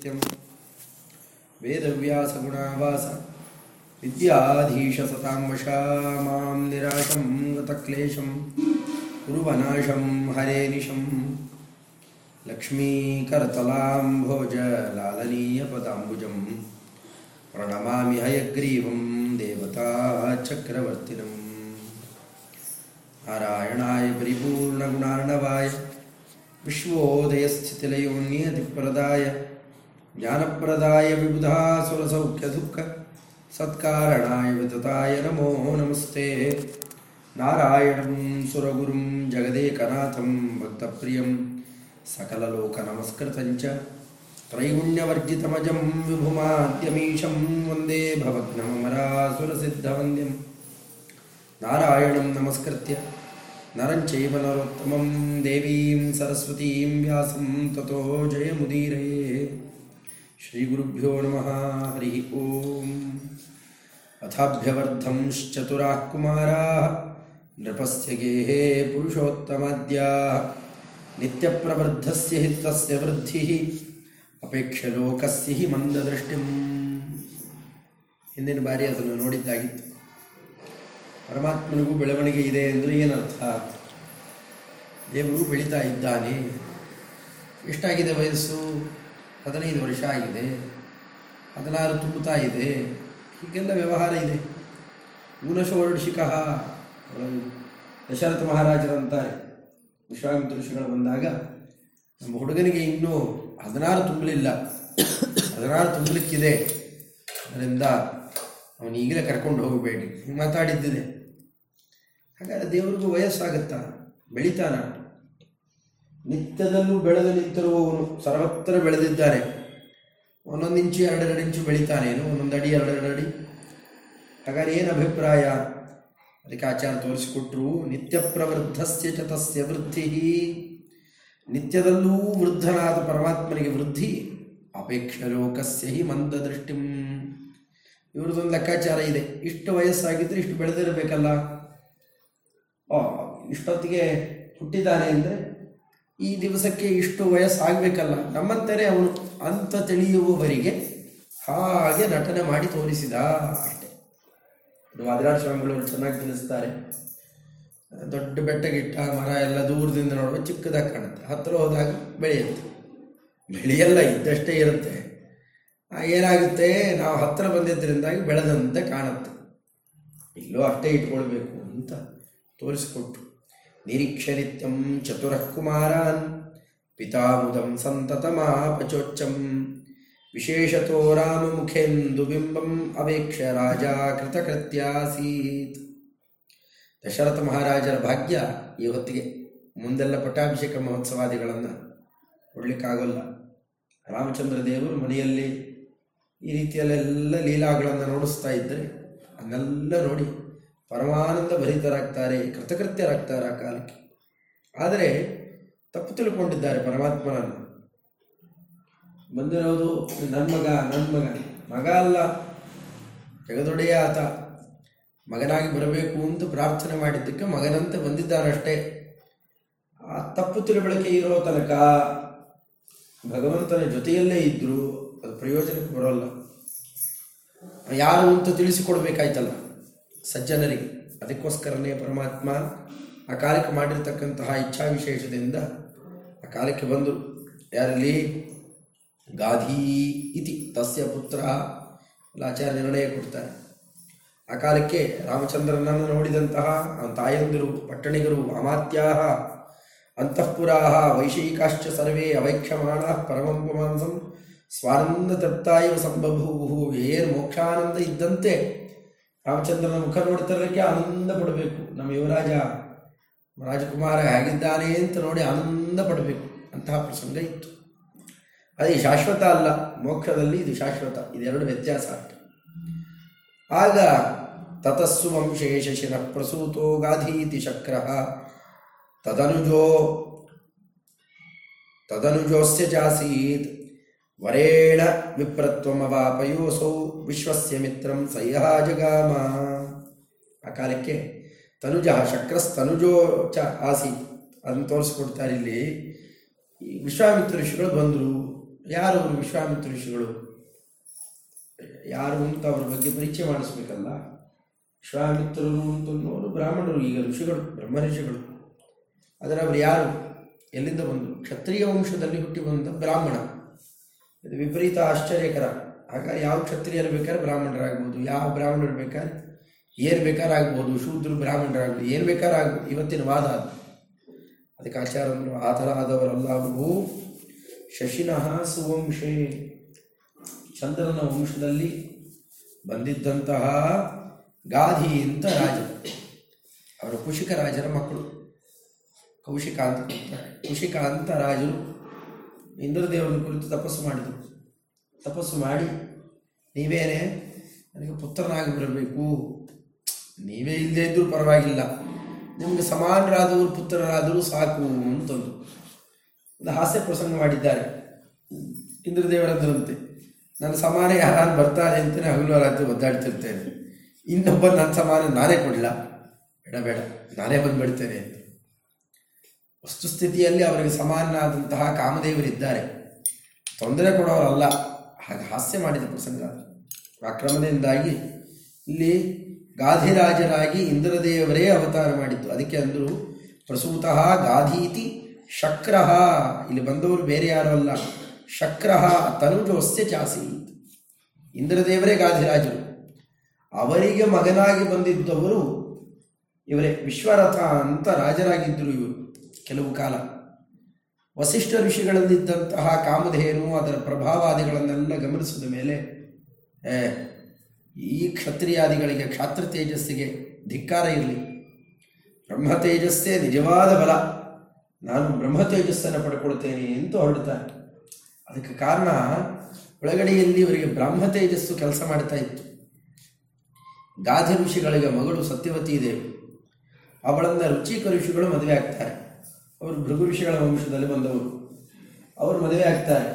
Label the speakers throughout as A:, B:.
A: नित्यं वेदव्यासगुणावास। विद्याधीशसतां वशा मां निराशं गतक्लेशं कुरुनाशं हरे निशं लक्ष्मीकरतलाम्भोजलायपदाम्बुजं प्रणमामि हयग्रीवं देवताचक्रवर्तिनम्। नारायणाय परिपूर्णगुणार्णवाय विश्वोदयस्थितिलयोऽन्यप्रदाय జ్ఞానప్రదాయ విబుధాసుర సౌఖ్య దుఃఖ సత్కారణాయ విదతాయ నమో నమస్తే నారాయణం సురగురుం జగదేకనాథం భక్తప్రియం సకలలోక నమస్కృతం చ त्रैगुण्यवर्जितमजं विभुमाद्यमीशं वन्दे भवग्नमरासुरसिद्धवन्द्यं नारायणं नमस्कृत्य नरं चैव नरोत्तमं देवीं सरस्वतीं व्यासं ततो जयमुदीरये श्रीगुरुभ्यो नमः हरिः ॐ अथाभ्यवर्धंश्चतुराः कुमाराः नृपस्य गेहे पुरुषोत्तमाद्याः ನಿತ್ಯಪ್ರವೃದ್ಧಸ್ಯ ಹಿತಸ್ಯ ವೃದ್ಧಿ ಅಪೇಕ್ಷಲೋಕಸ್ಯ ಹಿ ಮಂದದೃಷ್ಟಿಂ ಹಿಂದಿನ ಬಾರಿ ಅದನ್ನು ನೋಡಿದ್ದಾಗಿತ್ತು ಪರಮಾತ್ಮನಿಗೂ ಬೆಳವಣಿಗೆ ಇದೆ ಅಂದರೆ ಏನರ್ಥ ದೇವರು ಬೆಳೀತಾ ಇದ್ದಾನೆ ಎಷ್ಟಾಗಿದೆ ವಯಸ್ಸು ಹದಿನೈದು ವರ್ಷ ಆಗಿದೆ. ಹದಿನಾರು ತುಂಬುತ್ತಾ ಇದೆ. ಹೀಗೆಲ್ಲ ವ್ಯವಹಾರ ಇದೆ. ಊನಶೋರ್ಷಿಕ ದಶರಥ ಮಹಾರಾಜರಂತಾರೆ ವಿಶ್ವಾಮಿತ್ರ ಋಷಿಗಳು ಬಂದಾಗ ನಮ್ಮ ಹುಡುಗನಿಗೆ ಇನ್ನೂ ಹದಿನಾರು ತುಂಬಲಿಲ್ಲ ಹದಿನಾರು ತುಂಬಲಿಕ್ಕಿದೆ ಅದರಿಂದ ಅವನು ಈಗಲೇ ಕರ್ಕೊಂಡು ಹೋಗಬೇಡಿ. ಹಿಂಗೆ ಮಾತಾಡಿದ್ದಿದೆ ಹಾಗಾದ್ರೆ ದೇವರಿಗೂ ವಯಸ್ಸಾಗುತ್ತಾ? ಬೆಳಿತಾನ? ನಿತ್ಯದಲ್ಲೂ ಬೆಳೆದು ನಿಂತಿರುವವನು ಸರ್ವತ್ರ ಬೆಳೆದಿದ್ದಾನೆ. ಒಂದೊಂದು ಇಂಚು ಎರಡೆರಡು ಇಂಚು ಬೆಳಿತಾನೇನು ಒಂದೊಂದು ಅಡಿ, ಎರಡೆರಡು ಅಡಿ. ಹಾಗಾದ್ರೆ ಏನು ಅಭಿಪ್ರಾಯ? ಅದಕ್ಕೆ ಆಚಾರ ತೋರಿಸಿಕೊಟ್ರು. ನಿತ್ಯ ಪ್ರವೃದ್ಧಸ್ಯ ಚ ತಸ್ಯ ವೃದ್ಧಿ ನಿತ್ಯದಲ್ಲೂ ವೃದ್ಧನಾದ ಪರಮಾತ್ಮನಿಗೆ ವೃದ್ಧಿ. ಅಪೇಕ್ಷ ಲೋಕಸ್ಯ ಹಿ ಮಂದ ದೃಷ್ಟಿಂ. ಇವ್ರದ್ದೊಂದು ಲೆಕ್ಕಾಚಾರ ಇದೆ. ಇಷ್ಟು ವಯಸ್ಸಾಗಿದ್ದರೆ ಇಷ್ಟು ಬೆಳೆದಿರಬೇಕಲ್ಲ. ಓ, ಇಷ್ಟೊತ್ತಿಗೆ ಹುಟ್ಟಿದ್ದಾನೆ ಅಂದರೆ ಈ ದಿವಸಕ್ಕೆ ಇಷ್ಟು ವಯಸ್ಸಾಗಬೇಕಲ್ಲ, ನಮ್ಮಂತರೇ ಅವನು ಅಂತ ತಿಳಿಯುವವರಿಗೆ ಹಾಗೆ ನಟನೆ ಮಾಡಿ ತೋರಿಸಿದ ಅಷ್ಟೆ. ವಾದಿರಾಜ ಸ್ವಾಮಿಗಳು ಚೆನ್ನಾಗಿ ತಿಳಿಸ್ತಾರೆ. ದೊಡ್ಡ ಬೆಟ್ಟಗಿಟ್ಟ, ಮರ ಎಲ್ಲ ದೂರದಿಂದ ನೋಡುವ ಚಿಕ್ಕದಾಗಿ ಕಾಣುತ್ತೆ. ಹತ್ತಿರ ಹೋದಾಗ ಬೆಳೆಯುತ್ತೆ. ಬೆಳೆಯಲ್ಲ, ಇದ್ದಷ್ಟೇ ಇರುತ್ತೆ. ಏನಾಗುತ್ತೆ, ನಾವು ಹತ್ತಿರ ಬಂದಿದ್ದರಿಂದಾಗಿ ಬೆಳೆದಂತೆ ಕಾಣುತ್ತೆ. ಇಲ್ಲೋ ಅಷ್ಟೇ ಇಟ್ಕೊಳ್ಬೇಕು ಅಂತ ತೋರಿಸಿಕೊಟ್ರು. ನಿರೀಕ್ಷರಿತ್ಯಂ ಚತುರಃ ಕುಮಾರಾನ್ ಪಿತಾಮುದಂ ಸಂತತಮಾಪಚೋಚ್ಚಂ ವಿಶೇಷತೋ ರಾಮಮುಖೇಂದು ಬಿಂಬಂ ಅವೇಕ್ಷ ರಾಜ ಕೃತಕೃತ್ಯಾಸೀತ್ ದಶರಥ ಮಹಾರಾಜರ ಭಾಗ್ಯ ಈ ಹೊತ್ತಿಗೆ ಮುಂದೆಲ್ಲ ಪಟ್ಟಾಭಿಷೇಕ ಮಹೋತ್ಸವಾದಿಗಳನ್ನು ಕೊಡಲಿಕ್ಕಾಗಲ್ಲ. ರಾಮಚಂದ್ರ ದೇವರು ಮನೆಯಲ್ಲಿ ಈ ರೀತಿಯಲ್ಲೆಲ್ಲ ಲೀಲಾಗಳನ್ನು ನೋಡಿಸ್ತಾ ಇದ್ದರೆ ಅದನ್ನೆಲ್ಲ ನೋಡಿ ಪರಮಾನಂದ ಭರಿತರಾಗ್ತಾರೆ ಕೃತಕೃತ್ಯರಾಗ್ತಾರೆ ಆ ಕಾಲಕ್ಕೆ ಆದರೆ ತಪ್ಪು ತಿಳ್ಕೊಂಡಿದ್ದಾರೆ ಪರಮಾತ್ಮನನ್ನು. ಬಂದಿರೋದು ನನ್ನ ಮಗ ನನ್ನ ಮಗ. ಮಗ ಅಲ್ಲ, ಜಗದೊಡೆಯ ಆತ. ಮಗನಾಗಿ ಬರಬೇಕು ಅಂತ ಪ್ರಾರ್ಥನೆ ಮಾಡಿದ್ದಕ್ಕೆ ಮಗನಂತೆ ಬಂದಿದ್ದಾನಷ್ಟೇ ಆ ತಪ್ಪು ತಿಳುವಳಿಕೆ ಇರೋ ತನಕ ಭಗವಂತನ ಜೊತೆಯಲ್ಲೇ ಇದ್ದರೂ ಅದು ಪ್ರಯೋಜನಕ್ಕೆ ಬರೋಲ್ಲ. ಯಾರು ಅಂತ ತಿಳಿಸಿಕೊಡ್ಬೇಕಾಯ್ತಲ್ಲ. ಸಜ್ಜನರಿಗೆ. ಅದಕ್ಕೋಸ್ಕರನೇ ಪರಮಾತ್ಮ ಆ ಕಾಲಕ್ಕೆ ಮಾಡಿರ್ತಕ್ಕಂತಹ ಇಚ್ಛಾ ವಿಶೇಷದಿಂದ ಆ ಕಾಲಕ್ಕೆ ಬಂದರು ಯಾರಲ್ಲಿ? ಗಾಧಿ ಇತಿ ತಸ್ಯ ಪುತ್ರ ಆಚಾರ್ಯ ನಿರ್ಣಯ ಕೊಡ್ತಾರೆ. ಆ ಕಾಲಕ್ಕೆ ರಾಮಚಂದ್ರನನ್ನು ನೋಡಿದಂತಹ ತಾಯಂದಿರು, ಪಟ್ಟಣಿಗರು ಅಮಾತ್ಯಾ ಅಂತಃಪುರಾ ವೈಷಯಿಕಾಶ್ಚ ಸರ್ವೇ ಅವೈಕ್ಷಮಾಣ ಪರಮಂ ಪುಮಾಂಸಂ ಸ್ವಾನಂದ ತೃಪ್ತಾಯವ ಸಂಭಭೂ ಏನು ಮೋಕ್ಷಾನಂದ ಇದ್ದಂತೆ ರಾಮಚಂದ್ರನ ಮುಖ ನೋಡ್ತಿರಲಿಕ್ಕೆ ಆನಂದ ಪಡಬೇಕು. ನಮ್ಮ ಯುವರಾಜ ರಾಜಕುಮಾರ ಹೇಗಿದ್ದಾನೆ ಅಂತ ನೋಡಿ ಆನಂದ ಪಡಬೇಕು. ಅಂತಹ ಪ್ರಸಂಗ ಇತ್ತು. ಅದೇ ಶಾಶ್ವತ ಅಲ್ಲ. ಮೋಕ್ಷದಲ್ಲಿ ಇದು ಶಾಶ್ವತ. ಇದೆರಡು ವ್ಯತ್ಯಾಸ ಆಗ ತತಸ್ಸು ವಂಶೇಷ ಶಿರ ಪ್ರಸೂತೋ ಗಾಧೀತಿ ಶಕ್ರ. ತದನುಜೋ, ತದನುಜೋಸ್ಯ ಜಾಸೀತ್ ವರೇಣ ವಿಪ್ರತ್ವಮವಾಪಯೋಸೌ ವಿಶ್ವಸ್ಯ ಮಿತ್ರಂ ಸಯಾಜಗಾಮ ಜಗಾಮ ಆ ಕಾಲಕ್ಕೆ ತನುಜ, ಶಕ್ರಸ್ತನುಜೋ ಚ ಆಸೀತ್ ಅದನ್ನು ತೋರಿಸ್ಕೊಡ್ತಾರೆ ಇಲ್ಲಿ. ವಿಶ್ವಾಮಿತ್ರ ಋಷಿಗಳು ಬಂದರು. ಯಾರು ಅವರು ವಿಶ್ವಾಮಿತ್ರ ಋಷಿಗಳು? ಯಾರು ಅಂತ ಅವ್ರ ಬಗ್ಗೆ ಪರಿಚಯ ಮಾಡಿಸ್ಬೇಕಲ್ಲ? ವಿಶ್ವಾಮಿತ್ರರು ಅಂತನ್ನೋರು ಬ್ರಾಹ್ಮಣರು, ಈಗ ಋಷಿಗಳು, ಬ್ರಹ್ಮ ಋಷಿಗಳು. ಆದರೆ ಅವರು ಯಾರು? ಎಲ್ಲಿಂದ ಬಂದರು? ಕ್ಷತ್ರಿಯ ವಂಶದಲ್ಲಿ ಹುಟ್ಟಿ ಬಂದ ಬ್ರಾಹ್ಮಣ. ಇದು ವಿಪರೀತ ಆಶ್ಚರ್ಯಕರ. ಆಗ ಯಾವ ಕ್ಷತ್ರಿಯರು ಬೇಕಾದ್ರೆ ಬ್ರಾಹ್ಮಣರಾಗ್ಬೋದು, ಯಾವ ಬ್ರಾಹ್ಮಣರು ಬೇಕಾದ್ರೆ ಏನು ಬೇಕಾದ್ರೆ ಆಗ್ಬೋದು ಬ್ರಾಹ್ಮಣರಾಗ್ಬೋದು, ಏನು ಬೇಕಾದ್ರೆ ಇವತ್ತಿನ ವಾದ ಅದು. ಅದಕ್ಕೆ ಆಚಾರ್ಯರು ಆ ಥರ ಆದವರಲ್ಲ ಅವರು ಶಶಿನಃ ಸುವಂಶೇ. ಚಂದ್ರನ ವಂಶದಲ್ಲಿ ಬಂದಿದ್ದಂತಹ ಗಾಧಿ ಅಂತ ರಾಜ ಅವರು ಕುಶಿಕ ರಾಜರ ಮಕ್ಕಳು. ಕೌಶಿಕ ಅಂತ. ಕುಶಿಕ ಅಂತ ರಾಜರು. ಇಂದ್ರದೇವರ ಕುರಿತು ತಪಸ್ಸು ಮಾಡಿದರು. ತಪಸ್ಸು ಮಾಡಿ ನೀವೇನೇ ನನಗೆ ಪುತ್ರನಾಗಿ ಬರಬೇಕು. ನೀವೇ ಇಲ್ಲದೇ ಇದ್ದರೂ ಪರವಾಗಿಲ್ಲ. ನಿಮಗೆ ಸಮಾನರಾದವರು ಪುತ್ರರಾದರೂ ಸಾಕು ಅಂತಂದು ಒಂದು ಹಾಸ್ಯ ಪ್ರಸಂಗ ಮಾಡಿದ್ದಾರೆ. ಇಂದ್ರದೇವರಂದ್ರಂತೆ ನನ್ನ ಸಮಾನ ಯಾರು ಬರ್ತಾರೆ ಅಂತಲೇ ಹಗಲು ರಾತ್ರಿ ಒದ್ದಾಡ್ತಿರ್ತೇನೆ. ಇನ್ನೊಬ್ಬ ನನ್ನ ಸಮಾನ ನಾನೇ ಕೊಡಲ್ಲ ಬೇಡ ಬೇಡ. ನಾನೇ ಬಂದುಬಿಡ್ತೇನೆ ಅಂತ. ವಸ್ತುಸ್ಥಿತಿಯಲ್ಲಿ ಅವರಿಗೆ ಸಮಾನನಾದಂತಹ ಕಾಮದೇವರಿದ್ದಾರೆ. ತೊಂದರೆ ಕೊಡೋರಲ್ಲ ಹಾಗೆ ಹಾಸ್ಯ ಮಾಡಿದ ಪ್ರಸಂಗ ಆಕ್ರಮದಿಂದಾಗಿ ಇಲ್ಲಿ ಗಾಧಿರಾಜರಾಗಿ ಇಂದ್ರದೇವರೇ ಅವತಾರ ಮಾಡಿದ್ದು. ಅದಕ್ಕೆ ಅಂದರು ಪ್ರಸೂತಃ ಗಾಧೀತಿ ಶಕ್ರಃ. ಇಲ್ಲಿ ಬಂದವರು ಬೇರೆ ಯಾರು ಅಲ್ಲ. ಶಕ್ರಃ ತನುಜೋಸ್ಯ ಚಾಸಿ. ಇಂದ್ರದೇವರೇ ಗಾಧಿರಾಜರು. ಅವರಿಗೆ ಮಗನಾಗಿ ಬಂದಿದ್ದವರು ಇವರೇ. ವಿಶ್ವರಥ ಅಂತ ರಾಜರಾಗಿದ್ದರು ಇವರು. ಕೆಲವು ಕಾಲ. ವಸಿಷ್ಠ ಋಷಿಗಳಲ್ಲಿದ್ದಂತಹ ಕಾಮಧೇನು, ಅದರ ಪ್ರಭಾವಾದಿಗಳನ್ನೆಲ್ಲ ಗಮನಿಸಿದ ಮೇಲೆ ಈ ಕ್ಷತ್ರಿಯಾದಿಗಳಿಗೆ ಕ್ಷಾತ್ರ ತೇಜಸ್ಸಿಗೆ ಧಿಕ್ಕಾರ ಇರಲಿ. ಬ್ರಹ್ಮ ತೇಜಸ್ಸೇ ನಿಜವಾದ ಬಲ. ನಾನು ಬ್ರಹ್ಮ ತೇಜಸ್ಸನ್ನು ಪಡ್ಕೊಳ್ತೇನೆ ಅಂತ ಹೊರಡ್ತಾರೆ. ಅದಕ್ಕೆ ಕಾರಣ, ಒಳಗಡೆಯಲ್ಲಿ ಇವರಿಗೆ ಬ್ರಹ್ಮ ತೇಜಸ್ಸು ಕೆಲಸ ಮಾಡ್ತಾ ಇತ್ತು. ಗಾಧಿ ಋಷಿಗಳಿಗೆ ಮಗಳು ಸತ್ಯವತಿ ದೇವಿ. ಅವಳನ್ನು ರುಚಿಕ ಋಷಿಗಳು ಮದುವೆ ಆಗ್ತಾರೆ. ಅವರು ಭೃಗು ಋಷಿಗಳ ವಂಶದಲ್ಲಿ ಬಂದವರು. ಅವರು ಮದುವೆ ಆಗ್ತಾರೆ.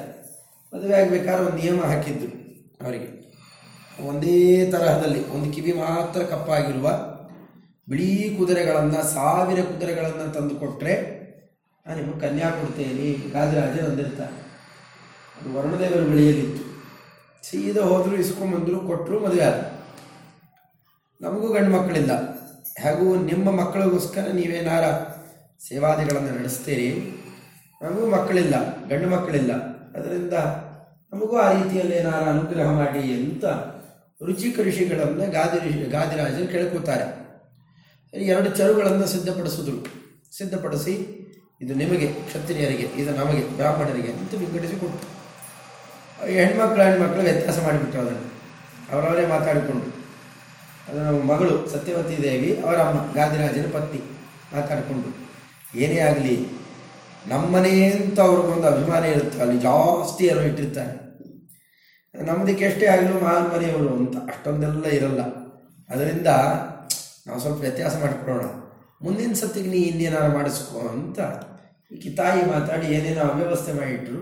A: ಮದುವೆ ಆಗಬೇಕಾದ್ರೆ ಒಂದು ನಿಯಮ ಹಾಕಿದ್ದು ಅವರಿಗೆ. ಒಂದೇ ತರಹದಲ್ಲಿ, ಒಂದು ಕಿವಿ ಮಾತ್ರ ಕಪ್ಪಾಗಿರುವ ಬಿಳಿ ಕುದುರೆಗಳನ್ನು, ಸಾವಿರ ಕುದುರೆಗಳನ್ನು ತಂದು ಕೊಟ್ಟರೆ ನಿಮಗೆ ಕನ್ಯಾ ಕೊಡ್ತೇನೆ. ರಾಜರಾಜ ಅಂದಿರ್ತಾರೆ ಅದು ವರ್ಣದೇವರ ಬಳಿಯಲ್ಲಿತ್ತು. ಸೀದಾ ಹೋದರೂ, ಇಸ್ಕೊಂಬಂದರು ಕೊಟ್ಟರು ಮದುವೆ ಆದ ನಮಗೂ ಗಂಡು ಮಕ್ಕಳಿಲ್ಲ ಹಾಗೂ ನಿಮ್ಮ ಮಕ್ಕಳಿಗೋಸ್ಕರ ನೀವೇನಾರ ಸೇವಾದಿಗಳನ್ನು ನಡೆಸ್ತೀರಿ. ನಮಗೂ ಮಕ್ಕಳಿಲ್ಲ, ಗಂಡು ಮಕ್ಕಳಿಲ್ಲ. ಅದರಿಂದ ನಮಗೂ ಆ ರೀತಿಯಲ್ಲಿ ಏನಾರು ಅನುಗ್ರಹ ಮಾಡಿ ಅಂತ ರುಚಿಕ ಋಷಿಗಳನ್ನು ಗಾದಿ ಋಷಿ ಗಾದಿರಾಜರು ಕೇಳ್ಕೊತಾರೆ. ಎರಡು ಚರುಗಳನ್ನು ಸಿದ್ಧಪಡಿಸಿದ್ರು. ಸಿದ್ಧಪಡಿಸಿ, ಇದು ನಿಮಗೆ, ಕ್ಷತ್ರಿಯರಿಗೆ, ಇದು ನಮಗೆ, ಬ್ರಾಹ್ಮಣರಿಗೆ ಅಂತ ವಿಂಗಡಿಸಿ ಕೊಟ್ಟರು ಹೆಣ್ಮಕ್ಳು ಹೆಣ್ಮಕ್ಳು ವ್ಯತ್ಯಾಸ ಮಾಡಿಬಿಟ್ರು ಅದನ್ನು. ಅವರವರೇ ಮಾತಾಡಿಕೊಂಡು. ಅದು ನಮ್ಮ ಮಗಳು ಸತ್ಯವತಿ ದೇವಿ ಅವರ ಅಮ್ಮ ಗಾದಿರಾಜನ ಪತ್ನಿ ಮಾತಾಡಿಕೊಂಡು. ಏನೇ ಆಗಲಿ, ನಮ್ಮನೇ ಅಂತ ಅವ್ರಿಗೊಂದು ಅಭಿಮಾನ ಇರುತ್ತೆ, ಅಲ್ಲಿ ಜಾಸ್ತಿ ಎಲ್ಲ ಇಟ್ಟಿರ್ತಾರೆ. ನಮ್ಮದಕ್ಕೆ ಎಷ್ಟೇ ಆಗಲಿ ಮಹಾನ್ ಮನೆಯವರು ಅಂತ, ಅಷ್ಟೊಂದೆಲ್ಲ ಇರಲ್ಲ. ಅದರಿಂದ ನಾವು ಸ್ವಲ್ಪ ವ್ಯತ್ಯಾಸ ಮಾಡಿಕೊಡೋಣ ಮುಂದಿನ ಸತಿಗೆ ನೀ ಇನ್ನೇನಾರು ಮಾಡಿಸ್ಕೋ ಅಂತ ಈ ತಾಯಿ ಮಾತಾಡಿ ಏನೇನೋ ಅವ್ಯವಸ್ಥೆ ಮಾಡಿಟ್ರು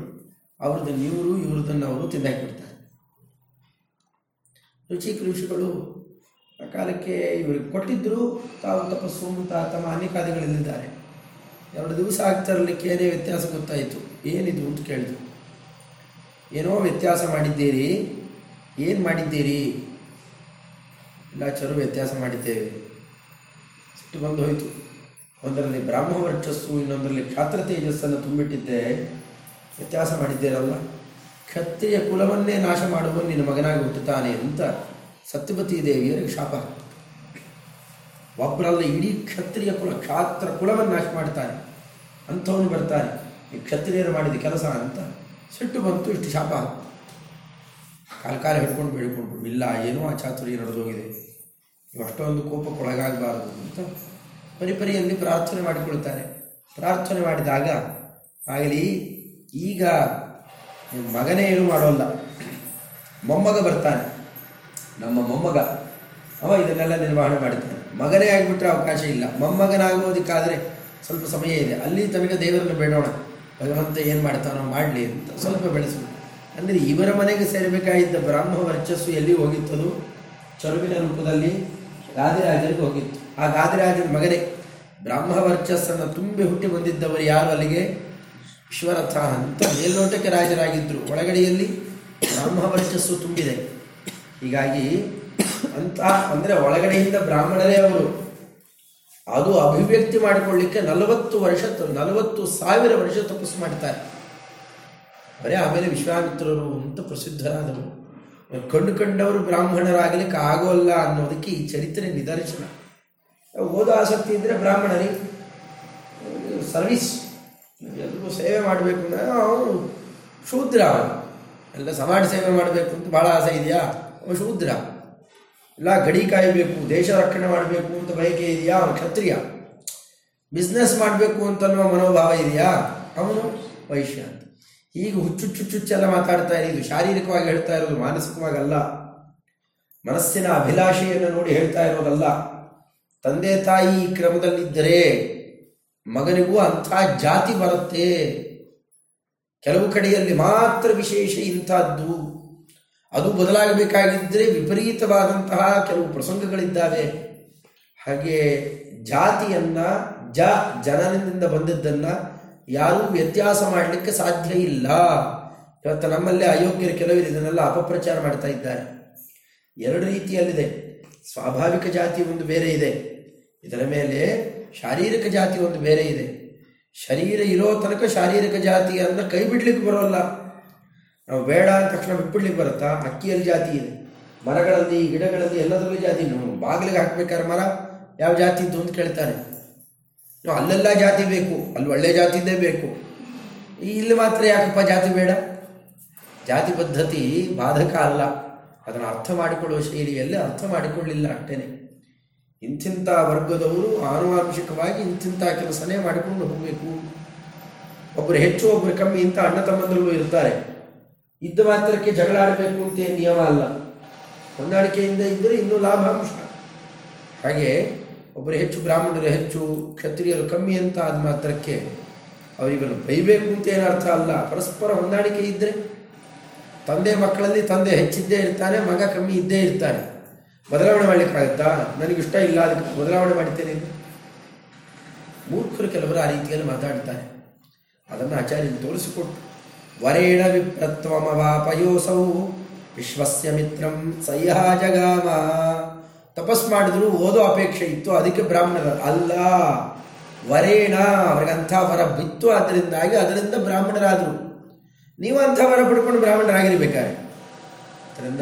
A: ಅವ್ರದ್ದನ್ನು ಇವರು ಇವ್ರದನ್ನು ಅವರು ತಿಂದಾಕ್ಬಿಡ್ತಾರೆ ರುಚಿ ಕೃಷಿಗಳು ಆ ಕಾಲಕ್ಕೆ ಇವರಿಗೆ ಕೊಟ್ಟಿದ್ದರು ತಾವು ತಪಸ್ಸು ಅಂತ ತಮ್ಮ ಅನೇಕಾದಿಗಳಲ್ಲಿದ್ದಾರೆ ಎರಡು ದಿವಸ ಆಗ್ತಿರಲಿಕ್ಕೆ ಏನೇ ವ್ಯತ್ಯಾಸ ಗೊತ್ತಾಯಿತು. ಏನಿದು ಅಂತ ಕೇಳಿದ್ರು. ಏನೋ ವ್ಯತ್ಯಾಸ ಮಾಡಿದ್ದೀರಿ? ಏನು ಮಾಡಿದ್ದೀರಿ? ಇಲ್ಲ, ಚರು ವ್ಯತ್ಯಾಸ ಮಾಡಿದ್ದೇವೆ. ಸಿಟ್ಟು ಬಂದು ಹೋಯಿತು. ಒಂದರಲ್ಲಿ ಬ್ರಾಹ್ಮ ವರ್ಚಸ್ಸು ಇನ್ನೊಂದರಲ್ಲಿ ಕ್ಷಾತ್ರ ತೇಜಸ್ಸನ್ನು ತುಂಬಿಟ್ಟಿದ್ದೆ. ವ್ಯತ್ಯಾಸ ಮಾಡಿದ್ದೀರಲ್ಲ? ಕ್ಷತ್ರಿಯ ಕುಲವನ್ನೇ ನಾಶ ಮಾಡುವ ನಿನ್ನ ಮಗನಾಗಿ ಹುಟ್ಟುತ್ತಾನೆ ಅಂತ ಸತ್ಯಪತಿ ದೇವಿಯರಿಗೆ ಶಾಪ. ಒಬ್ಬರಲ್ಲ ಇಡೀ ಕ್ಷತ್ರಿಯ ಕುಲ, ಕ್ಷಾತ್ರ ಕುಲವನ್ನು ನಾಶ ಮಾಡ್ತಾನೆ ಅಂಥವನು ಬರ್ತಾನೆ. ಈ ಕ್ಷತ್ರಿಯರು ಮಾಡಿದ ಕೆಲಸ ಅಂತ ಸಿಟ್ಟು ಬಂತು, ಇಷ್ಟು ಶಾಪ ಹಾಕ್ತು. ಕಾಲ ಕಾಲ ಹಿಡ್ಕೊಂಡು ಬೇಡಿಕೊಂಡು ಇಲ್ಲ, ಏನೋ ಆ ಚಾತುರ್ಯ ನಡೆದೋಗಿದೆ. ಹೋಗಿದೆ ಅಷ್ಟೊಂದು ಕೋಪಕ್ಕೊಳಗಾಗಬಾರದು ಅಂತ ಪರಿಪರಿಯಲ್ಲಿ ಪ್ರಾರ್ಥನೆ ಮಾಡಿಕೊಳ್ತಾನೆ ಪ್ರಾರ್ಥನೆ ಮಾಡಿದಾಗ, ಆಗಲಿ, ಈಗ ಮಗನೇ ಏನು ಮಾಡೋಲ್ಲ. ಮೊಮ್ಮಗ ಬರ್ತಾನೆ. ನಮ್ಮ ಮೊಮ್ಮಗ. ಅವ ಇದನ್ನೆಲ್ಲ ನಿರ್ವಹಣೆ ಮಾಡ್ತಾನೆ. ಮಗನೇ ಆಗಿಬಿಟ್ರೆ ಅವಕಾಶ ಇಲ್ಲ. ಮೊಮ್ಮಗನಾಗೋದಕ್ಕಾದರೆ ಸ್ವಲ್ಪ ಸಮಯ ಇದೆ. ಅಲ್ಲಿ ತನಕ ದೇವರನ್ನು ಬೇಡೋಣ. ಭಗವಂತ ಏನು ಮಾಡ್ತಾನೋ ಮಾಡಲಿ ಅಂತ ಸ್ವಲ್ಪ ಬೆಳೆಸು ಅಂದರೆ ಇವರ ಮನೆಗೆ ಸೇರಬೇಕಾಗಿದ್ದ ಬ್ರಾಹ್ಮ ವರ್ಚಸ್ಸು ಎಲ್ಲಿ ಹೋಗಿತ್ತದು? ಚರುವಿನ ರೂಪದಲ್ಲಿ ಗಾದಿರಾಜರಿಗೆ ಹೋಗಿತ್ತು. ಆ ಗಾದಿರಾಜನ ಮಗನೇ, ಬ್ರಾಹ್ಮ ವರ್ಚಸ್ಸನ್ನು ತುಂಬಿ ಹುಟ್ಟಿ ಬಂದಿದ್ದವರು ಯಾರು ಅಲ್ಲಿಗೆ? ವಿಶ್ವರಥ ಅಂತ ಮೇಲ್ನೋಟಕ್ಕೆ ರಾಜರಾಗಿದ್ದರು ಒಳಗಡೆಯಲ್ಲಿ ಬ್ರಾಹ್ಮ ವರ್ಚಸ್ಸು ತುಂಬಿದೆ. ಹೀಗಾಗಿ ಅಂತ ಅಂದರೆ ಒಳಗಡೆಯಿಂದ ಬ್ರಾಹ್ಮಣರೇ ಅವರು. ಅದು ಅಭಿವ್ಯಕ್ತಿ ಮಾಡಿಕೊಳ್ಳಿಕ್ಕೆ ನಲವತ್ತು ವರ್ಷ ನಲವತ್ತು ಸಾವಿರ ವರ್ಷ ತಪಸ್ಸು ಮಾಡ್ತಾರೆ. ಬರೇ ಆಮೇಲೆ ವಿಶ್ವಾಮಿತ್ರರು ಅಂತ ಪ್ರಸಿದ್ಧರಾದರು ಕಂಡು ಕಂಡವರು ಬ್ರಾಹ್ಮಣರಾಗಲಿಕ್ಕೆ ಆಗೋಲ್ಲ ಅನ್ನೋದಕ್ಕೆ ಈ ಚರಿತ್ರೆ ನಿದರ್ಶನ. ಓದೋ ಆಸಕ್ತಿ ಇದ್ದರೆ ಬ್ರಾಹ್ಮಣರಿಗೆ ಸರ್ವಿಸ್. ಎಲ್ರಿಗೂ ಸೇವೆ ಮಾಡಬೇಕು ಅಂದರೆ ಅವನು ಶೂದ್ರ. ಎಲ್ಲ ಸಮಾಜ ಸೇವೆ ಮಾಡಬೇಕು ಅಂತ ಭಾಳ ಆಸೆ ಇದೆಯಾ? ಅವನು ಶೂದ್ರ. ಇಲ್ಲ ಗಡಿ ಕಾಯಬೇಕು, ದೇಶ ರಕ್ಷಣೆ ಮಾಡಬೇಕು ಅಂತ ಬಯಕೆ ಇದೆಯಾ? ಅವನು ಕ್ಷತ್ರಿಯ. ಬಿಸ್ನೆಸ್ ಮಾಡಬೇಕು ಅಂತನ್ನುವ ಮನೋಭಾವ ಇದೆಯಾ? ಅವನು ವೈಶ್ಯ ಅಂತ. ಈಗ ಹುಚ್ಚುಚ್ಚುಚ್ಚುಚ್ಚೆಲ್ಲ ಮಾತಾಡ್ತಾ ಇರೋದು, ಶಾರೀರಿಕವಾಗಿ ಹೇಳ್ತಾ ಇರೋದು ಮಾನಸಿಕವಾಗಿ ಅಲ್ಲ ಮನಸ್ಸಿನ ಅಭಿಲಾಷೆಯನ್ನು ನೋಡಿ ಹೇಳ್ತಾ ಇರೋದಲ್ಲ. ತಂದೆ ತಾಯಿ ಈ ಕ್ರಮದಲ್ಲಿದ್ದರೆ ಮಗನಿಗೂ ಅಂಥ ಜಾತಿ ಬರುತ್ತೆ. ಕೆಲವು ಕಡೆಯಲ್ಲಿ ಮಾತ್ರ ವಿಶೇಷ ಇಂಥದ್ದು. ಅದು ಬದಲಾಗಬೇಕಾಗಿದ್ದರೆ ವಿಪರೀತವಾದಂತಹ ಕೆಲವು ಪ್ರಸಂಗಗಳಿದ್ದಾವೆ. ಹಾಗೆ ಜಾತಿಯನ್ನ, ಜ ಜನನದಿಂದ ಬಂದದ್ದನ್ನು ಯಾರೂ ವ್ಯತ್ಯಾಸ ಮಾಡಲಿಕ್ಕೆ ಸಾಧ್ಯ ಇಲ್ಲ. ಇವತ್ತು ನಮ್ಮಲ್ಲೇ ಅಯೋಗ್ಯರು ಕೆಲವರು ಇದನ್ನೆಲ್ಲ ಅಪಪ್ರಚಾರ ಮಾಡ್ತಾ ಇದ್ದಾರೆ. ಎರಡು ರೀತಿಯಲ್ಲಿದೆ. ಸ್ವಾಭಾವಿಕ ಜಾತಿ ಒಂದು ಬೇರೆ ಇದೆ. ಇದರ ಮೇಲೆ ಶಾರೀರಿಕ ಜಾತಿ ಒಂದು ಬೇರೆ ಇದೆ. ಶರೀರ ಇರೋ ತನಕ ಶಾರೀರಿಕ ಜಾತಿಯನ್ನು ಕೈ ಬಿಡ್ಲಿಕ್ಕೆ ಬರೋಲ್ಲ. ನಾವು ಬೇಡ ಅಂದ ತಕ್ಷಣ ಬಿಟ್ಬಿಡ್ಲಿಕ್ಕೆ ಬರುತ್ತಾ? ಅಕ್ಕಿಯಲ್ಲಿ ಜಾತಿ ಇದೆ. ಮರಗಳಲ್ಲಿ, ಗಿಡಗಳಲ್ಲಿ ಎಲ್ಲದರಲ್ಲೂ ಜಾತಿ ನಾವು ಬಾಗಿಲಿಗೆ ಹಾಕ್ಬೇಕಾದ್ರೆ ಮರ ಯಾವ ಜಾತಿ ಇದ್ದು ಅಂತ ಕೇಳ್ತಾರೆ. ನಾವು ಅಲ್ಲೆಲ್ಲ ಜಾತಿ ಬೇಕು. ಅಲ್ಲಿ ಒಳ್ಳೆ ಜಾತಿದ್ದೇ ಬೇಕು. ಇಲ್ಲಿ ಮಾತ್ರ ಯಾಕಪ್ಪ ಜಾತಿ ಬೇಡ? ಜಾತಿ ಪದ್ಧತಿ ಬಾಧಕ ಅಲ್ಲ. ಅದನ್ನು ಅರ್ಥ ಮಾಡಿಕೊಳ್ಳುವ ಶೈಲಿಯಲ್ಲಿ ಅರ್ಥ ಮಾಡಿಕೊಳ್ಳಿಲ್ಲ ಅಷ್ಟೇನೆ. ಇಂತಿಂಥ ವರ್ಗದವರು ಆನುವಾಂಶಿಕವಾಗಿ ಇಂತಿಂಥ ಕೆಲಸನೇ ಮಾಡಿಕೊಂಡು ಹೋಗಬೇಕು. ಒಬ್ಬರು ಹೆಚ್ಚು ಒಬ್ಬರು ಕಮ್ಮಿ ಇಂಥ ಅಣ್ಣ ತಮ್ಮಂದರಲ್ಲೂ ಇರ್ತಾರೆ. ಇದ್ದ ಮಾತ್ರಕ್ಕೆ ಜಗಳ ಆಡಬೇಕು ಅಂತ ನಿಯಮ ಅಲ್ಲ. ಹೊಂದಾಣಿಕೆಯಿಂದ ಇದ್ದರೆ ಇನ್ನೂ ಲಾಭಾಂಶ ಹಾಗೆ ಒಬ್ಬರು ಹೆಚ್ಚು ಬ್ರಾಹ್ಮಣರು ಹೆಚ್ಚು ಕ್ಷತ್ರಿಯರು ಕಮ್ಮಿ ಅಂತ ಆದ ಮಾತ್ರಕ್ಕೆ ಅವರಿಗನ್ನು ಬೈಬೇಕು ಅಂತ ಏನು ಅರ್ಥ ಅಲ್ಲ. ಪರಸ್ಪರ ಹೊಂದಾಣಿಕೆ ಇದ್ದರೆ ತಂದೆ ಮಕ್ಕಳಲ್ಲಿ ತಂದೆ ಹೆಚ್ಚಿದ್ದೇ ಇರ್ತಾನೆ, ಮಗ ಕಮ್ಮಿ ಇದ್ದೇ ಇರ್ತಾನೆ. ಬದಲಾವಣೆ ಮಾಡಲಿಕ್ಕಾಗುತ್ತಾ ನನಗಿಷ್ಟ ಇಲ್ಲ, ಅದಕ್ಕೆ ಬದಲಾವಣೆ ಮಾಡ್ತೇನೆ. ಮೂರ್ಖರು ಕೆಲವರು ಆ ರೀತಿಯಲ್ಲಿ ಮಾತಾಡ್ತಾರೆ. ಅದನ್ನು ಆಚಾರ್ಯನ ತೋರಿಸಿಕೊಟ್ಟು ವರೇಣ ವಿಪ್ರತ್ವಮವಾಪಯೋಸೌ ವಿಶ್ವಸ್ಯ ಮಿತ್ರಂ ಸಯ್ಯ ಜಗಾಮ. ತಪಸ್ ಮಾಡಿದ್ರು, ಓದೋ ಅಪೇಕ್ಷೆ ಇತ್ತು, ಅದಕ್ಕೆ ಬ್ರಾಹ್ಮಣರ, ಅಲ್ಲ, ವರೇಣ ಅವ್ರಿಗಂಥ ವರ ಬಿತ್ತು ಅದರಿಂದಾಗಿ ಅದರಿಂದ ಬ್ರಾಹ್ಮಣರಾದರು. ನೀವು ಅಂಥ ವರ ಪಡ್ಕೊಂಡು ಬ್ರಾಹ್ಮಣರಾಗಿರ್ಬೇಕಾರೆ? ಅದರಿಂದ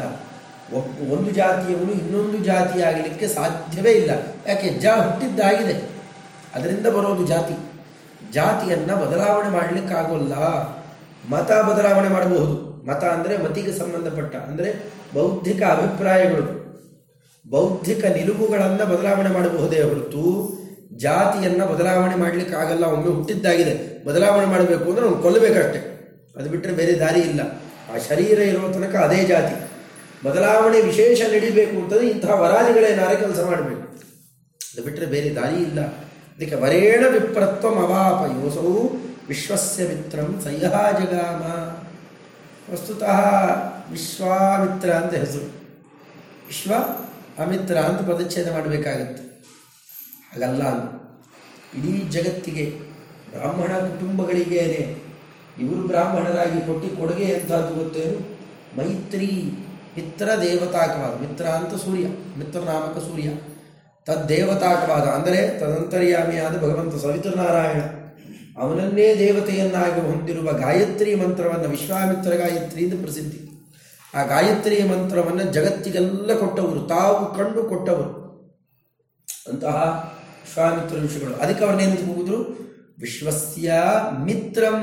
A: ಒಂದು ಜಾತಿಯವನು ಇನ್ನೊಂದು ಜಾತಿಯಾಗಲಿಕ್ಕೆ ಸಾಧ್ಯವೇ ಇಲ್ಲ. ಯಾಕೆ, ಜ ಹುಟ್ಟಿದ್ದಾಗಿದೆ. ಅದರಿಂದ ಬರೋದು ಜಾತಿ. ಜಾತಿಯನ್ನು ಬದಲಾವಣೆ ಮಾಡಲಿಕ್ಕಾಗೋಲ್ಲ. ಮತ ಬದಲಾವಣೆ ಮಾಡಬಹುದು. ಮತ ಅಂದರೆ ಮತಿಗೆ ಸಂಬಂಧಪಟ್ಟ, ಅಂದರೆ ಬೌದ್ಧಿಕ ಅಭಿಪ್ರಾಯಗಳು. ಬೌದ್ಧಿಕ ನಿಲುವುಗಳನ್ನು ಬದಲಾವಣೆ ಮಾಡಬಹುದೇ ಹೊರತು ಜಾತಿಯನ್ನು ಬದಲಾವಣೆ ಮಾಡಲಿಕ್ಕಾಗಲ್ಲ, ಒಮ್ಮೆ ಹುಟ್ಟಿದ್ದಾಗಿದೆ. ಬದಲಾವಣೆ ಮಾಡಬೇಕು ಅಂದರೆ ಅವ್ನು ಕೊಲ್ಲಬೇಕಷ್ಟೆ. ಅದು ಬಿಟ್ಟರೆ ಬೇರೆ ದಾರಿ ಇಲ್ಲ. ಆ ಶರೀರ ಇರೋ ತನಕ ಅದೇ ಜಾತಿ. ಬದಲಾವಣೆ ವಿಶೇಷ ನಡಿಬೇಕು ಅಂತಂದರೆ ಇಂತಹ ವರಾದಿಗಳೇನಾರ ಕೆಲಸ ಮಾಡಬೇಕು. ಅದು ಬಿಟ್ಟರೆ ಬೇರೆ ದಾರಿ ಇಲ್ಲ. ಅದಕ್ಕೆ ವರೇಣ ವಿಪ್ರತ್ವ ಅವಾಪ ಯೋಸವು ವಿಶ್ವಸ್ಯ ಮಿತ್ರಂ ಸಯಹ ಜಗಾಮ. ವಸ್ತುತಃ ವಿಶ್ವಾಮಿತ್ರ ಅಂತ ಹೆಸರು. ವಿಶ್ವ ಅಮಿತ್ರ ಅಂತ ಪದಚ್ಛೇದ ಮಾಡಬೇಕಾಗತ್ತೆ. ಹಾಗಲ್ಲ ಇಡೀ ಜಗತ್ತಿಗೆ ಬ್ರಾಹ್ಮಣ ಕುಟುಂಬಗಳಿಗೇನೆ ಇವರು ಬ್ರಾಹ್ಮಣರಾಗಿ ಕೊಟ್ಟಿ ಕೊಡುಗೆ ಎಂಥದ್ದು ಗೊತ್ತೇನು? ಮೈತ್ರಿ ಮಿತ್ರ ದೇವತಾಕವಾದ, ಮಿತ್ರ ಅಂತ ಸೂರ್ಯ ಮಿತ್ರನಾಮಕ ಸೂರ್ಯ. ತದ್ದೇವತಾಕವಾದ, ಅಂದರೆ ತದಂತರ್ಯಾಮಿಯಾದ ಭಗವಂತ ಸವಿತೃನಾರಾಯಣ ಅವನನ್ನೇ ದೇವತೆಯನ್ನಾಗಿ ಹೊಂದಿರುವ ಗಾಯತ್ರಿ ಮಂತ್ರವನ್ನು ವಿಶ್ವಾಮಿತ್ರ ಗಾಯತ್ರಿ ಎಂದು ಪ್ರಸಿದ್ಧಿ. ಆ ಗಾಯತ್ರಿ ಮಂತ್ರವನ್ನು ಜಗತ್ತಿಗೆಲ್ಲ ಕೊಟ್ಟವರು, ತಾವು ಕಂಡು ಕೊಟ್ಟವರು. ಅಂತಹ ವಿಶ್ವಾಮಿತ್ರ ಋಷಿಗಳು. ಅದಕ್ಕೆ ಅವ್ರನ್ನೇನು ಕೂಗಿದ್ರು? ವಿಶ್ವಸ್ಯ ಮಿತ್ರಂ,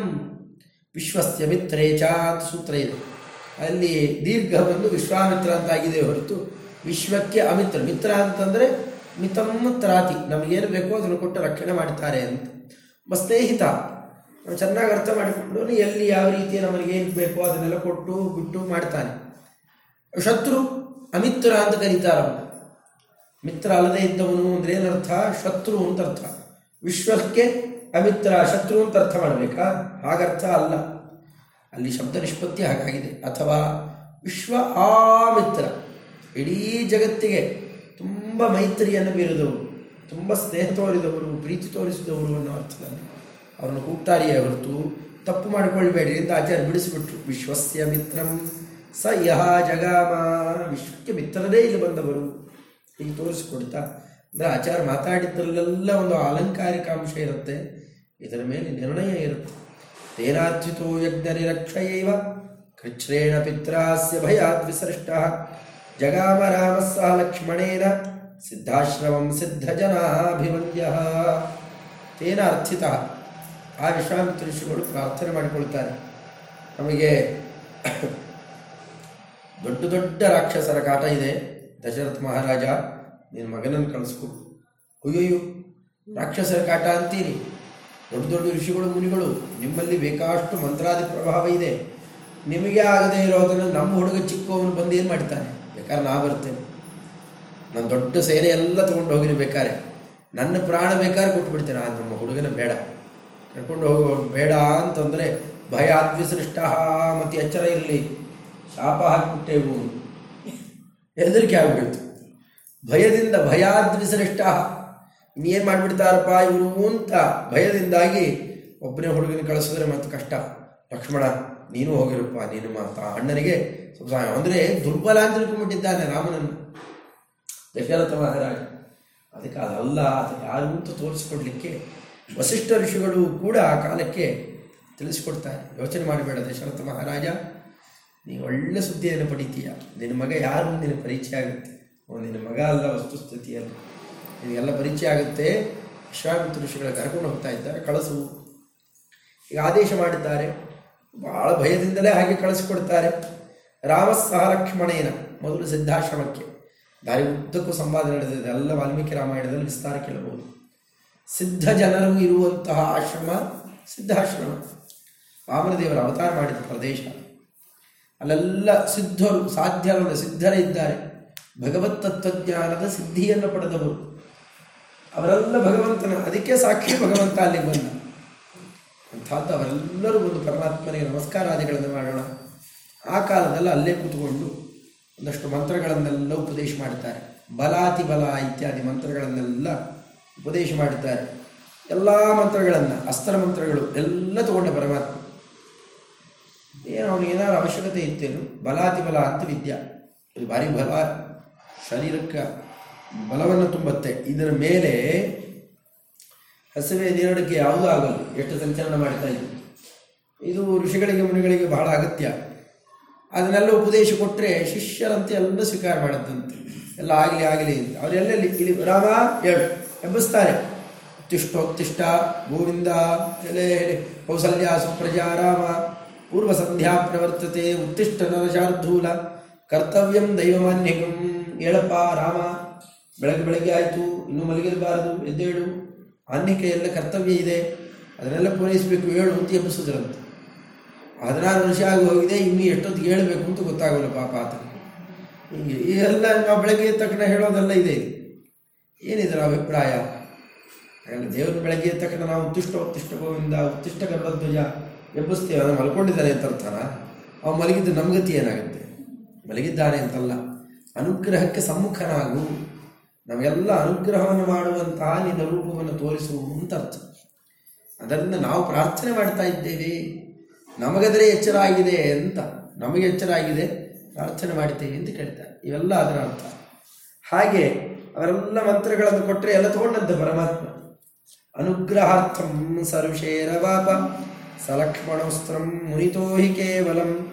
A: ವಿಶ್ವಸ್ಯ ಮಿತ್ರೇ ಅಂತ ಸೂತ್ರ ಇದೆ. ಅಲ್ಲಿ ದೀರ್ಘ ಬಂದು ವಿಶ್ವಾಮಿತ್ರ ಅಂತ ಆಗಿದೆ ಹೊರತು ವಿಶ್ವಕ್ಕೆ ಅಮಿತ್ರ. ಮಿತ್ರ ಅಂತಂದರೆ ಮಿತಂ ತ್ರಾತಿ. ನಮಗೇನು ಬೇಕೋ ಅದನ್ನು ಕೊಟ್ಟು ರಕ್ಷಣೆ ಮಾಡ್ತಾರೆ ಅಂತ. ಒಬ್ಬ ಸ್ನೇಹಿತ ನಾವು ಚೆನ್ನಾಗಿ ಅರ್ಥ ಮಾಡಿಕೊಂಡು ಎಲ್ಲಿ ಯಾವ ರೀತಿ ನಮಗೆ ಏನು ಬೇಕೋ ಅದನ್ನೆಲ್ಲ ಕೊಟ್ಟು ಬಿಟ್ಟು ಮಾಡ್ತಾನೆ. ಶತ್ರು, ಅಮಿತ್ರ ಅಂತ ಕರೀತಾರ ಮಿತ್ರ ಅಲ್ಲದೆ ಇದ್ದವನು ಅಂದ್ರೆ ಏನರ್ಥ? ಶತ್ರು ಅಂತ ಅರ್ಥ. ವಿಶ್ವಕ್ಕೆ ಅಮಿತ್ರ, ಶತ್ರು ಅಂತ ಅರ್ಥ ಮಾಡಬೇಕಾ? ಹಾಗರ್ಥ ಅಲ್ಲ. ಅಲ್ಲಿ ಶಬ್ದ ನಿಷ್ಪತ್ತಿ ಹಾಗಾಗಿದೆ. ಅಥವಾ ವಿಶ್ವ ಆಮಿತ್ರ ಇಡೀ ಜಗತ್ತಿಗೆ ತುಂಬ ಮೈತ್ರಿಯನ್ನು ಬೀರಿದವರು ತುಂಬ ಸ್ನೇಹ ತೋರಿದವರು ಪ್ರೀತಿ ತೋರಿಸಿದವರು ಅನ್ನೋ ಅರ್ಥದಲ್ಲಿ ಅವರನ್ನು ಕೂಗ್ತಾರಿಯೇ ಹೊರತು ತಪ್ಪು ಮಾಡಿಕೊಳ್ಬೇಡಿ ಅಂತ ಆಚಾರ್ಯ ಬಿಡಿಸಿಬಿಟ್ರು. ವಿಶ್ವಸ್ಯ ಮಿತ್ರಂ, ಸ ಯಹ ಜಗಾಮ. ವಿಶ್ವಕ್ಕೆ ಮಿತ್ರರೇ ಇಲ್ಲಿ ಬಂದವರು. ಹೀಗೆ ತೋರಿಸಿಕೊಡ್ತಾ ಅಂದರೆ ಆಚಾರ ಮಾತಾಡಿದ್ದರಲ್ಲೆಲ್ಲ ಒಂದು ಅಲಂಕಾರಿಕ ಅಂಶ ಇರುತ್ತೆ. ಇದರ ಮೇಲೆ ನಿರ್ಣಯ ಇರುತ್ತೆ. ತೇನಾರ್ಜಿತೋ ಯಜ್ಞ ನಿರಕ್ಷಯೈವ ಕೃಚ್ರೇಣ ಪಿತ್ರಾಸ್ಯ ಭಯಾತ್ ವಿಸೃಷ್ಟ ಜಗಾಮ ರಾಮ ಸಹ ಲಕ್ಷ್ಮಣೇನ ಸಿದ್ಧಾಶ್ರಮಂ ಸಿದ್ಧಜನಾಭಿವಂದ್ಯ ತೇನ ಅರ್ಥಿತ ಆ ವಿಶ್ವಾಮಿತ್ರ ಋಷಿಗಳು ಪ್ರಾರ್ಥನೆ ಮಾಡಿಕೊಳ್ತಾರೆ. ನಮಗೆ ದೊಡ್ಡ ದೊಡ್ಡ ರಾಕ್ಷಸರ ಕಾಟ ಇದೆ. ದಶರಥ ಮಹಾರಾಜ, ನಿನ್ನ ಮಗನನ್ನು ಕಳಿಸ್ಕೊ ಅಯ್ಯಯ್ಯೋ ರಾಕ್ಷಸರ ಕಾಟ ಅಂತೀರಿ. ದೊಡ್ಡ ದೊಡ್ಡ ಋಷಿಗಳು, ಮುನಿಗಳು, ನಿಮ್ಮಲ್ಲಿ ಬೇಕಾಷ್ಟು ಮಂತ್ರಾದಿ ಪ್ರಭಾವ ಇದೆ. ನಿಮಗೆ ಆಗದೇ ಇರೋದನ್ನು ನಮ್ಮ ಹುಡುಗ ಚಿಕ್ಕವನು ಬಂದು ಏನು ಮಾಡ್ತಾನೆ? ಬೇಕಾದ್ರೆ ನಾ ಬರ್ತೇನೆ. ನಾನು ದೊಡ್ಡ ಸೇನೆ ಎಲ್ಲ ತೊಗೊಂಡು ಹೋಗಿರಿ ಬೇಕಾರೆ. ನನ್ನ ಪ್ರಾಣ ಬೇಕಾದ್ರೆ ಕೊಟ್ಬಿಡ್ತೇನೆ, ಆದ್ರೆ ನಮ್ಮ ಹುಡುಗನ ಬೇಡ. ಕರ್ಕೊಂಡು ಹೋಗೋ ಬೇಡ ಅಂತಂದರೆ ಭಯ ಅದ್ವಿಸೃಷ್ಟ ಮತ್ತು ಎಚ್ಚರ ಇರಲಿ. ಶಾಪ ಹಾಕಿಬಿಟ್ಟೆವು ಹೆದರಿಕೆ ಆಗ್ಬಿಡ್ತು. ಭಯದಿಂದ ಭಯಾದ್ವಿಸೃಷ್ಟ. ಇನ್ನೇನು ಮಾಡಿಬಿಡ್ತಾರಪ್ಪ ಇವರು ಅಂತ ಭಯದಿಂದಾಗಿ ಒಬ್ಬನೇ ಹುಡುಗನ ಕಳಿಸಿದ್ರೆ ಮತ್ತೆ ಕಷ್ಟ. ಲಕ್ಷ್ಮಣ, ನೀನು ಹೋಗಿರಪ್ಪ, ನೀನು ಮಾತಾ ಅಣ್ಣನಿಗೆ ಅಂದರೆ ದುರ್ಬಲ ಅಂತ ತಿಳ್ಕೊಂಡ್ಬಿಟ್ಟಿದ್ದಾನೆ ರಾಮನನ್ನು. ದಶರಥ ಮಹಾರಾಜ ಅದಕ್ಕೆ ಅದಲ್ಲ ಅದು ಯಾರು ಅಂತ ತೋರಿಸ್ಕೊಡ್ಲಿಕ್ಕೆ ವಸಿಷ್ಠ ಋಷಿಗಳು ಕೂಡ ಆ ಕಾಲಕ್ಕೆ ತಿಳಿಸ್ಕೊಡ್ತಾರೆ. ಯೋಚನೆ ಮಾಡಬೇಡ ದಶರಥ ಮಹಾರಾಜ ನೀ ಒಳ್ಳೆ ಸುದ್ದಿಯನ್ನು ಪಡಿತೀಯ. ನಿನ್ನ ಮಗ ಯಾರು ನಿನ್ನ ಪರಿಚಯ ಆಗುತ್ತೆ. ಅವನು ನಿನ್ನ ಮಗ ಅಲ್ಲ ವಸ್ತುಸ್ಥಿತಿಯಲ್ಲಿ ನಿನಗೆಲ್ಲ ಪರಿಚಯ ಆಗುತ್ತೆ. ವಿಶ್ವಾಮಿತ್ರ ಋಷಿಗಳ ಕರ್ಕೊಂಡು ಹೋಗ್ತಾ ಇದ್ದಾರೆ, ಕಳಿಸು. ಈಗ ಆದೇಶ ಮಾಡಿದ್ದಾರೆ. ಭಾಳ ಭಯದಿಂದಲೇ ಹಾಗೆ ಕಳಿಸಿಕೊಡ್ತಾರೆ. ರಾಮ ಸಹ ಲಕ್ಷ್ಮಣೇನ ಮೊದಲು ಸಿದ್ಧಾಶ್ರಮಕ್ಕೆ. ದಾರಿ ಉದ್ದಕ್ಕೂ ಸಂವಾದ ನಡೆದಿದೆ. ಎಲ್ಲ ವಾಲ್ಮೀಕಿ ರಾಮಾಯಣದಲ್ಲಿ ವಿಸ್ತಾರ ಕೇಳಬಹುದು. ಸಿದ್ಧ ಜನರು ಇರುವಂತಹ ಆಶ್ರಮ ಸಿದ್ಧಾಶ್ರಮ ವಾಮನದೇವರ ಅವತಾರ ಮಾಡಿದ ಪ್ರದೇಶ. ಅಲ್ಲೆಲ್ಲ ಸಿದ್ಧರು ಸಾಧ್ಯರಲ್ಲ ಸಿದ್ಧರೇ ಇದ್ದಾರೆ. ಭಗವತ್ ತತ್ವಜ್ಞಾನದ ಸಿದ್ಧಿಯನ್ನು ಪಡೆದವರು. ಅವರೆಲ್ಲ ಭಗವಂತನ, ಅದಕ್ಕೆ ಸಾಕ್ಷಿ ಭಗವಂತ ಅಲ್ಲಿ ಬಂದ. ಅಂಥದ್ದು ಅವರೆಲ್ಲರೂ ಒಂದು ಪರಮಾತ್ಮನಿಗೆ ನಮಸ್ಕಾರಾದಿಗಳನ್ನು ಮಾಡೋಣ. ಆ ಕಾಲದಲ್ಲಿ ಅಲ್ಲೇ ಕೂತ್ಕೊಂಡು ಒಂದಷ್ಟು ಮಂತ್ರಗಳನ್ನೆಲ್ಲ ಉಪದೇಶ ಮಾಡ್ತಾರೆ ಬಲಾತಿ ಬಲ ಇತ್ಯಾದಿ ಮಂತ್ರಗಳನ್ನೆಲ್ಲ ಉಪದೇಶ ಮಾಡುತ್ತಾರೆ ಎಲ್ಲ ಮಂತ್ರಗಳನ್ನು, ಅಸ್ತ್ರ ಮಂತ್ರಗಳು ಎಲ್ಲ ತಗೊಂಡ ಪರಮಾತ್ಮ. ಏನು ಅವನಿಗೆ ಏನಾದ್ರು ಅವಶ್ಯಕತೆ ಇತ್ತೇನು? ಬಲಾತಿ ಬಲ ಅಂತ ವಿದ್ಯಾ. ಇದು ಭಾರಿ ಬಲ. ಶರೀರಕ್ಕೆ ಬಲವನ್ನು ತುಂಬುತ್ತೆ. ಇದರ ಮೇಲೆ ಹಸಿವೆ ನೀರಡಿಕೆ ಯಾವುದೂ ಆಗಲ್ಲ. ಎಷ್ಟು ಸಂಚಲನ ಮಾಡ್ತಾ ಇದ್ವಿ ಇದು ಋಷಿಗಳಿಗೆ, ಮುನಿಗಳಿಗೆ ಬಹಳ ಅಗತ್ಯ. ಅದನ್ನೆಲ್ಲ ಉಪದೇಶ ಕೊಟ್ಟರೆ ಶಿಷ್ಯರಂತೆ ಎಲ್ಲ ಸ್ವೀಕಾರ ಮಾಡದಂತೆ ಎಲ್ಲ ಆಗಲಿ ಆಗಲಿ ಅಂತ. ಅವರೆಲ್ಲೆಲ್ಲಿ ಇಲ್ಲಿ ರಾಮ ಹೇಳು ಎಬ್ಬಿಸ್ತಾರೆ ತಿಷ್ಟೋತ್ತಿಷ್ಟ ಗೋವಿಂದ ಎಲೆ ಹೇಳಿ ಕೌಸಲ್ಯ, ಸುಪ್ರಜಾ, ರಾಮ. ಪೂರ್ವ ಸಂಧ್ಯಾ ಪ್ರವರ್ತತೆ, ಉತ್ತಿಷ್ಟ ನರಶಾರ್ಧೂಲ, ಕರ್ತವ್ಯಂ ದೈವಮಾನ್ಯಗಂ ಹೇಳಪ್ಪ ರಾಮ. ಬೆಳಗ್ಗೆ ಬೆಳಗ್ಗೆ ಆಯಿತು, ಇನ್ನೂ ಮಲಗಿರಬಾರದು, ಎದ್ದೇಳು. ಎಲ್ಲ ಕರ್ತವ್ಯ ಇದೆ. ಅದನ್ನೆಲ್ಲ ಪೂರೈಸಬೇಕು ಹೇಳು ಅಂತ ಎಬ್ಬಿಸಿದ್ರಂತೆ ಹದಿನಾರು ವರ್ಷ ಆಗಿ ಹೋಗಿದೆ, ಇನ್ನು ಎಷ್ಟೊತ್ತಿಗೆ ಹೇಳಬೇಕು ಅಂತ ಗೊತ್ತಾಗಲ್ಲ ಪಾಪ ಆತ ಎಲ್ಲ ನಾವು ಬೆಳಗ್ಗೆ ತಕ್ಷಣ ಹೇಳೋದೆಲ್ಲ ಇದೆ ಏನಿದರ ಅಭಿಪ್ರಾಯ? ಹಾಗಲ್ಲ ದೇವರ ಬೆಳಗ್ಗೆ ತಕ್ಷಣ ನಾವು ಉತ್ತಿಷ್ಟ ಉತ್ತಿಷ್ಟ ಗೋವಿಂದ ಉತ್ತಿಷ್ಟ ಗರ್ಭಧ್ವಜ ಎಬ್ಬಿಸ್ತೇವೆ ಅವನು ಮಲ್ಕೊಂಡಿದ್ದಾನೆ ಅಂತ ಅರ್ಥನ ಅವ ಮಲಗಿದ್ದು ನಮ್ಗತಿ ಏನಾಗುತ್ತೆ? ಮಲಗಿದ್ದಾನೆ ಅಂತಲ್ಲ. ಅನುಗ್ರಹಕ್ಕೆ ಸಮ್ಮುಖನಾಗು. ನಮಗೆಲ್ಲ ಅನುಗ್ರಹವನ್ನು ಮಾಡುವಂತಹ ನಿನ್ನ ರೂಪವನ್ನು ತೋರಿಸು ಅಂತ ಅರ್ಥ. ಅದರಿಂದ ನಾವು ಪ್ರಾರ್ಥನೆ ಮಾಡ್ತಾ ಇದ್ದೇವೆ. ನಮಗದರೆ ಎಚ್ಚರ ಆಗಿದೆ ಅಂತ, ನಮಗೆ ಎಚ್ಚರ ಆಗಿದೆ ಪ್ರಾರ್ಥನೆ ಮಾಡ್ತೇವೆ ಅಂತ ಕೇಳ್ತಾರೆ. ಇವೆಲ್ಲ ಅದರ ಅರ್ಥ. ಹಾಗೆ ಅವರೆಲ್ಲ ಮಂತ್ರಗಳನ್ನು ಕೊಟ್ಟರೆ ಎಲ್ಲ ತಗೊಂಡಂತೆ ಪರಮಾತ್ಮ. ಅನುಗ್ರಹಾರ್ಥಂ ಸರ್ವಶೇರವಾಪ ಸಲಕ್ಷ್ಮಣೋಸ್ತ್ರಂ ಮುನಿತೋ ಹಿ ಕೇವಲಂ,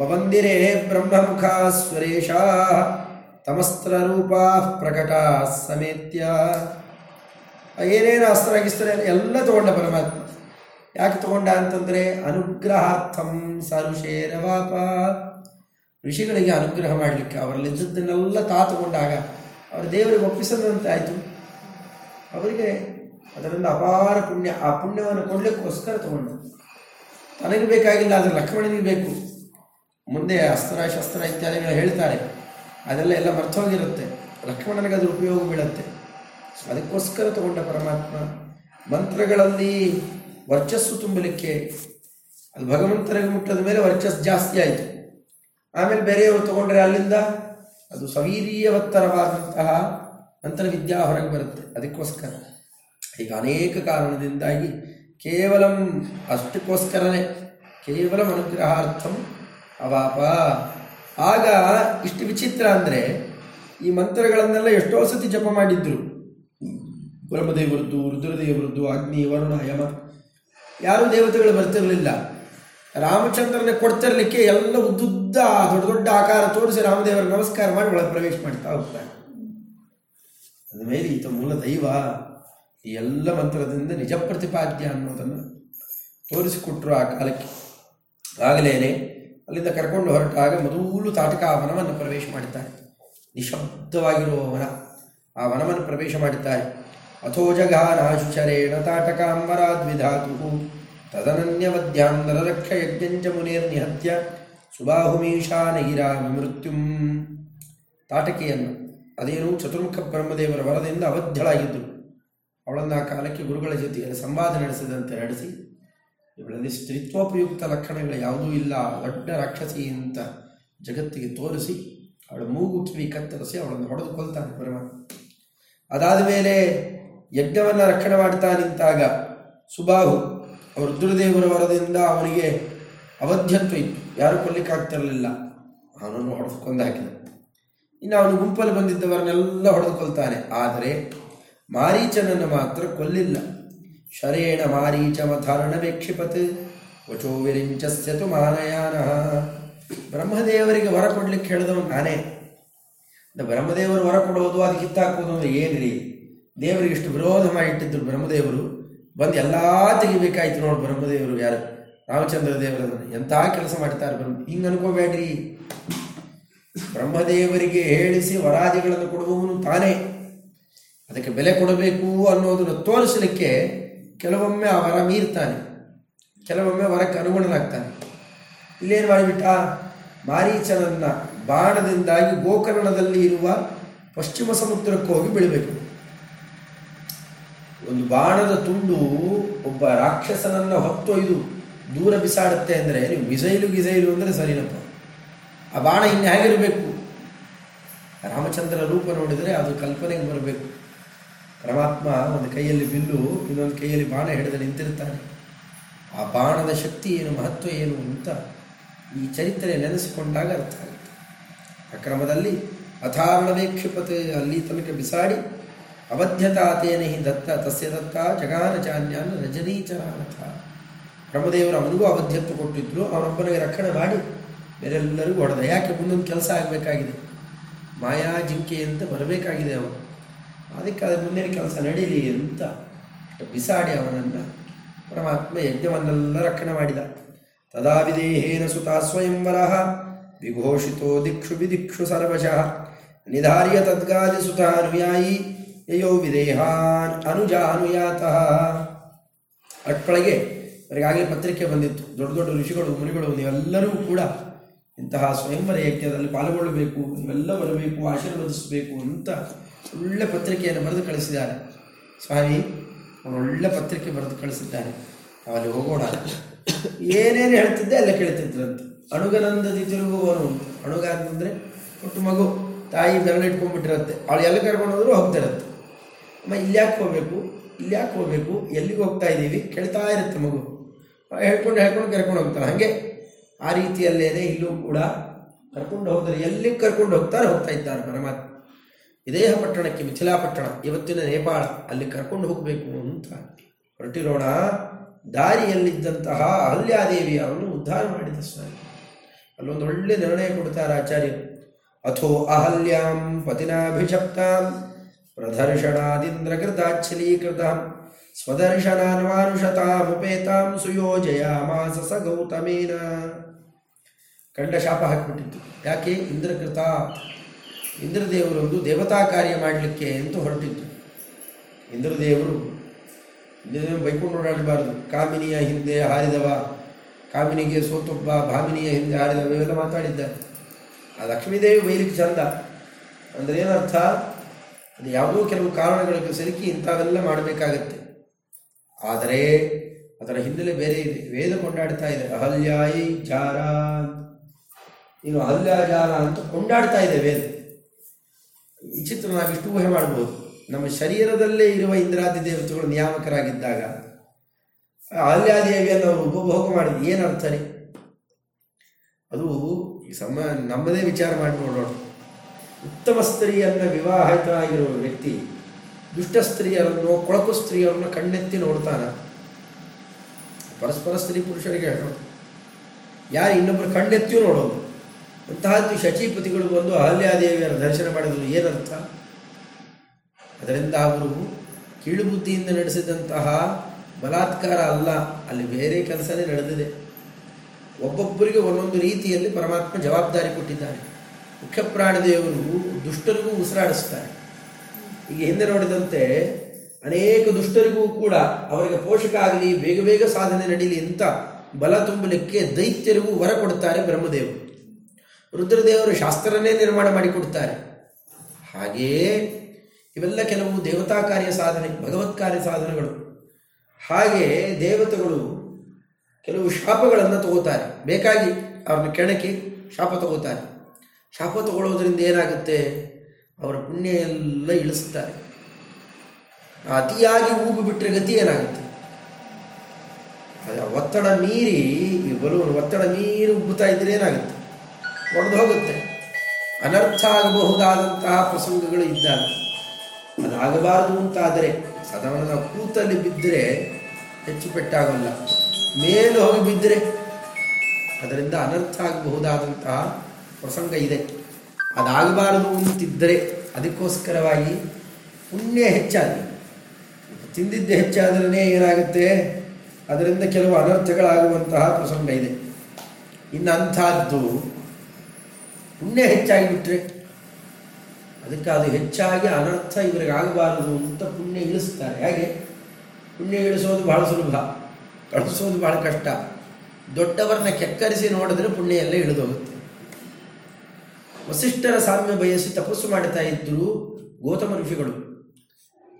A: ವವಂದಿರೇ ಬ್ರಹ್ಮಮುಖ ಸ್ವರೇಶಾ ತಮಸ್ತ್ರರೂಪಾ ಪ್ರಕಟ ಸಮೇತ್ಯ. ಏನೇನು ಅಸ್ತ್ರ ಆಗಿಸ್ತಾರೆ ಎಲ್ಲ ತಗೊಂಡ ಪರಮಾತ್ಮ. ಯಾಕೆ ತಗೊಂಡ ಅಂತಂದರೆ ಅನುಗ್ರಹಾರ್ಥಂ ಸರುಷೇರವಾಪ ಋಷಿಗಳಿಗೆ ಅನುಗ್ರಹ ಮಾಡಲಿಕ್ಕೆ ಅವರಲ್ಲಿದ್ದದ್ದನ್ನೆಲ್ಲ ತಾ ತಗೊಂಡಾಗ ಅವರು ದೇವರಿಗೆ ಒಪ್ಪಿಸದಂತಾಯಿತು. ಅವರಿಗೆ ಅದರಿಂದ ಅಪಾರ ಪುಣ್ಯ, ಆ ಪುಣ್ಯವನ್ನು ಕೊಡಲಿಕ್ಕೋಸ್ಕರ ತಗೊಂಡ. ತನಗೆ ಬೇಕಾಗಿಲ್ಲ, ಆದರೆ ಲಕ್ಷ್ಮಣನಿಗೆ ಬೇಕು. ಮುಂದೆ ಅಸ್ತ್ರ ಶಸ್ತ್ರ ಇತ್ಯಾದಿಗಳು ಹೇಳ್ತಾರೆ. ಅದೆಲ್ಲ ಎಲ್ಲ ಮರ್ತೋಗಿರುತ್ತೆ ಲಕ್ಷ್ಮಣನಿಗೆ ಅದು ಉಪಯೋಗ ಬೀಳುತ್ತೆ. ಅದಕ್ಕೋಸ್ಕರ ತಗೊಂಡ ಪರಮಾತ್ಮ ಮಂತ್ರಗಳಲ್ಲಿ ವರ್ಚಸ್ಸು ತುಂಬಲಿಕ್ಕೆ ಅದು ಭಗವಂತನಿಗೆ ಮುಟ್ಟದ ಮೇಲೆ ವರ್ಚಸ್ಸು ಜಾಸ್ತಿ ಆಯಿತು. ಆಮೇಲೆ ಬೇರೆಯವರು ತಗೊಂಡ್ರೆ ಅಲ್ಲಿಂದ ಅದು ಸವೀರ್ಯವತ್ತರವಾದಂತಹ ಮಂತ್ರವಿದ್ಯಾ ಹೊರಗೆ ಬರುತ್ತೆ. ಅದಕ್ಕೋಸ್ಕರ. ಈಗ ಅನೇಕ ಕಾರಣದಿಂದಾಗಿ ಕೇವಲಂ ಅಷ್ಟಕ್ಕೋಸ್ಕರನೇ, ಕೇವಲ ಅನುಗ್ರಹಾರ್ಥಂ ಅವಾಪ. ಆಗ ಇಷ್ಟು ವಿಚಿತ್ರ ಅಂದರೆ ಈ ಮಂತ್ರಗಳನ್ನೆಲ್ಲ ಎಷ್ಟೋ ಸತಿ ಜಪ ಮಾಡಿದ್ರು. ಬ್ರಹ್ಮದೇವರದ್ದು, ರುದ್ರದೇವರದ್ದು, ಅಗ್ನಿ, ವರುಣ, ಯಮ. ಯಾರೂ ದೇವತೆಗಳು ಬರ್ತಿರಲಿಲ್ಲ. ರಾಮಚಂದ್ರನ ಕೊಡ್ತಿರ್ಲಿಕ್ಕೆ ಎಲ್ಲ ಉದ್ದುದ್ದ, ದೊಡ್ಡ ದೊಡ್ಡ ಆಕಾರ ತೋರಿಸಿ ರಾಮದೇವರ ನಮಸ್ಕಾರ ಮಾಡಿ ಒಳಗೆ ಪ್ರವೇಶ ಮಾಡ್ತಾ ಹೋಗ್ತಾರೆ. ಅಂದಮೇಲೆ ಈತ ಮೂಲ ದೈವ. ಈ ಎಲ್ಲ ಮಂತ್ರದಿಂದ ನಿಜ ಪ್ರತಿಪಾದ್ಯ ಅನ್ನೋದನ್ನು ತೋರಿಸಿಕೊಟ್ರು ಆ ಕಾಲಕ್ಕೆ. ಆಗಲೇನೆ, ಅಲ್ಲಿಂದ ಕರ್ಕೊಂಡು ಹೊರಟಾಗ ಮೊದಲು ತಾಟಕ ಆ ವನವನ್ನು ಪ್ರವೇಶ ಮಾಡುತ್ತಾರೆ ನಿಶಬ್ದವಾಗಿರುವ ವನ ಆ ವನವನ್ನು ಪ್ರವೇಶ ಮಾಡುತ್ತಾರೆ ತಾಟಕಾಂಬರಾದ್ವಿಧಾತು ತದನನ್ಯವಧ್ಯಾಂತರ ರಕ್ಷ ಯಜ್ಞಂಚ ಮುನೇರ್ನಿಹತ್ಯ ಸುಬಾಹುಮೀಶಾನಗಿರಾ ಮೃತ್ಯುಂ ತಾಟಕಿಯನ್ನು ಅದೇನು ಚತುರ್ಮುಖ ಬ್ರಹ್ಮದೇವರ ವರದಿಂದ ಅವಧ್ಯಳಾಗಿದ್ದು, ಅವಳನ್ನು ಆ ಕಾಲಕ್ಕೆ ಗುರುಗಳ ಜೊತೆಯಲ್ಲಿ ಸಂವಾದ ನಡೆಸಿದಂತೆ ನಡೆಸಿ, ಇವಳಲ್ಲಿ ಸ್ತ್ರೀತ್ವೋಪಯುಕ್ತ ಲಕ್ಷಣಗಳು ಯಾವುದೂ ಇಲ್ಲ ದೊಡ್ಡ ರಾಕ್ಷಸಿ ಅಂತ ಜಗತ್ತಿಗೆ ತೋರಿಸಿ, ಅವಳ ಮೂಗು ಕಿವಿ ಕತ್ತರಿಸಿ ಅವಳನ್ನು ಹೊಡೆದುಕೊಳ್ತಾನೆ ಪರಮಾತ್ಮ ಅದಾದ ಮೇಲೆ ಯಜ್ಞವನ್ನು ರಕ್ಷಣೆ ಮಾಡ್ತಾ ನಿಂತಾಗ ಸುಬಾಹು ರುದ್ರದೇವರ ವರದಿಂದ ಅವನಿಗೆ ಅವಧ್ಯತ್ವ ಇತ್ತು. ಯಾರೂ ಕೊಲ್ಲಿಕ್ಕಾಗ್ತಿರಲಿಲ್ಲ ಅವನನ್ನು ಹೊಡೆದುಕೊಂಡು ಹಾಕಿದ. ಇನ್ನು ಅವನು ಗುಂಪಲ್ಲಿ ಬಂದಿದ್ದವರನ್ನೆಲ್ಲ ಹೊಡೆದುಕೊಳ್ತಾನೆ ಆದರೆ ಮಾರೀಚನನ್ನು ಮಾತ್ರ ಕೊಲ್ಲಿಲ್ಲ. ಶರೇಣ ಮಾರೀಚ ಮಥಾರಣ ವೇಕ್ಷಿಪತ್ ವಚೋ ವಿರಿಂಚಸ್ಯತು ಮಾನಯಾನ. ಬ್ರಹ್ಮದೇವರಿಗೆ ವರ ಕೊಡ್ಲಿಕ್ಕೆ ಹೇಳಿದವನು ನಾನೇ. ಬ್ರಹ್ಮದೇವರು ವರ ಕೊಡೋದು, ಅದು ಕಿತ್ತಾಕೋದು ಅಂದರೆ ಏನ್ರಿ? ದೇವರಿಗೆ ಇಷ್ಟು ವಿರೋಧ ಮಾಡಿಟ್ಟಿದ್ರು ಬ್ರಹ್ಮದೇವರು, ಬಂದು ಎಲ್ಲ ತೆಗಿಬೇಕಾಯ್ತು ನೋಡಿ ಬ್ರಹ್ಮದೇವರು ಯಾರು? ರಾಮಚಂದ್ರ ದೇವರನ್ನು ಎಂಥ ಕೆಲಸ ಮಾಡ್ತಾರೆ ಬ್ರಹ್ಮ, ಹಿಂಗೆ ಅನ್ಕೋಬೇಡ್ರಿ. ಬ್ರಹ್ಮದೇವರಿಗೆ ಹೇಳಿಸಿ ವರಾದಿಗಳನ್ನು ಕೊಡುವವನು ತಾನೇ. ಅದಕ್ಕೆ ಬೆಲೆ ಕೊಡಬೇಕು ಅನ್ನೋದನ್ನು ತೋರಿಸಲಿಕ್ಕೆ ಕೆಲವೊಮ್ಮೆ ಆ ವರ ಮೀರ್ತಾನೆ. ಕೆಲವೊಮ್ಮೆ ವರಕ್ಕೆ ಅನುಗುಣನಾಗ್ತಾನೆ ಇಲ್ಲೇನು ಮಾಡಿಬಿಟ್ಟ? ಮಾರೀಚನನ್ನ ಬಾಣದಿಂದಾಗಿ ಗೋಕರ್ಣದಲ್ಲಿ ಇರುವ ಪಶ್ಚಿಮ ಸಮುದ್ರಕ್ಕೆ ಹೋಗಿ ಬೀಳಬೇಕು. ಒಂದು ಬಾಣದ ತುಂಡು ಒಬ್ಬ ರಾಕ್ಷಸನನ್ನ ಇದು ದೂರ ಬಿಸಾಡುತ್ತೆ ಅಂದರೆ, ನೀವು ಮಿಸೈಲು ಗಿಸೈಲು ಅಂದರೆ ಸರಿನಪ್ಪ. ಆ ಬಾಣ ಇನ್ನು ಹೇಗಿರಬೇಕು? ರಾಮಚಂದ್ರ ರೂಪ ನೋಡಿದರೆ ಅದು ಕಲ್ಪನೆಗೆ ಬರಬೇಕು. ಪರಮಾತ್ಮ ಒಂದು ಕೈಯಲ್ಲಿ ಬಿಲ್ಲು, ಇನ್ನೊಂದು ಕೈಯಲ್ಲಿ ಬಾಣ ಹಿಡಿದು ನಿಂತಿರ್ತಾನೆ. ಆ ಬಾಣದ ಶಕ್ತಿ ಏನು, ಮಹತ್ವ ಏನು ಅಂತ ಈ ಚರಿತ್ರೆ ನೆನೆಸಿಕೊಂಡಾಗ ಅರ್ಥ ಆಗುತ್ತೆ. ಅಕ್ರಮದಲ್ಲಿ ಅಥಾರಣವೇಕ್ಷಿಪತೆ ಅಲ್ಲಿ ತನಕ ಬಿಸಾಡಿ ಅವಧ್ಯತಾತೇನ ಹಿ ದತ್ತ, ತಸ್ಯ ದತ್ತ ಜಗಾನ ಚಾನ್ಯಾನ್ ರಜನೀಚರಾನಥ ಬ್ರಹ್ಮದೇವರು ಅವನಿಗೂ ಅವಧ್ಯತ್ವ ಕೊಟ್ಟಿದ್ರು, ಅವನೊಬ್ಬನಿಗೆ ರಕ್ಷಣೆ ಮಾಡಿ ಬೇರೆಲ್ಲರಿಗೂ ಹೊಡೆದ. ಯಾಕೆ? ಮುಂದೊಂದು ಕೆಲಸ ಆಗಬೇಕಾಗಿದೆ. ಮಾಯಾ ಜಿಂಕೆ ಅಂತ ಬರಬೇಕಾಗಿದೆ ಅವನು. ಅದಕ್ಕೆ ಅದರ ಮುಂದಿನ ಕೆಲಸ ನಡೀಲಿ ಅಂತ ಬಿಸಾಡಿ ಅವನನ್ನು ಪರಮಾತ್ಮ ಯಜ್ಞವನ್ನೆಲ್ಲ ರಕ್ಷಣೆ ಮಾಡಿದ. ತದಾ ವಿದೇಹೇನ ಸುತ ಸ್ವಯಂವರ ವಿಘೋಷಿತೋ ದಿಕ್ಷು ವಿದಿಕ್ಷು ಸರ್ವಶಃ. ನಿಧಾರ್ಯ ತದ್ಗಾದಿ ಸುತ ಅನುಯಾಯಿ ಯಯೋ ವಿದೇಹಾನ್ ಅನುಜ ಅನುಯಾತಃ ಅಟ್ಪೊಳಗೆ ಅವರಿಗಾಗಲೇ ಪತ್ರಿಕೆ ಬಂದಿತ್ತು. ದೊಡ್ಡ ದೊಡ್ಡ ಋಷಿಗಳು, ಮುನಿಗಳು, ನೀವೆಲ್ಲರೂ ಕೂಡ ಇಂತಹ ಸ್ವಯಂವರ ಯಜ್ಞದಲ್ಲಿ ಪಾಲ್ಗೊಳ್ಳಬೇಕು, ನೀವೆಲ್ಲ ಬರಬೇಕು, ಆಶೀರ್ವದಿಸಬೇಕು ಅಂತ ಒಳ್ಳೆ ಪತ್ರಿಕೆಯನ್ನು ಬರೆದು ಕಳಿಸಿದ್ದಾರೆ. ಸ್ವಾಮಿ ಒಳ್ಳೆ ಪತ್ರಿಕೆ ಬರೆದು ಕಳಿಸಿದ್ದಾನೆ ನಾವಲ್ಲಿ ಹೋಗೋಣ. ಏನೇನು ಹೇಳ್ತಿದ್ದೆ ಎಲ್ಲ ಕೇಳ್ತಿದ್ರಂತೆ. ಅಣುಗನಂದದಿ ತಿರುಗುವನು ಅಣುಗ ಅಂತಂದರೆ ಒಟ್ಟು ಮಗು. ತಾಯಿ ಬೆರಳಿಟ್ಕೊಂಡ್ಬಿಟ್ಟಿರತ್ತೆ. ಅವಳು ಎಲ್ಲ ಕರ್ಕೊಂಡು ಹೋದ್ರು ಹೋಗ್ತಿರತ್ತೆ. ಇಲ್ಲಿ ಹೋಗ್ಬೇಕು? ಇಲ್ಲಿ ಯಾಕೆ ಹೋಗ್ಬೇಕು? ಎಲ್ಲಿಗೆ ಹೋಗ್ತಾ ಇದ್ದೀವಿ? ಕೇಳ್ತಾ ಇರುತ್ತೆ ಮಗು. ಹೇಳ್ಕೊಂಡು ಹೇಳ್ಕೊಂಡು ಕರ್ಕೊಂಡು ಹೋಗ್ತಾರೆ ಹಾಗೆ ಆ ರೀತಿಯಲ್ಲೇ ಇಲ್ಲೂ ಕೂಡ ಕರ್ಕೊಂಡು ಹೋದರೆ ಎಲ್ಲಿಗೆ ಕರ್ಕೊಂಡು ಹೋಗ್ತಾರೆ ಹೋಗ್ತಾ ಇದ್ದಾರೆ ಪರಮಾತ್ಮ. ವಿದೇಹ ಪಟ್ಟಣಕ್ಕೆ ಮಿಥಿಲಾಪಟ್ಟಣ ಇವತ್ತಿನ ನೇಪಾಳ, ಅಲ್ಲಿ ಕರ್ಕೊಂಡು ಹೋಗಬೇಕು ಅಂತ ಹೊರಟಿರೋಣ. ದಾರಿಯಲ್ಲಿದ್ದಂತಹ ಅಹಲ್ಯಾದೇವಿ ಅವನು ಉದ್ಧಾರ ಮಾಡಿದ ಸ್ವಾಮಿ. ಅಲ್ಲೊಂದು ಒಳ್ಳೆ ನಿರ್ಣಯ ಕೊಡ್ತಾರೆ ಆಚಾರ್ಯರು. ಅಥೋ ಅಹಲ್ಯಾಂ ಪತಿನಾಭಿಷಪ್ತಾಂ. ಪ್ರದರ್ಶನಾದಿಂದ್ರಕೃತಾಚ್ಛಲೀಕೃತಾಂ ಸ್ವದರ್ಶನಾನ್ವಾನುಷತಾಮುಪೇತಾಂ ಸುಯೋಜಯಾಮಾಸ ಸ ಗೌತಮೇನ ಕಂಡ ಶಾಪ ಹಾಕಿಬಿಟ್ಟಿತ್ತು ಯಾಕೆ? ಇಂದ್ರಕೃತ, ಇಂದ್ರದೇವರೊಂದು ದೇವತಾ ಕಾರ್ಯ ಮಾಡಲಿಕ್ಕೆ ಅಂತ ಹೊರಟಿತ್ತು. ಇಂದ್ರದೇವರು ಇಂದ್ರದೇವರು ಬೈಕೊಂಡು ಓಡಾಡಬಾರ್ದು ಕಾಮಿನಿಯ ಹಿಂದೆ ಹಾರಿದವ, ಕಾಮಿನಿಗೆ ಸೋತೊಬ್ಬ, ಭಾಮಿನಿಯ ಹಿಂದೆ ಹಾರಿದವ ಇವೆಲ್ಲ ಮಾತಾಡಿದ್ದಾರೆ. ಆ ಲಕ್ಷ್ಮೀದೇವಿ ಬೈಲಿಕ್ಕೆ ಚಂದ. ಅಂದರೆ ಏನರ್ಥ? ಅದು ಯಾವುದೋ ಕೆಲವು ಕಾರಣಗಳಿಗೆ ಸಿಲುಕಿ ಇಂಥವೆಲ್ಲ ಮಾಡಬೇಕಾಗತ್ತೆ. ಆದರೆ ಅದರ ಹಿನ್ನೆಲೆ ಬೇರೆ ಇದೆ. ವೇದ ಕೊಂಡಾಡ್ತಾ ಇದೆ. ಅಹಲ್ಯಾಯಿ ಜಾರ ಇನ್ನು ಅಹಲ್ಯಾಜಾರ ಅಂತ ಕೊಂಡಾಡ್ತಾ ಇದೆ ವೇದ. ಈ ಚಿತ್ರ ಇಷ್ಟು ಊಹೆ ಮಾಡ್ಬೋದು. ನಮ್ಮ ಶರೀರದಲ್ಲೇ ಇರುವ ಇಂದ್ರಾದಿ ದೇವತೆಗಳು ನಿಯಾಮಕರಾಗಿದ್ದಾಗ ಅಹಲ್ಯಾದೇವಿಯನ್ನು ಅವರು ಉಪಭೋಗ ಮಾಡಿದ್ರು ಏನು ಅರ್ಥ ರೀ? ಅದು ಸಮ ನಮ್ಮದೇ ವಿಚಾರ ಮಾಡಿ ನೋಡೋಣ ಉತ್ತಮ ಸ್ತ್ರೀಯನ್ನ ವಿವಾಹಿತರಾಗಿರುವ ವ್ಯಕ್ತಿ ದುಷ್ಟ ಸ್ತ್ರೀಯರನ್ನು, ಕೊಳಕು ಸ್ತ್ರೀಯರನ್ನು ಕಣ್ಣೆತ್ತಿ ನೋಡ್ತಾನ. ಪರಸ್ಪರ ಸ್ತ್ರೀ ಪುರುಷರಿಗೆ ಹೇಳೋದು ಯಾರು ಇನ್ನೊಬ್ಬರು ಕಣ್ಣೆತ್ತಿಯೂ ನೋಡೋದು. ಅಂತಹದ್ದು ಶಚೀಪತಿಗಳು ಬಂದು ಅಹಲ್ಯಾದೇವಿಯರ ದರ್ಶನ ಮಾಡಿದ್ರು ಏನರ್ಥ? ಅದರಿಂದ ಅವರು ಕೀಳುಬುದ್ಧಿಯಿಂದ ನಡೆಸಿದಂತಹ ಬಲಾತ್ಕಾರ ಅಲ್ಲ, ಅಲ್ಲಿ ಬೇರೆ ಕೆಲಸನೇ ನಡೆದಿದೆ. ಒಬ್ಬೊಬ್ಬರಿಗೆ ಒಂದೊಂದು ರೀತಿಯಲ್ಲಿ ಪರಮಾತ್ಮ ಜವಾಬ್ದಾರಿ ಕೊಟ್ಟಿದ್ದಾನೆ ಮುಖ್ಯ ಪ್ರಾಣದೇವರು ದುಷ್ಟರಿಗೂ ಉಸಿರಾಡಿಸ್ತಾರೆ. ಈಗ ಹಿಂದೆ ನೋಡಿದಂತೆ ಅನೇಕ ದುಷ್ಟರಿಗೂ ಕೂಡ ಅವರಿಗೆ ಪೋಷಕ ಆಗಲಿ, ಬೇಗ ಬೇಗ ಸಾಧನೆ ನಡೀಲಿ ಅಂತ ಬಲ ತುಂಬಲಿಕ್ಕೆ ದೈತ್ಯರಿಗೂ ವರ ಕೊಡುತ್ತಾರೆ ಬ್ರಹ್ಮದೇವರು. ರುದ್ರದೇವರು ಶಾಸ್ತ್ರನೇ ನಿರ್ಮಾಣ ಮಾಡಿಕೊಡ್ತಾರೆ. ಹಾಗೆಯೇ ಇವೆಲ್ಲ ಕೆಲವು ದೇವತಾ ಕಾರ್ಯ ಸಾಧನೆ, ಭಗವತ್ ಕಾರ್ಯ ಸಾಧನೆಗಳು. ಹಾಗೆ ದೇವತೆಗಳು ಕೆಲವು ಶಾಪಗಳನ್ನು ತಗೋತಾರೆ. ಬೇಕಾಗಿ ಅವ್ರನ್ನ ಕೆಣಕಿ ಶಾಪ ತಗೋತಾರೆ. ಶಾಪ ತಗೊಳ್ಳೋದ್ರಿಂದ ಏನಾಗುತ್ತೆ? ಅವರ ಪುಣ್ಯ ಎಲ್ಲ ಇಳಿಸ್ತಾರೆ. ಅತಿಯಾಗಿ ಊಗು ಬಿಟ್ಟರೆ ಗತಿ ಏನಾಗುತ್ತೆ? ಒತ್ತಡ ಮೀರಿ, ಈ ಬಲೂನ್ ಒತ್ತಡ ಮೀರಿ ಉಬ್ಬುತ್ತಾ ಇದ್ರೆ ಏನಾಗುತ್ತೆ? ಒಡೆದು ಹೋಗುತ್ತೆ. ಅನರ್ಥ ಆಗಬಹುದಾದಂತಹ ಪ್ರಸಂಗಗಳು ಇದ್ದಾಗ, ಅದಾಗಬಾರದು ಅಂತಾದರೆ ಸಾಧಾರಣ ಕೂತಲ್ಲಿ ಬಿದ್ದರೆ ಹೆಚ್ಚು ಪೆಟ್ಟಾಗಲ್ಲ. ಮೇಲೆ ಹೋಗಿ ಬಿದ್ದರೆ ಅದರಿಂದ ಅನರ್ಥ ಆಗಬಹುದಾದಂತಹ ಪ್ರಸಂಗ ಇದೆ. ಅದಾಗಬಾರದು ಅಂತಿದ್ದರೆ ಅದಕ್ಕೋಸ್ಕರವಾಗಿ ಪುಣ್ಯ ಹೆಚ್ಚಾಗಿ. ತಿಂದಿದ್ದೆ ಹೆಚ್ಚಾದ್ರೇ ಏನಾಗುತ್ತೆ? ಅದರಿಂದ ಕೆಲವು ಅನರ್ಥಗಳಾಗುವಂತಹ ಪ್ರಸಂಗ ಇದೆ. ಇನ್ನು ಅಂಥದ್ದು ಪುಣ್ಯ ಹೆಚ್ಚಾಗಿ ಬಿಟ್ರೆ ಅದಕ್ಕೆ ಅದು ಹೆಚ್ಚಾಗಿ ಅನರ್ಥ ಇವರಿಗೆ ಆಗಬಾರದು ಅಂತ ಪುಣ್ಯ ಇಳಿಸ್ತಾರೆ. ಹಾಗೆ ಪುಣ್ಯ ಇಳಿಸೋದು ಬಹಳ ಸುಲಭ. ಕಳಿಸೋದು ಬಹಳ ಕಷ್ಟ. ದೊಡ್ಡವರನ್ನ ಕೆಕ್ಕರಿಸಿ ನೋಡಿದ್ರೆ ಪುಣ್ಯ ಎಲ್ಲ ಇಳಿದೋಗುತ್ತೆ. ವಸಿಷ್ಠರ ಸಾಮ್ಯ ಬಯಸಿ ತಪಸ್ಸು ಮಾಡ್ತಾ ಇದ್ದರು ಗೌತಮ ಋಷಿಗಳು.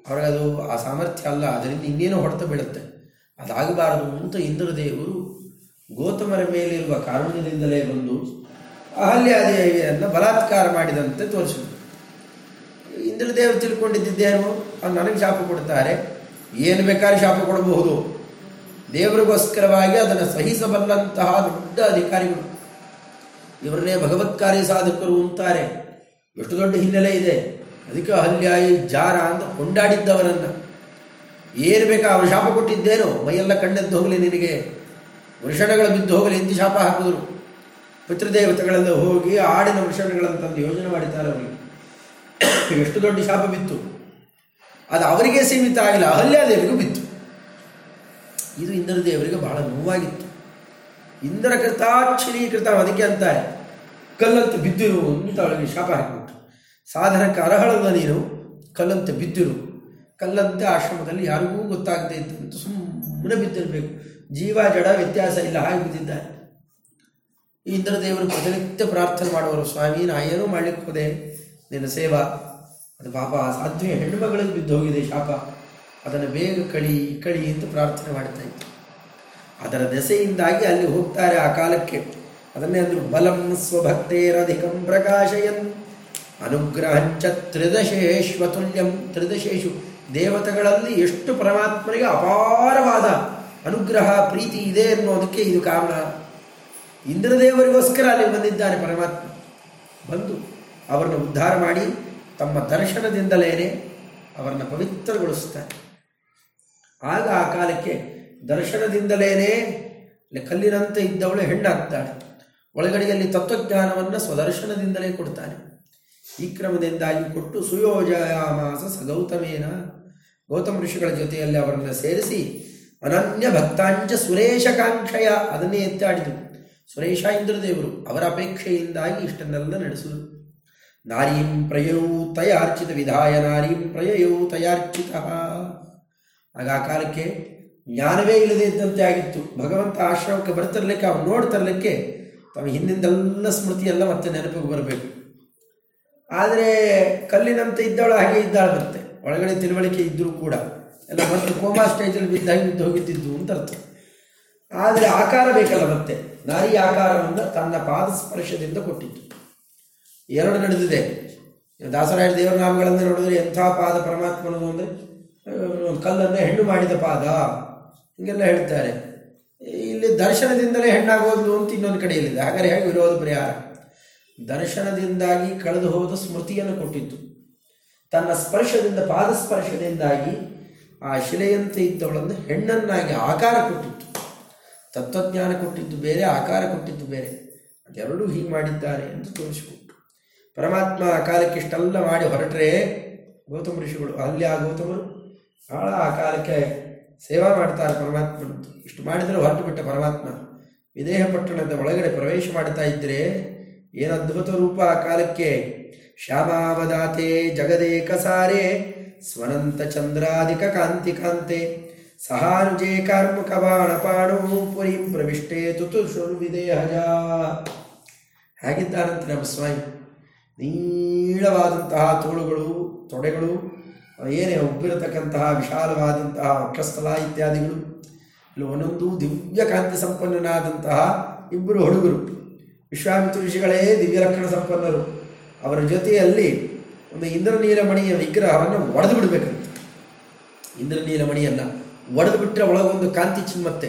A: ಅವ್ರಿಗದು ಆ ಸಾಮರ್ಥ್ಯ ಅಲ್ಲ, ಅದರಿಂದ ಇನ್ನೇನೋ ಹೊಡೆತ ಬೀಳುತ್ತೆ. ಅದಾಗಬಾರದು ಅಂತ ಇಂದ್ರದೇವರು ಗೌತಮರ ಮೇಲಿರುವ ಕಾರುಣ್ಯದಿಂದಲೇ ಬಂದು ಅಹಲ್ಯಾದೇವಿಯನ್ನು ಬಲಾತ್ಕಾರ ಮಾಡಿದಂತೆ ತೋರಿಸಿದರು. ಇಂದ್ರದೇವರು ತಿಳ್ಕೊಂಡಿದ್ದೇನು ಅವ್ರು ನನಗೆ ಶಾಪ ಕೊಡ್ತಾರೆ. ಏನು ಬೇಕಾದ್ರೆ ಶಾಪ ಕೊಡಬಹುದು. ದೇವರಿಗೋಸ್ಕರವಾಗಿ ಅದನ್ನು ಸಹಿಸಬಲ್ಲಂತಹ ದೊಡ್ಡ ಅಧಿಕಾರಿಗಳು. ಇವರನ್ನೇ ಭಗವತ್ಕಾರ್ಯ ಸಾಧಕರು ಅಂತಾರೆ. ಎಷ್ಟು ದೊಡ್ಡ ಹಿನ್ನೆಲೆ ಇದೆ. ಅದಕ್ಕೆ ಅಹಲ್ಯಾಯಿ ಜಾರ ಅಂತ ಕೊಂಡಾಡಿದ್ದವರನ್ನ ಏನು ಬೇಕಾ ಅವರು ಶಾಪ ಕೊಟ್ಟಿದ್ದೇನೋ? ಮೈಯೆಲ್ಲ ಕಣ್ಣೆದ್ದು ಹೋಗಲಿ ನಿನಗೆ. ವೃಷಣಗಳು ಬಿದ್ದು ಹೋಗಲಿ ಎಂದು ಶಾಪ ಹಾಕಿದ್ರು. ಪಿತೃದೇವತೆಗಳೆಲ್ಲ ಹೋಗಿ ಆಡಿನ ತಂದು ಯೋಜನೆ ಮಾಡಿದ್ದಾರೆ ಅವರಿಗೆ. ಎಷ್ಟು ದೊಡ್ಡ ಶಾಪ ಬಿತ್ತು. ಅದು ಅವರಿಗೆ ಸೀಮಿತ ಆಗಿಲ್ಲ ಅಹಲ್ಯಾದೇವರಿಗೂ ಬಿತ್ತು. ಇದು ಇಂದ್ರದೇವರಿಗೆ ಬಹಳ ನೋವಾಗಿತ್ತು. ಇಂದ್ರ ಕೃತಾಕ್ಷರೀಕೃತ ಅದಕ್ಕೆ ಅಂತಾರೆ ಕಲ್ಲಂತೆ ಬಿದ್ದಿರು ಅಂತ ಅವಳಿಗೆ ಶಾಪ ಹಾಕಿಬಿಟ್ಟು ಸಾಧನಕ್ಕೆ ಅರಹಳದ ನೀನು ಕಲ್ಲಂತೆ ಬಿದ್ದಿರು. ಕಲ್ಲಂತೆ ಆಶ್ರಮದಲ್ಲಿ ಯಾರಿಗೂ ಗೊತ್ತಾಗದೇ ಅಂತ ಸುಮ್ಮನೆ ಬಿದ್ದಿರಬೇಕು. ಜೀವ, ಜಡ, ವ್ಯತ್ಯಾಸ ಇಲ್ಲ. ಹಾಗೆ ಬಿದ್ದಿದ್ದಾರೆ. ಇಂದ್ರದೇವರು ಪ್ರತಿನಿತ್ಯ ಪ್ರಾರ್ಥನೆ ಮಾಡುವರು. ಸ್ವಾಮಿ, ನಾ ಏನೂ ಮಾಡಲಿಕ್ಕೆ ಹೋದೆ. ನಿನ್ನ ಸೇವಾ. ಅದು ಪಾಪ ಸಾಧ್ವಿ ಹೆಣ್ಣು ಮಗಳಿಗೆ ಬಿದ್ದು ಹೋಗಿದೆ ಶಾಪ. ಅದನ್ನು ಬೇಗ ಕಳಿ ಕಳಿ ಅಂತ ಪ್ರಾರ್ಥನೆ ಮಾಡ್ತಾ ಇತ್ತು. ಅದರ ದೆಸೆಯಿಂದಾಗಿ ಅಲ್ಲಿ ಹೋಗ್ತಾರೆ ಆ ಕಾಲಕ್ಕೆ. ಅದನ್ನೇ ಅಂದರು, ಬಲಂ ಸ್ವಭಕ್ತೇರಧಿಕಂ ಪ್ರಕಾಶಯನ್ ಅನುಗ್ರಹಂಚ ತ್ರಿದಶೇಶ್ವತುಲ್ಯಂ. ತ್ರಿದಶೇಶು ದೇವತೆಗಳಲ್ಲಿ ಎಷ್ಟು ಪರಮಾತ್ಮನಿಗೆ ಅಪಾರವಾದ ಅನುಗ್ರಹ, ಪ್ರೀತಿ ಇದೆ ಅನ್ನೋದಕ್ಕೆ ಇದು ಕಾರಣ. ಇಂದ್ರದೇವರಿಗೋಸ್ಕರ ಅಲ್ಲಿ ಬಂದಿದ್ದಾರೆ ಪರಮಾತ್ಮ. ಬಂದು ಅವರನ್ನು ಉದ್ಧಾರ ಮಾಡಿ ತಮ್ಮ ದರ್ಶನದಿಂದಲೇನೆ ಅವರನ್ನು ಪವಿತ್ರಗೊಳಿಸ್ತಾರೆ. ಆಗ ಆ ಕಾಲಕ್ಕೆ ದರ್ಶನದಿಂದಲೇನೆ ಕಲ್ಲಿನಂತೆ ಇದ್ದವಳು ಹೆಣ್ಣಾಗ್ತಾಳೆ. ಒಳಗಡೆಯಲ್ಲಿ ತತ್ವಜ್ಞಾನವನ್ನು ಸ್ವದರ್ಶನದಿಂದಲೇ ಕೊಡ್ತಾನೆ. ಈ ಕ್ರಮದಿಂದಾಗಿ ಕೊಟ್ಟು ಸುಯೋಜಯಾಮಾಸ ಸಗೌತಮೇನ ಗೌತಮ ಋಷಿಗಳ ಜೊತೆಯಲ್ಲಿ ಅವರನ್ನು ಸೇರಿಸಿ ಅನನ್ಯ ಭಕ್ತಾಂಚ ಸುರೇಶಕಾಂಕ್ಷಯ ಅದನ್ನೇ ಎತ್ತಾಡಿದರು. ಸುರೇಶ ಇಂದ್ರದೇವರು ಅವರ ಅಪೇಕ್ಷೆಯಿಂದಾಗಿ ಇಷ್ಟನ್ನೆಲ್ಲ ನಡೆಸಿದರು. ನಾರೀಂ ಪ್ರಯೌ ತಯಾರ್ಚಿತ ವಿಧಾಯ, ನಾರೀಂ ಪ್ರಯಯೌ ತಯಾರ್ಚಿತ ಆಗ ಆ ಕಾಲಕ್ಕೆ ಜ್ಞಾನವೇ ಇಲ್ಲದೆ ಇದ್ದಂತೆ ಆಗಿತ್ತು. ಭಗವಂತ ಆಶ್ರಮಕ್ಕೆ ಬರ್ತಿರ್ಲಿಕ್ಕೆ ಅವ್ರು ನೋಡ್ತಿರ್ಲಿಕ್ಕೆ ತಮ್ಮ ಹಿಂದಿಂದೆಲ್ಲ ಸ್ಮೃತಿ ಎಲ್ಲ ಮತ್ತೆ ನೆನಪಿಗೆ ಬರಬೇಕು. ಆದರೆ ಕಲ್ಲಿನಂತೆ ಇದ್ದವಳು ಹಾಗೆ ಇದ್ದಾಳೆ ಮತ್ತೆ. ಒಳಗಡೆ ತಿಳುವಳಿಕೆ ಇದ್ದರೂ ಕೂಡ. ಎಲ್ಲ ಮತ್ತೆ ಕೋಮಾ ಸ್ಟೇಜಲ್ಲಿ ಬಿದ್ದಾಗಿ ಬಿದ್ದು ಹೋಗಿದ್ದಿದ್ದು ಅಂತ ಅರ್ಥ. ಆದರೆ ಆಕಾರ ಬೇಕಲ್ಲ ಮತ್ತೆ. ನಾರಿ ಆಕಾರವನ್ನು ತನ್ನ ಪಾದ ಸ್ಪರ್ಶದಿಂದ ಕೊಟ್ಟಿತ್ತು. ಎರಡು ನಡೆದಿದೆ. ದಾಸರಾಯ ದೇವರ ನಾಮಗಳನ್ನು ನೋಡಿದ್ರೆ ಎಂಥ ಪಾದ ಪರಮಾತ್ಮನದು ಅಂದರೆ ಕಲ್ಲನ್ನು ಹೆಣ್ಣು ಮಾಡಿದ ಪಾದ. ಹೀಗೆಲ್ಲ ಹೇಳ್ತಾರೆ. ಇಲ್ಲಿ ದರ್ಶನದಿಂದಲೇ ಹೆಣ್ಣಾಗೋದು ಅಂತ ಇನ್ನೊಂದು ಕಡೆಯಲ್ಲಿದೆ ಹಾಗಾದ್ರೆ ಹೇಗೆ ವಿರೋಧ ಪರಿಹಾರ? ದರ್ಶನದಿಂದಾಗಿ ಕಳೆದು ಹೋದ ಸ್ಮೃತಿಯನ್ನು ಕೊಟ್ಟಿತ್ತು ತನ್ನ ಸ್ಪರ್ಶದಿಂದ, ಪಾದಸ್ಪರ್ಶದಿಂದಾಗಿ ಆ ಶಿಲೆಯಂತೆ ಇದ್ದವಳನ್ನು ಹೆಣ್ಣನ್ನಾಗಿ ಆಕಾರ ಕೊಟ್ಟಿತ್ತು. ತತ್ವಜ್ಞಾನ ಕೊಟ್ಟಿದ್ದು ಬೇರೆ, ಆಕಾರ ಕೊಟ್ಟಿದ್ದು ಬೇರೆ. ಅದೆರಡೂ ಹೀಗೆ ಮಾಡಿದ್ದಾರೆ ಎಂದು ತೋರಿಸಿಕೊಟ್ಟು. ಪರಮಾತ್ಮ ಆ ಕಾಲಕ್ಕೆ ಇಷ್ಟೆಲ್ಲ ಮಾಡಿ ಹೊರಟರೆ ಗೌತಮ ಋಷಿಗಳು ಅಲ್ಲಿ ಆ ಗೌತಮರು ಬಹಳ ಆ ಕಾಲಕ್ಕೆ ಸೇವಾ ಮಾಡ್ತಾರೆ ಪರಮಾತ್ಮನದ್ದು ಇಷ್ಟು ಮಾಡಿದರೆ ಹೊರಟು ಬಿಟ್ಟ ಪರಮಾತ್ಮ. ವಿದೇಹ ಪಟ್ಟಣದ ಒಳಗಡೆ ಪ್ರವೇಶ ಮಾಡ್ತಾ ಇದ್ದರೆ ಏನು ಅದ್ಭುತ ರೂಪ ಆ ಕಾಲಕ್ಕೆ? ಶ್ಯಾಮಾವದಾತೆ ಜಗದೇಕ ಸಾರೆ ಸ್ವನಂತ ಚಂದ್ರಾಧಿಕ ಕಾಂತಿ ಕಾಂತೆ, ಸಹಾನುಜೇ ಕಾರ್ಮುಕ ಬಾಣಪಾಣೋ ಪುರಿಂ ಪ್ರವಿಷ್ಟೇ ತುತು ವಿದೇಹಜ ಹಾಗಿದ್ದಾರಂತೆ ನಮ್ಮ ಸ್ವಾಮಿ. ನೀಳವಾದಂತಹ ತೋಳುಗಳು, ತೊಡೆಗಳು ಏನೇ ಒಬ್ಬಿರತಕ್ಕಂತಹ ವಿಶಾಲವಾದಂತಹ ವಕ್ಷಸ್ಥಲ ಇತ್ಯಾದಿಗಳು ಇಲ್ಲಿ ಒಂದೊಂದು ದಿವ್ಯ ಕಾಂತಿ ಸಂಪನ್ನನಾದಂತಹ ಇಬ್ಬರು ಹುಡುಗರು, ವಿಶ್ವಾಮಿತ್ರ ಋಷಿಗಳೇ ದಿವ್ಯ ಲಕ್ಷಣ ಸಂಪನ್ನರು. ಅವರ ಜೊತೆಯಲ್ಲಿ ಒಂದು ಇಂದ್ರನೀಲಮಣಿಯ ವಿಗ್ರಹವನ್ನು ಒಡೆದು ಬಿಡಬೇಕಂತೆ. ಇಂದ್ರನೀಲಮಣಿಯನ್ನು ಒಡೆದು ಬಿಟ್ಟರೆ ಒಳಗೊಂದು ಕಾಂತಿ ಚಿನ್ಮತ್ತೆ.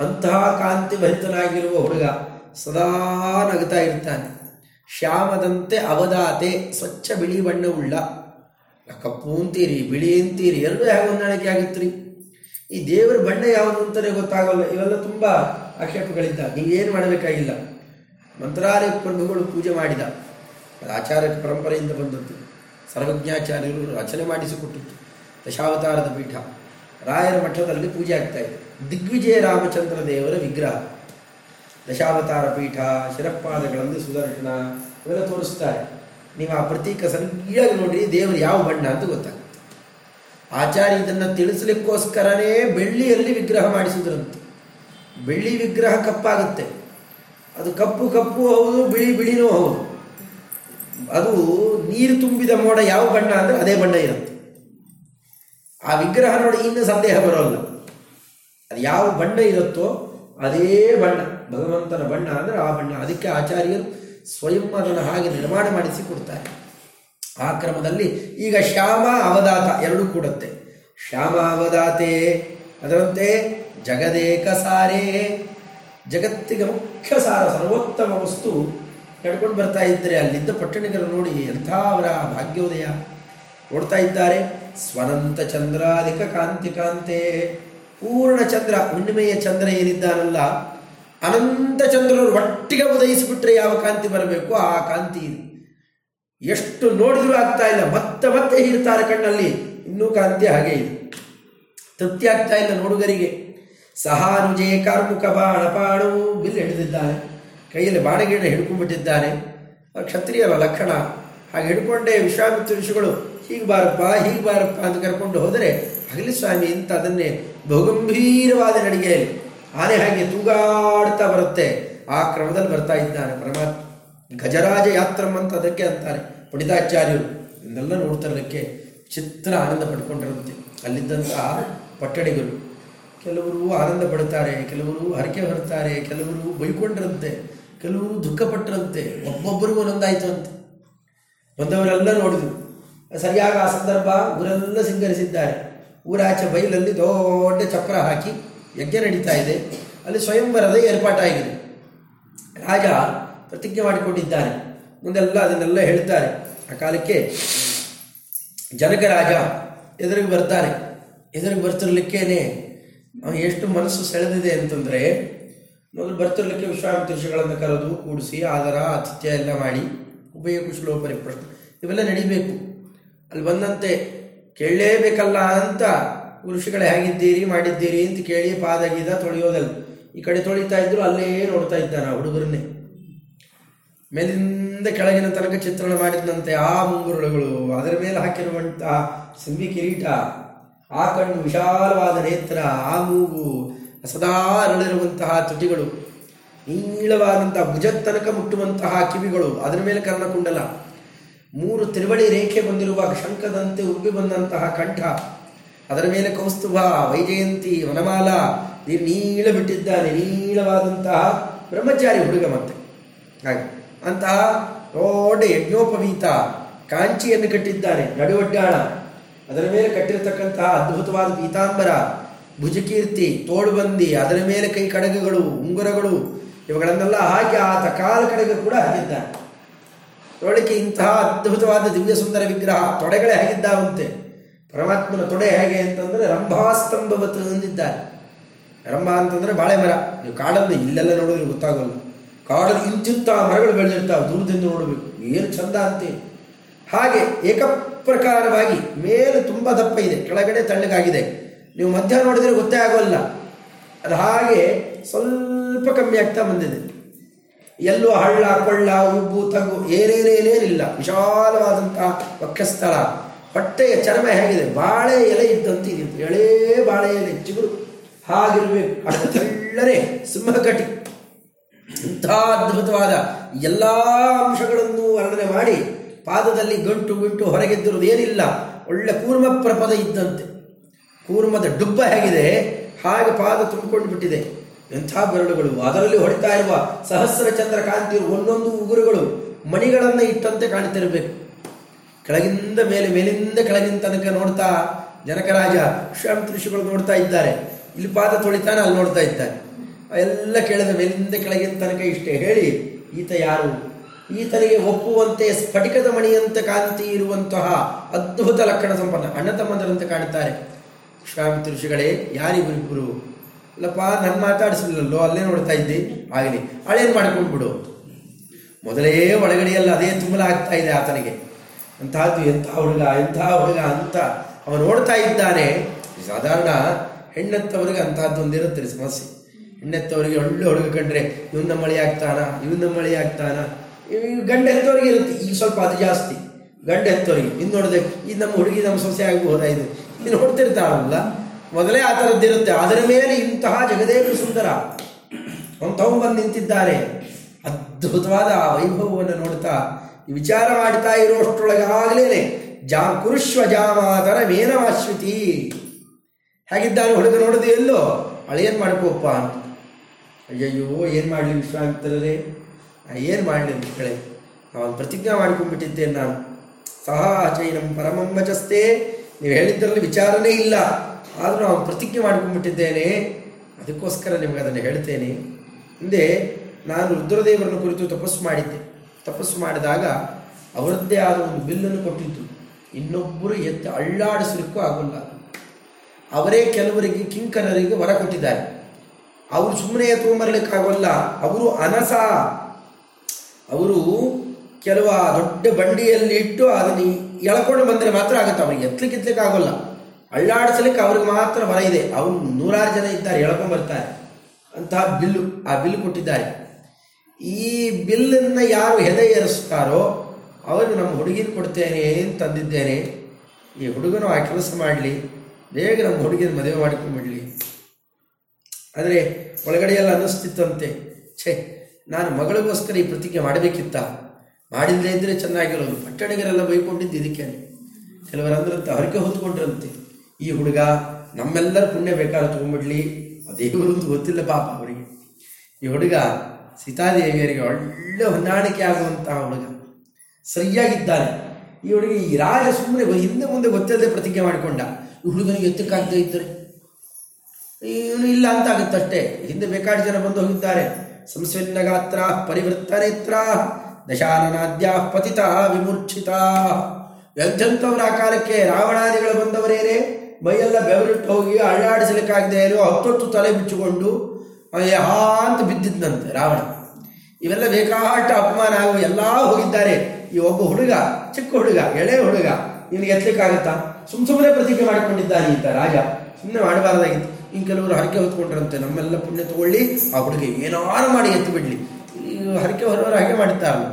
A: ಅಂತಹ ಕಾಂತಿ ಭರಿತನಾಗಿರುವ ಹುಡುಗ ಸದಾ ನಗುತ್ತಾ ಇರ್ತಾನೆ. ಶ್ಯಾಮದಂತೆ ಅವದಾತೆ ಸ್ವಚ್ಛ ಬಿಳಿ ಬಣ್ಣವುಳ್ಳ ಕಪ್ಪು ಅಂತೀರಿ ಬಿಳಿ ಅಂತೀರಿ ಎರಡೂ ಹೇಗೆ ಹೊಂದಾಣಿಕೆ ಆಗುತ್ತೀರಿ ಈ ದೇವರ ಬಣ್ಣ ಯಾವುದು ಅಂತಲೇ ಗೊತ್ತಾಗಲ್ಲ, ಇವೆಲ್ಲ ತುಂಬ ಆಕ್ಷೇಪಗಳಿದ್ದ. ನೀವೇನು ಮಾಡಬೇಕಾಗಿಲ್ಲ. ಮಂತ್ರಾಲಯ ಪ್ರಭುಗಳು ಪೂಜೆ ಮಾಡಿದ. ಅದು ಆಚಾರ ಪರಂಪರೆಯಿಂದ ಬಂದದ್ದು. ಸರ್ವಜ್ಞಾಚಾರ್ಯರು ರಚನೆ ಮಾಡಿಸಿಕೊಟ್ಟಿತ್ತು. ದಶಾವತಾರದ ಪೀಠ. ರಾಯರ ಮಠದಲ್ಲಿ ಪೂಜೆ ಆಗ್ತಾ ಇದೆ. ದಿಗ್ವಿಜಯ ರಾಮಚಂದ್ರ ದೇವರ ವಿಗ್ರಹ. ದಶಾವತಾರ ಪೀಠ ಶಿರಪಾದಗಳಲ್ಲಿ ಸುದರ್ಶನ ಇವೆಲ್ಲ ತೋರಿಸ್ತಾರೆ. ನೀವು ಆ ಪ್ರತೀಕ ಸರಿಯಾಗಿ ನೋಡ್ರಿ ದೇವರು ಯಾವ ಬಣ್ಣ ಅಂತ ಗೊತ್ತಾಗುತ್ತೆ. ಆಚಾರ್ಯ ಇದನ್ನು ತಿಳಿಸ್ಲಿಕ್ಕೋಸ್ಕರನೇ ಬೆಳ್ಳಿಯಲ್ಲಿ ವಿಗ್ರಹ ಮಾಡಿಸಿದ್ರಂತೆ. ಬೆಳ್ಳಿ ವಿಗ್ರಹ ಕಪ್ಪಾಗುತ್ತೆ. ಅದು ಕಪ್ಪು ಕಪ್ಪು ಹೌದು, ಬಿಳಿ ಬಿಳಿನೂ ಹೌದು. ಅದು ನೀರು ತುಂಬಿದ ಮೋಡ ಯಾವ ಬಣ್ಣ ಅಂದರೆ ಅದೇ ಬಣ್ಣ ಇರುತ್ತೆ. ಆ ವಿಗ್ರಹ ನೋಡಿ ಇನ್ನೂ ಸಂದೇಹ ಬರೋಲ್ಲ. ಅದು ಯಾವ ಬಣ್ಣ ಇರುತ್ತೋ ಅದೇ ಬಣ್ಣ. ಭಗವಂತನ ಬಣ್ಣ ಅಂದರೆ ಆ ಬಣ್ಣ. ಅದಕ್ಕೆ ಆಚಾರ್ಯರು ಸ್ವಯಂ ಅದನ್ನು ಹಾಗೆ ನಿರ್ಮಾಣ ಮಾಡಿಸಿ ಕೊಡ್ತಾರೆ. ಆ ಕ್ರಮದಲ್ಲಿ ಈಗ ಶ್ಯಾಮ ಅವಧಾತ ಎರಡೂ ಕೂಡುತ್ತೆ. ಶ್ಯಾಮ ಅವಧಾತೆ ಅದರಂತೆ ಜಗದೇಕ ಸಾರೇ. ಜಗತ್ತಿಗೆ ಮುಖ್ಯ ಸಾರ, ಸರ್ವೋತ್ತಮ ವಸ್ತು ನಡ್ಕೊಂಡು ಬರ್ತಾ ಇದ್ದರೆ ಅಲ್ಲಿದ್ದ ಪಟ್ಟಣಿಗರು ನೋಡಿ ಎಂಥ ಅವರ ಭಾಗ್ಯೋದಯ. ನೋಡ್ತಾ ಇದ್ದಾರೆ, ಸ್ವನಂತ ಚಂದ್ರಾಧಿಕ ಕಾಂತಿ ಕಾಂತೆ. ಪೂರ್ಣ ಚಂದ್ರ ಹುಣ್ಣಿಮೆಯ ಚಂದ್ರ ಏನಿದ್ದಾನಲ್ಲ ಅನಂತ ಚಂದ್ರರು ಒಟ್ಟಿಗೆ ಉದಯಿಸಿಬಿಟ್ರೆ ಯಾವ ಕಾಂತಿ ಬರಬೇಕು? ಆ ಕಾಂತಿ ಇದೆ. ಎಷ್ಟು ನೋಡಿದ್ರೂ ಆಗ್ತಾ ಇಲ್ಲ. ಮತ್ತೆ ಮತ್ತೆ ಹೀರ್ತಾರೆ ಕಣ್ಣಲ್ಲಿ. ಇನ್ನೂ ಕಾಂತಿ ಹಾಗೆ ಇದೆ. ತೃಪ್ತಿ ಆಗ್ತಾ ಇಲ್ಲ ನೋಡುಗರಿಗೆ. ಸಹಾನುಜೇ ಕಾರ್ಮುಕ ಬಾಣಪಾಣು ಬಿಲ್ ಹಿಡಿದಿದ್ದಾನೆ. ಕೈಯಲ್ಲಿ ಬಾಣಗಿಡ ಹಿಡ್ಕೊಂಡ್ಬಿಟ್ಟಿದ್ದಾನೆ. ಕ್ಷತ್ರಿಯರ ಲಕ್ಷಣ. ಹಾಗೆ ಹಿಡ್ಕೊಂಡೇ ವಿಶ್ವಾಮಿತ್ರ ಋಷಿಗಳು, ಹೀಗೆ ಬಾರಪ್ಪ ಹೀಗೆ ಬಾರಪ್ಪ ಅಂತ ಕರ್ಕೊಂಡು ಹೋದರೆ ಹಗಲಿ ಸ್ವಾಮಿ ಅಂತ ಅದನ್ನೇ ಬಹುಗಂಭೀರವಾದ ನಡಿಗೆಯಲ್ಲಿ ಆನೆ ಹಾಗೆ ತೂಗಾಡ್ತಾ ಬರುತ್ತೆ. ಆ ಕ್ರಮದಲ್ಲಿ ಬರ್ತಾ ಇದ್ದಾನೆ ಪರಮಾತ್ಮ ಗಜರಾಜ ಯಾತ್ರಂ ಅಂತ ಅದಕ್ಕೆ ಅಂತಾರೆ. ಪಂಡಿತಾಚಾರ್ಯರು ಇದನ್ನೆಲ್ಲ ನೋಡ್ತಿರೋದಕ್ಕೆ ಚಿತ್ರ ಆನಂದ ಪಡ್ಕೊಂಡಿರುತ್ತೆ. ಅಲ್ಲಿದ್ದಂತಹ ಪಟ್ಟಣಿಗರು ಕೆಲವರು ಆನಂದ ಪಡ್ತಾರೆ, ಕೆಲವರು ಹರಕೆ ಹೊರ್ತಾರೆ ಕೆಲವರು ಬೈಕೊಂಡಿರುತ್ತೆ, ಕೆಲವರು ದುಃಖಪಟ್ಟರಂತೆ, ಒಬ್ಬೊಬ್ಬರಿಗೂ ಒಂದೊಂದಾಯಿತು ಅಂತ. ಬಂದವರೆಲ್ಲ ನೋಡಿದ್ರು. ಸರಿಯಾಗಿ ಆ ಸಂದರ್ಭ ಊರೆಲ್ಲ ಸಿಂಗರಿಸಿದ್ದಾರೆ. ಊರಾಚೆ ಬೈಲಲ್ಲಿ ದೊಡ್ಡ ಚಪ್ರ ಹಾಕಿ ಯಜ್ಞ ನಡೀತಾ ಇದೆ. ಅಲ್ಲಿ ಸ್ವಯಂವರದ ಏರ್ಪಾಟಾಗಿದೆ. ರಾಜ ಪ್ರತಿಜ್ಞೆ ಮಾಡಿಕೊಂಡಿದ್ದಾನೆ ಮುಂದೆಲ್ಲ ಅದನ್ನೆಲ್ಲ ಹೇಳ್ತಾರೆ. ಆ ಕಾಲಕ್ಕೆ ಜನಕ ರಾಜ ಎದುರಿಗೆ ಬರ್ತಾನೆ ಎದುರಿಗೆ ಬರ್ತಿರ್ಲಿಕ್ಕೇನೆ ಎಷ್ಟು ಮನಸ್ಸು ಸೆಳೆದಿದೆ ಅಂತಂದರೆ, ಮೊದಲು ಬರ್ತಿರ್ಲಿಕ್ಕೆ ವಿಶ್ವಾಮಿತ್ರ ಋಷಿಗಳನ್ನು ಕರೆದು ಕೂಡಿಸಿ ಆದರ, ಆತಿಥ್ಯ ಎಲ್ಲ ಮಾಡಿ ಉಭಯ ಕುಶಲೋಪರಿ ಪ್ರಶ್ನೆ ಇವೆಲ್ಲ ನಡಿಬೇಕು. ಅಲ್ಲಿ ಬಂದಂತೆ ಕೇಳಲೇಬೇಕಲ್ಲ ಅಂತ ಋಷಿಗಳೇ ಹೇಗಿದ್ದೀರಿ, ಮಾಡಿದ್ದೀರಿ ಅಂತ ಕೇಳಿ ಪಾದ ಗೀದ ತೊಳೆಯೋದಲ್ಲ. ಈ ಕಡೆ ತೊಳಿತಾ ಇದ್ರು ಅಲ್ಲೇ ನೋಡ್ತಾ ಇದ್ದಾನೆ ಆ ಹುಡುಗರನ್ನೇ. ಮೇಲಿಂದ ಕೆಳಗಿನ ತನಕ ಚಿತ್ರಣ ಮಾಡಿದಂತೆ ಆ ಮುಂಗುರುಳುಗಳು, ಅದರ ಮೇಲೆ ಹಾಕಿರುವಂತಹ ಸಿಂಬಿ ಕಿರೀಟ, ಆ ಕಣ್ಣು ವಿಶಾಲವಾದ ನೇತ್ರ, ಆ ಮೂಗು, ಸದಾ ಅರಳಿರುವಂತಹ ತುಟಿಗಳು ನೀಳವಾದಂತಹ ಭುಜ ತನಕ ಮುಟ್ಟುವಂತಹ ಕಿವಿಗಳು, ಅದರ ಮೇಲೆ ಕರ್ಣಕುಂಡಲ. ಮೂರು ತ್ರಿವಳಿ ರೇಖೆ ಬಂದಿರುವ ಶಂಖದಂತೆ ಉಬ್ಬಿ ಬಂದಂತಹ ಕಂಠ ಅದರ ಮೇಲೆ ಕೌಸ್ತುಭ, ವೈಜಯಂತಿ, ವನಮಾಲ ನೀಳ ಬಿಟ್ಟಿದ್ದಾನೆ, ನೀಳವಾದಂತಹ ಬ್ರಹ್ಮಚಾರಿ ಹುಡುಗ ಮತ್ತೆ. ಹಾಗೆ. ಅಂತಹ ದೊಡ್ಡ ಯಜ್ಞೋಪವೀತ ಕಾಂಚಿಯನ್ನು ಕಟ್ಟಿದ್ದಾನೆ ನಡುವಡ್ಡಾಣ ಅದರ ಮೇಲೆ ಕಟ್ಟಿರತಕ್ಕಂತಹ ಅದ್ಭುತವಾದ ಪೀತಾಂಬರ, ಭುಜಕೀರ್ತಿ ತೋಳುಬಂದಿ ಅದರ ಮೇಲೆ ಕೈ ಕಡಗಗಳು, ಉಂಗುರಗಳು, ಇವುಗಳನ್ನೆಲ್ಲ ಹಾಕಿ ಆತ ಕಾಲ ಕಡೆಗೆ ಕೂಡ ಹಾಕಿದ್ದಾನೆ ನೋಡಲಿಕ್ಕೆ ಇಂತಹ ಅದ್ಭುತವಾದ ದಿವ್ಯ ಸುಂದರ ವಿಗ್ರಹ ತೊಡೆಗಳೇ ಹೇಗಿದ್ದಾವಂತೆ ಪರಮಾತ್ಮನ ತೊಡೆ ಹೇಗೆ ಅಂತಂದ್ರೆ ರಂಭಾಸ್ತಂಭವತ್ ಅಂದಿದ್ದಾರೆ. ರಂಭ ಅಂತಂದ್ರೆ ಬಾಳೆ ಮರ. ನೀವು ಕಾಡಲ್ಲಿ ಇಲ್ಲೆಲ್ಲ ನೋಡಿದ್ರೆ ಗೊತ್ತಾಗಲ್ಲ. ಕಾಡಲ್ಲಿ ಇಂತಿಂತ ಮರಗಳು ಬೆಳೆದಿರ್ತಾವೆ, ದೂರದಿಂದ ನೋಡಬೇಕು. ಏನು ಚಂದ ಅಂತೆ. ಹಾಗೆ ಏಕಪ್ರಕಾರವಾಗಿ ಮೇಲೆ ತುಂಬ ದಪ್ಪ ಇದೆ, ಕೆಳಗಡೆ ತಣ್ಣಗಾಗಿದೆ. ನೀವು ಮಧ್ಯ ನೋಡಿದ್ರೆ ಗೊತ್ತೇ ಆಗೋಲ್ಲ. ಅದು ಹಾಗೆ ಸ್ವಲ್ಪ ಕಮ್ಮಿ ಆಗ್ತಾ ಬಂದಿದೆ. ಎಲ್ಲೋ ಹಳ್ಳ, ಕೊಳ್ಳ, ಉಬ್ಬು, ತಗ್ಗು, ಏನೇನೇನೇನಿಲ್ಲ. ವಿಶಾಲವಾದಂತಹ ವಕ್ಷಸ್ಥಳ. ಹೊಟ್ಟೆಯ ಚರ್ಮ ಹೇಗಿದೆ? ಬಾಳೆ ಎಲೆ ಇದ್ದಂತೆ ಇದೆ. ಎಳೆ ಬಾಳೆ ಎಲೆ, ಚಿಗುರು. ಹಾಗಿರಬೇಕು. ಅಷ್ಟು ತಳ್ಳರೆ ಸಿಂಹಕಟಿ. ಇಂಥ ಅದ್ಭುತವಾದ ಎಲ್ಲ ಅಂಶಗಳನ್ನು ವರ್ಣನೆ ಮಾಡಿ ಪಾದದಲ್ಲಿ ಗಂಟು ಗಂಟು ಹೊರಗೆದ್ದಿರೋದು ಏನಿಲ್ಲ ಒಳ್ಳೆ ಕೂರ್ಮ ಪ್ರಪದ ಇದ್ದಂತೆ. ಕೂರ್ಮದ ಡುಬ್ಬ ಹೇಗಿದೆ? ಹಾಗೆ ಪಾದ ತುಂಬಿಕೊಂಡು ಬಿಟ್ಟಿದೆ. ಎಂಥ ಬೆರಳುಗಳು. ಅದರಲ್ಲಿ ಹೊಡಿತಾ ಇರುವ ಸಹಸ್ರ ಚಂದ್ರ ಕಾಂತಿ ಒಂದೊಂದು ಉಗುರುಗಳು ಮಣಿಗಳನ್ನು ಇಟ್ಟಂತೆ ಕಾಣ್ತಿರಬೇಕು. ಕೆಳಗಿಂದ ಮೇಲೆ, ಮೇಲಿಂದ ಕೆಳಗಿನ ತನಕ ನೋಡ್ತಾ ಜನಕರಾಜ ವಿಶ್ವಾಮಿತ್ರ ಋಷಿಗಳು ನೋಡ್ತಾ ಇದ್ದಾರೆ. ಇಲ್ಲಿ ಪಾದ ತೊಳಿತಾನೆ, ಅಲ್ಲಿ ನೋಡ್ತಾ ಇದ್ದಾನೆ. ಎಲ್ಲ ಕೇಳಿದ ಮೇಲಿಂದ ಕೆಳಗಿನ ತನಕ ಇಷ್ಟೇ. ಹೇಳಿ, ಈತ ಯಾರು? ಈತನಿಗೆ ಒಪ್ಪುವಂತೆ ಸ್ಫಟಿಕದ ಮಣಿಯಂತೆ ಕಾಂತಿ ಇರುವಂತಹ ಅದ್ಭುತ ಲಕ್ಷಣ ಸಂಪನ್ನ ಅಣ್ಣ ತಮ್ಮಂದರಂತೆ ಕಾಣುತ್ತಾರೆ ವಿಶ್ವಾಮಿತ್ರ ಋಷಿಗಳೇ ಯಾರಿಬ್ಬರಿಬ್ಬರು ಇಲ್ಲಪ್ಪ, ನಾನು ಮಾತಾಡಿಸಲಿಲ್ಲಲ್ಲೋ ಅಲ್ಲೇ ನೋಡ್ತಾ ಇದ್ದೆ. ಆಗಲಿ ಹಳೇನು ಮಾಡ್ಕೊಂಡ್ಬಿಡು. ಮೊದಲೇ ಒಳಗಡೆಯಲ್ಲ ಅದೇ ತುಂಬಲ ಆಗ್ತಾ ಇದೆ ಆತನಿಗೆ. ಅಂತಹದ್ದು ಎಂಥ ಹುಡುಗ ಎಂಥ ಹುಡುಗ ಅಂತ ಅವ ನೋಡ್ತಾ ಇದ್ದಾನೆ. ಸಾಧಾರಣ ಹೆಣ್ಣೆತ್ತವರಿಗೆ ಅಂತಹದ್ದೊಂದಿರುತ್ತೆ ಸಮಸ್ಯೆ. ಹೆಣ್ಣೆತ್ತವರಿಗೆ ಒಳ್ಳೆ ಹುಡುಗ ಕಂಡ್ರೆ ಇವನ್ನ ಮಳೆ ಆಗ್ತಾನ ಇವನ್ನ ಮಳೆ ಆಗ್ತಾನ. ಗಂಡ ಎತ್ತವರಿಗೆ ಇರುತ್ತೆ, ಈಗ ಸ್ವಲ್ಪ ಅದು ಜಾಸ್ತಿ. ಗಂಡ ಎತ್ತವರಿಗೆ ಇನ್ನು ನೋಡಿದೆ ಈ ನಮ್ಮ ಹುಡುಗಿ ನಮ್ಮ ಸೊಸೆ ಆಗಬಹುದಾ ಇದು? ಇಲ್ಲಿ ನೋಡ್ತಿರ್ತಾಳಲ್ಲ ಮೊದಲೇ ಆ ಥರದ್ದಿರುತ್ತೆ ಅದರ ಮೇಲೆ ಇಂತಹ ಜಗದೇವ ಸುಂದರ. ಅವನು ತಗೊಂಬಂದು ನಿಂತಿದ್ದಾರೆ. ಅದ್ಭುತವಾದ ಆ ವೈಭವವನ್ನು ನೋಡ್ತಾ ವಿಚಾರ ಮಾಡ್ತಾ ಜಾ ಕುರುಶ್ವ ಜಾಮಾತರ ಮೇನವಾಶ್ವಿತಿ ಹಾಗಿದ್ದಾನೆ ಹೊಡೆದು ನೋಡೋದು ಎಲ್ಲೋ? ಅಳೇನು ಮಾಡ್ಕೋಪ್ಪ ಅಂತ. ಅಯ್ಯಯ್ಯೋ, ಏನು ಮಾಡಲಿ ವಿಶ್ವಾಮಿತ್ರರೇ ಏನು ಮಾಡಲಿ ಮಕ್ಕಳೇ ಅವನು ಪ್ರತಿಜ್ಞಾ ಮಾಡ್ಕೊಂಡ್ಬಿಟ್ಟಿದ್ದೇನೆ ನಾನು. ಸಹ ಚೈನಂ ಪರಮಂ ವಚಸ್ತೆ. ನೀವು ಹೇಳಿದ್ದರಲ್ಲಿ ವಿಚಾರನೇ ಇಲ್ಲ. ಆದರೂ ಅವನು ಪ್ರತಿಜ್ಞೆ ಮಾಡ್ಕೊಂಡ್ಬಿಟ್ಟಿದ್ದೇನೆ. ಅದಕ್ಕೋಸ್ಕರ ನಿಮಗೆ ಅದನ್ನು ಹೇಳ್ತೇನೆ. ಹಿಂದೆ ನಾನು ರುದ್ರದೇವರನ್ನು ಕುರಿತು ತಪಸ್ಸು ಮಾಡಿದ್ದೆ. ತಪಸ್ಸು ಮಾಡಿದಾಗ ಅವರದ್ದೇ ಆದ ಒಂದು ಬಿಲ್ಲನ್ನು ಕೊಟ್ಟಿದ್ದು. ಇನ್ನೊಬ್ಬರು ಎತ್ತ ಅಳ್ಳಾಡಿಸಲಿಕ್ಕೂ ಆಗೋಲ್ಲ. ಅವರೇ ಕೆಲವರಿಗೆ, ಕಿಂಕರರಿಗೆ ವರ ಕೊಟ್ಟಿದ್ದಾರೆ. ಅವರು ಸುಮ್ಮನೆ ಎತ್ಕೊಂಬರ್ಲಿಕ್ಕಾಗೋಲ್ಲ. ಅವರು ಅನಸ. ಅವರು ಕೆಲವು ದೊಡ್ಡ ಬಂಡಿಯಲ್ಲಿ ಇಟ್ಟು ಅದನ್ನು ಎಳ್ಕೊಂಡು ಬಂದರೆ ಮಾತ್ರ ಆಗುತ್ತೆ. ಅವ್ರಿಗೆ ಎತ್ತಲಿಕ್ಕೆ ಎತ್ತಲಿಕ್ಕೆ ಆಗೋಲ್ಲ ಅಳ್ಳಾಡಿಸ್ಲಿಕ್ಕೆ ಅವ್ರಿಗೆ ಮಾತ್ರ ವರ ಇದೆ. ಅವರು ನೂರಾರು ಜನ ಇದ್ದಾರೆ, ಎಳ್ಕೊಂಬರ್ತಾರೆ. ಅಂತಹ ಬಿಲ್ಲು, ಆ ಬಿಲ್ಲು ಕೊಟ್ಟಿದ್ದಾರೆ. ಈ ಬಿಲ್ಲನ್ನು ಯಾರು ಹೆದೆ ಏರಿಸ್ತಾರೋ ಅವರಿಗೆ ನಮ್ಮ ಹುಡುಗಿನ ಕೊಡ್ತೇನೆ ತಂದಿದ್ದೇನೆ ಈ ಹುಡುಗನು ಆ ಕೆಲಸ ಮಾಡಲಿ, ಬೇಗ ನಮ್ಮ ಹುಡುಗಿನ ಮದುವೆ ಮಾಡಿಕೊಂಡ್ಬಿಡ್ಲಿ. ಆದರೆ ಒಳಗಡೆ ಎಲ್ಲ ಅನ್ನಿಸ್ತಿತ್ತಂತೆ. ಛೇ, ನಾನು ಮಗಳಿಗೋಸ್ಕರ ಈ ಪ್ರತಿಜ್ಞೆ ಮಾಡಬೇಕಿತ್ತ? ಮಾಡಿದ್ರೆ ಇದ್ದರೆ ಚೆನ್ನಾಗಿರೋದು. ಪಟ್ಟಣಿಗರೆಲ್ಲ ಬೈಕೊಂಡಿದ್ದು ಇದಕ್ಕೆ. ಕೆಲವರು ಅಂದ್ರಂತೆ ಹರಕೆ ಹೊತ್ಕೊಂಡ್ರಂತೆ. ಈ ಹುಡುಗ ನಮ್ಮೆಲ್ಲರ ಪುಣ್ಯ ಬೇಕಾದ್ರೆ ತೊಗೊಂಡ್ಬಿಡ್ಲಿ. ಅದೇ ಗೊತ್ತಿಲ್ಲ ಪಾಪ ಅವರಿಗೆ. ಈ ಹುಡುಗ ಸೀತಾದೇವಿಯರಿಗೆ ಒಳ್ಳೆ ಹೊಂದಾಣಿಕೆ ಆಗುವಂತಹ ಹುಡುಗ. ಸರಿಯಾಗಿದ್ದಾನೆ. ಈ ಹುಡುಗಿ ಈ ರಾಜ ಸುಮ್ಮನೆ ಹಿಂದೆ ಮುಂದೆ ಗೊತ್ತಿಲ್ಲದೆ ಪ್ರತಿಜ್ಞೆ ಮಾಡಿಕೊಂಡ. ಈ ಹುಡುಗನಿಗೆ ಎತ್ತಕ್ಕಾಗದೇ ಇದ್ದರೆ. ಇವನು ಇಲ್ಲ ಅಂತ ಹಿಂದೆ ಬೇಕಾಡು ಜನ ಬಂದು ಹೋಗಿದ್ದಾರೆ. ಸಂಸ್ವಿನ್ನ ಗಾತ್ರ, ಪರಿವೃತ್ತ ನೇತ್ರ, ದಶಾನನಾದ್ಯ ಪತಿತ, ವಿಮೂರ್ಛಿತ. ಎಂಥೆಂಥವ್ರ ಆ ಕಾಲಕ್ಕೆ ರಾವಣಾದಿಗಳು ಬಂದವರೇನೆ? ಮೈಯೆಲ್ಲ ಬೆವರಿಟ್ಟು ಹೋಗಿ ಅಳ್ಳಾಡಿಸಲಿಕ್ಕಾಗದೇ ಇರೋ ಹತ್ತೊತ್ತು ತಲೆ ಬಿಚ್ಚಿಕೊಂಡು ಹಾ ಅಂತ ಬಿದ್ದಿದ್ದಂತೆ ರಾವಣ. ಇವೆಲ್ಲ ಬೇಕಾಟ ಅಪಮಾನ ಆಗುವ ಎಲ್ಲ ಹೋಗಿದ್ದಾರೆ. ಈ ಒಬ್ಬ ಹುಡುಗ, ಚಿಕ್ಕ ಹುಡುಗ ಎಳೆ ಹುಡುಗ ಇವನಿಗೆ ಎತ್ತಲಿಕ್ಕಾಗತ್ತಾ ಸುಮ್ ಸುಮ್ಮನೆ ಪ್ರತಿಜ್ಞೆ ಮಾಡಿಕೊಂಡಿದ್ದಾನೆ ಅಂತ ರಾಜ. ಸುಮ್ಮನೆ ಮಾಡಬಾರ್ದಾಗಿತ್ತು. ಇನ್ನು ಕೆಲವರು ಹರಕೆ ಹೊತ್ಕೊಂಡ್ರಂತೆ. ನಮ್ಮೆಲ್ಲ ಪುಣ್ಯ ತಗೊಳ್ಳಿ. ಆ ಹುಡುಗಿ ಏನಾರು ಮಾಡಿ ಎತ್ತು ಬಿಡ್ಲಿ. ಈ ಹರಕೆ ಹೊರವರು ಹಾಗೆ ಮಾಡುತ್ತಾರಲ್ಲ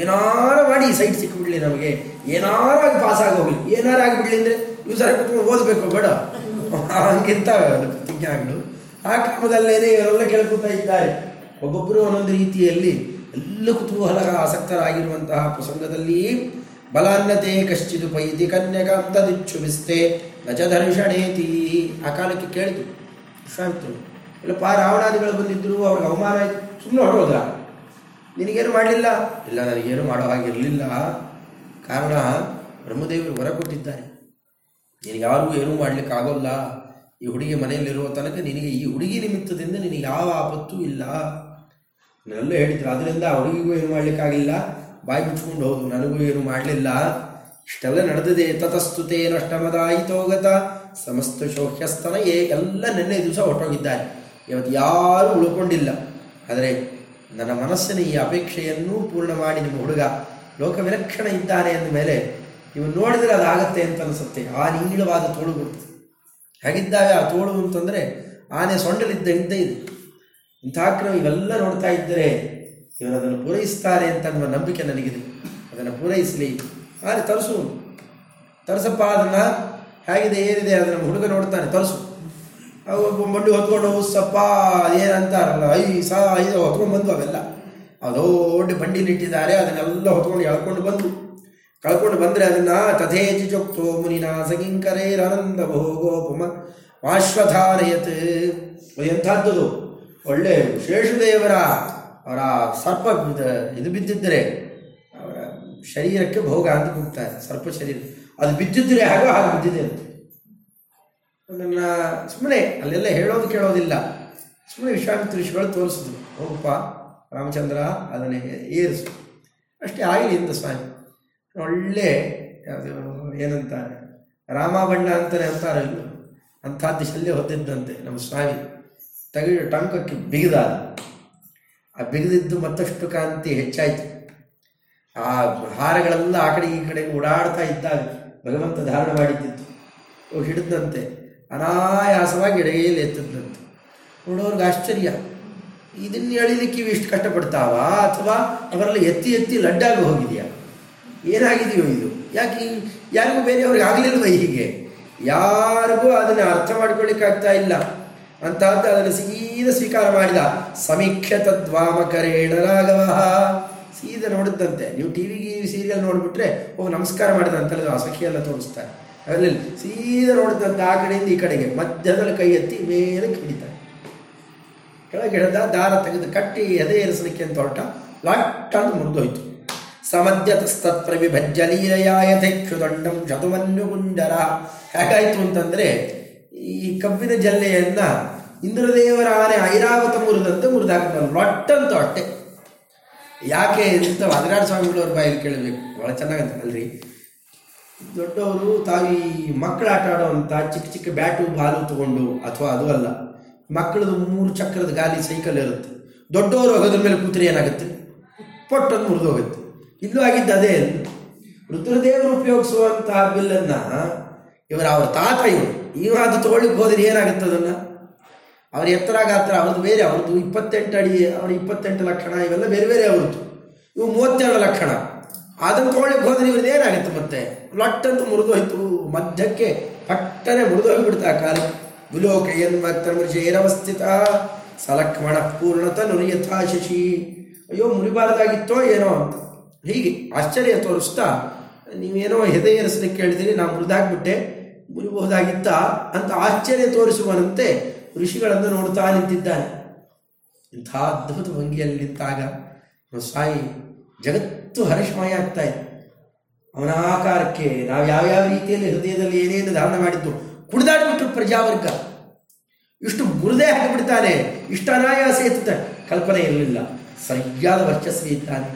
A: ಏನಾರು ಮಾಡಿ ಸೈಟ್ ಸಿಕ್ಕಿಬಿಡ್ಲಿ ನಮಗೆ. ಏನಾರು ಆಗಿ ಪಾಸ್ ಆಗಿ ಹೋಗ್ಲಿ. ಏನಾರು ಆಗಿಬಿಡ್ಲಿ ಅಂದರೆ ಇವು ಸರಿ ಕುತ್ಕೊಂಡು ಓದಬೇಕು ಬೇಡ. ಹಂಗಿಂತ ಪ್ರತಿಜ್ಞೆ ಪ್ರತಿಜ್ಞಾಗಳು? ಆ ಕ್ರಮದಲ್ಲೇನೆ ಇವರೆಲ್ಲ ಕೇಳ್ಕೊತಾ ಇದ್ದಾರೆ. ಒಬ್ಬೊಬ್ಬರು ಒಂದೊಂದು ರೀತಿಯಲ್ಲಿ ಎಲ್ಲ ಕುತೂಹಲ ಆಸಕ್ತರಾಗಿರುವಂತಹ ಪ್ರಸಂಗದಲ್ಲಿ, ಬಲಾನ್ನತೆ ಕಶ್ಚಿದು ಪೈತಿ ಕನ್ಯಕಾಂತದಿಚ್ಚು ವಿಸ್ತೆ ನಚ ದರ್ಶನೇತಿ ಆ ಕಾಲಕ್ಕೆ ಕೇಳಿತು ಇಲ್ಲ ಇಲ್ಲಪ್ಪ, ರಾವಣಾದಿಗಳು ಬಂದಿದ್ದರು ಅವ್ರಿಗೆ ಅವಮಾನ ಆಯ್ತು. ಸುಮ್ಮನೆ ಹೊರಡೋದ ನಿನಗೇನು ಮಾಡಲಿಲ್ಲ? ಇಲ್ಲ, ನನಗೇನು ಮಾಡೋ ಹಾಗಿರಲಿಲ್ಲ. ಕಾರಣ ಬ್ರಹ್ಮದೇವರು ಹೊರ ಕೊಟ್ಟಿದ್ದಾರೆ. ನಿನಗೆ ಯಾರಿಗೂ ಏನೂ ಮಾಡ್ಲಿಕ್ಕೆ ಆಗೋಲ್ಲ ಈ ಹುಡುಗಿ ಮನೆಯಲ್ಲಿರುವ ತನಕ ನಿನಗೆ ಈ ಹುಡುಗಿ ನಿಮಿತ್ತದಿಂದ ನಿನಗೆ ಯಾವ ಆಪತ್ತು ಇಲ್ಲ. ನಾನೆಲ್ಲ ಹೇಳಿದ್ರು, ಅದರಿಂದ ಹುಡುಗಿಗೂ ಏನು ಮಾಡಲಿಕ್ಕಾಗಿಲ್ಲ? ಬಾಯಿ ಮುಚ್ಕೊಂಡು ಹೋದು ನನಗೂ ಏನು ಮಾಡಲಿಲ್ಲ? ಇಷ್ಟೆಲ್ಲ ನಡೆದಿದೆ, ತತಸ್ತುತೆ ನಷ್ಟಮದಾಯಿತೋಗತ. ಸಮಸ್ತ ಶೋಕ್ಯಸ್ತನ ಏ, ಎಲ್ಲ ನಿನ್ನೆ ದಿವಸ ಹೊಟ್ಟೋಗಿದ್ದಾರೆ ಇವತ್ತು ಯಾರೂ ಉಳ್ಕೊಂಡಿಲ್ಲ. ಆದರೆ ನನ್ನ ಮನಸ್ಸಿನ ಈ ಅಪೇಕ್ಷೆಯನ್ನು ಪೂರ್ಣ ಮಾಡಿ ನಿಮ್ಮ ಹುಡುಗ ಲೋಕ ವಿಲಕ್ಷಣ ಇದ್ದಾನೆ ಅಂದ ಮೇಲೆ ನೀವು ನೋಡಿದರೆ ಅದಾಗತ್ತೆ ಅಂತ ಅನಿಸುತ್ತೆ. ಆ ನೀಳವಾದ ತೋಳು ಹಾಗಿದ್ದಾಗ ಆ ತೋಳು ಅಂತಂದರೆ ಆನೆ ಸೊಂಡಲಿದ್ದ ಹಿಂದೆ ಇದೆ. ಇಂಥ ಕ್ರಮ ಇವೆಲ್ಲ ನೋಡ್ತಾ ಇದ್ದರೆ ಇವರು ಅದನ್ನು ಪೂರೈಸ್ತಾರೆ ಅಂತ ನಂಬಿಕೆ ನನಗಿದೆ. ಅದನ್ನು ಪೂರೈಸಲಿ. ಆದರೆ ತರಿಸು. ತರಿಸಪ್ಪ, ಅದನ್ನು ಹೇಗಿದೆ, ಏನಿದೆ, ಅದನ್ನು ಹುಡುಗ ನೋಡ್ತಾನೆ, ತರಿಸು. ಅವು ಬಂಡಿ ಹೊತ್ಕೊಂಡು, ಉಸ್ಸಪ್ಪ, ಏನಂತಾರಲ್ಲ, ಐ, ಸಾ ಐದು ಹೊತ್ಕೊಂಡು ಬಂದು ಅವೆಲ್ಲ. ಅದು ದೊಡ್ಡ ಬಂಡಿಲಿಟ್ಟಿದ್ದಾರೆ, ಅದನ್ನೆಲ್ಲ ಹೊತ್ಕೊಂಡು ಎಳ್ಕೊಂಡು ಬಂದು ಕಳ್ಕೊಂಡು ಬಂದರೆ ಅದನ್ನು ತಥೇಚಿ ಚೊಕ್ತೋ ಮುನಿನ ಸಗಿಂಕರೇರನಂದ ಭೋಗೋಪಮ ವಾಶ್ವಧಾರಯತ್. ಅದು ಎಂಥದ್ದು ಒಳ್ಳೆ ಶೇಷುದೇವರ ಅವರ ಸರ್ಪ ಇದು- ಬಿದ್ದಿದ್ದರೆ ಅವರ ಶರೀರಕ್ಕೆ ಭೋಗ ಅಂತ ಕೂಗ್ತಾರೆ ಸರ್ಪ ಶರೀರ. ಅದು ಬಿದ್ದಿದ್ದರೆ ಹಾಗೋ ಹಾಗೆ ಬಿದ್ದಿದೆ ಅಂತ. ಅದನ್ನು ಸುಮ್ಮನೆ ಅಲ್ಲೆಲ್ಲ ಹೇಳೋದು ಕೇಳೋದಿಲ್ಲ. ಸುಮ್ಮನೆ ವಿಶ್ವಾಮಿತ್ರ ಋಷಿಗಳು ತೋರಿಸಿದ್ರು. ಹೋಗಪ್ಪ ರಾಮಚಂದ್ರ, ಅದನ್ನೇ ಏರಿಸು. ಅಷ್ಟೇ ಆಗಲಿ ಇಂದ ಸ್ವಾಮಿ. ಒಳ್ಳೆ ಅದು ಏನಂತಾರೆ? ರಾಮಬಣ್ಣ ಅಂತಾನೆ ಅಂತಾರಲ್ಲ ಅಂಥ ಶಲ್ಯ ಹೊತ್ತಿದ್ದಂತೆ ನಮ್ಮ ಸ್ವಾಮಿ. ತೆಗೆದು ಟಂಕಕ್ಕೆ ಬಿಗಿದ ಆ ಬಿಗಿದಿದ್ದು ಮತ್ತಷ್ಟು ಕಾಂತಿ ಹೆಚ್ಚಾಯಿತು. ಆ ಹಾರಗಳೆಲ್ಲ ಆ ಕಡೆ ಈ ಕಡೆ ಓಡಾಡ್ತಾ ಇದ್ದಾಗ ಭಗವಂತ ಧಾರಣ ಮಾಡಿದ್ದಿತ್ತು. ಅವು ಹಿಡಿದಂತೆ ಅನಾಯಾಸವಾಗಿ ಎಡಗೈಯಲ್ಲಿ ಎತ್ತಿದ್ದಂತೆ. ನೋಡೋರ್ಗೆ ಆಶ್ಚರ್ಯ. ಇದನ್ನು ಎಳಿಲಿಕ್ಕೆ ಇವು ಇಷ್ಟು ಕಷ್ಟಪಡ್ತಾವ? ಅಥವಾ ಅವರಲ್ಲಿ ಎತ್ತಿ ಎತ್ತಿ ಲಡ್ಡಾಗಿ ಹೋಗಿದೆಯಾ? ಏನಾಗಿದೆಯೋ ಇದು? ಯಾಕೆ ಯಾರಿಗೂ ಬೇರೆಯವ್ರಿಗೆ ಆಗಲಿಲ್ವ ಹೀಗೆ? ಯಾರಿಗೂ ಅದನ್ನು ಅರ್ಥ ಮಾಡ್ಕೊಳ್ಳಿಕ್ಕಾಗ್ತಾ ಇಲ್ಲ. ಅಂತ ಅದನ್ನು ಸೀದಾ ಸ್ವೀಕಾರ ಮಾಡಿದ. ಸಮೀಕ್ಷೆ ತದ್ವಾಮಕರೇಣ ರಾಘವ. ಸೀದಾ ನೋಡುತ್ತಂತೆ ನೀವು ಟಿ ವಿಗೆ ಸೀರಿಯಲ್ ನೋಡಿಬಿಟ್ರೆ ಓ ನಮಸ್ಕಾರ ಮಾಡಿದ ಅಂತಲ್ಲ ಆ ಸಖಿಯೆಲ್ಲ ತೋರಿಸ್ತಾರೆ. ಅದರಲ್ಲಿ ಸೀದಾ ನೋಡಿದಂತೆ ಆ ಕಡೆಯಿಂದ ಈ ಕಡೆಗೆ. ಮಧ್ಯದಲ್ಲಿ ಕೈ ಎತ್ತಿ ಮೇಲೆ ಹಿಡಿತಾರೆ. ಕೆಳಗೆ ಹಿಡಿದ ದಾರ ತೆಗೆದು ಕಟ್ಟಿ ಎದೆ ಏರಿಸಲಿಕ್ಕೆ ಅಂತ ಹೊರಟ. ಲಾಟ್ ಅಂತ ಮುರಿದೋಯ್ತು. ಸಮದ್ಯತಸ್ತತ್ರ ವಿಭಜ್ಯ ಲೀಲೆಯಾಯಥೈಕ್ಷುದಂಡಂ ಶತುಮನ್ಯು ಗುಂಡರ ಹೇಗಾಯ್ತು ಅಂತಂದ್ರೆ, ಈ ಕಬ್ಬಿನ ಜಲ್ಲೆಯನ್ನ ಇಂದ್ರದೇವರ ಆನೆ ಐರಾವತ ಮುರಿದಂತೆ ಮುರಿದಾಕ್ತಾರೆ ಲೊಟ್ ಅಟ್ಟೆ ಅಷ್ಟೇ ಯಾಕೆ ಅಂತ ವಾದರಾಡ ಸ್ವಾಮಿಗಳವ್ರ ಬಾಯಲ್ಲಿ ಕೇಳಬೇಕು. ಭಾಳ ಚೆನ್ನಾಗಂತ ಅಲ್ರಿ. ದೊಡ್ಡವರು ತಾವು ಈ ಮಕ್ಕಳು ಆಟ ಆಡುವಂಥ ಚಿಕ್ಕ ಚಿಕ್ಕ ಬ್ಯಾಟು, ಬಾಲು ತಗೊಂಡು, ಅಥವಾ ಅದು ಅಲ್ಲ, ಮಕ್ಕಳದು ಮೂರು ಚಕ್ರದ ಗಾಲಿ ಸೈಕಲ್ ಇರುತ್ತೆ. ದೊಡ್ಡವರು ಹೋಗೋದ್ರ ಮೇಲೆ ಕೂತ್ರೆ ಏನಾಗುತ್ತೆ? ಪೊಟ್ಟನ್ನು ಮುರಿದು ಹೋಗುತ್ತೆ. ಇಲ್ಲೂ ಆಗಿದ್ದು ಅದೇ ರುದ್ರದೇವರು ಉಪಯೋಗಿಸುವಂತಹ ಬಿಲ್ಲನ್ನು ಇವರ ಅವ್ರ ತಾತ ಇವರು. ಇವ ಅದು ತಗೊಳ್ಳಿಕ್ಕೆ ಹೋದ್ರೆ ಏನಾಗುತ್ತೆ ಅದನ್ನು? ಅವ್ರ ಎತ್ತರ ಗಾತ್ರ, ಅವ್ರದ್ದು ಬೇರೆ, ಅವ್ರದ್ದು ಇಪ್ಪತ್ತೆಂಟು ಅಡಿ, ಅವ್ರ ಇಪ್ಪತ್ತೆಂಟು ಲಕ್ಷಣ, ಇವೆಲ್ಲ ಬೇರೆ ಬೇರೆ ಅವ್ರದ್ದು. ಇವು ಮೂವತ್ತೆರಡು ಲಕ್ಷಣ. ಅದನ್ನು ತೊಗೊಳ್ಳಿಕ್ಕೆ ಹೋದ್ರೆ ಇವ್ರದ್ದು ಏನಾಗುತ್ತೆ ಮತ್ತೆ? ಲಟ್ ಅಂತ ಮುರಿದು ಹೋಯ್ತು. ಮಧ್ಯಕ್ಕೆ ಪಟ್ಟನೆ ಮುರಿದು ಹೋಗಿಬಿಡ್ತಾ ಕಾಲ. ಗುಲೋಕ ಏನ್ಮತ್ತರ್ಷೇರವಸ್ಥಿತ ಸಲಕ್ಷ್ಮಣ ಪೂರ್ಣತ ನುರಿಯಥಾ ಶಶಿ ಅಯ್ಯೋ, ಮುರಿಬಾರ್ದಾಗಿತ್ತೋ ಏನೋ ಅಂತ. ಹೀಗೆ ಆಶ್ಚರ್ಯ ತೋರಿಸ್ತಾ ನೀವೇನೋ ಹೆದೆ ಏರಿಸಲಿಕ್ಕೆ ಕೇಳಿದಿರಿ, ನಾನು ಮುರಿದಾಗ್ಬಿಟ್ಟೆ ಮುರಿಬಹುದಾಗಿತ್ತ ಅಂತ ಆಶ್ಚರ್ಯ ತೋರಿಸುವನಂತೆ ಋಷಿಗಳನ್ನು ನೋಡ್ತಾ ನಿಂತಿದ್ದಾನೆ. ಇಂಥ ಅದ್ಭುತ ಭಂಗಿಯಲ್ಲಿ ನಿಂತಾಗ ಸಾಯಿ ಜಗತ್ತು ಹರ್ಷಮಯ ಆಗ್ತಾ ಇದೆ. ಅವನ ಆಕಾರಕ್ಕೆ ನಾವು ಯಾವ್ಯಾವ ರೀತಿಯಲ್ಲಿ ಹೃದಯದಲ್ಲಿ ಏನೇನು ಧಾರಣ ಮಾಡಿದ್ದು ಕುಡಿದಾಡ್ಬಿಟ್ಟು ಪ್ರಜಾವರ್ಗ. ಇಷ್ಟು ಮುರಿದೇ ಹಾಕಿಬಿಡ್ತಾನೆ ಇಷ್ಟು ಅನಾಯಾಸ ಎತ್ತುತ್ತೆ ಕಲ್ಪನೆ ಇರಲಿಲ್ಲ ಸರಿಯಾದ ವರ್ಚಸ್ವಿ ಇದ್ದಾನೆ.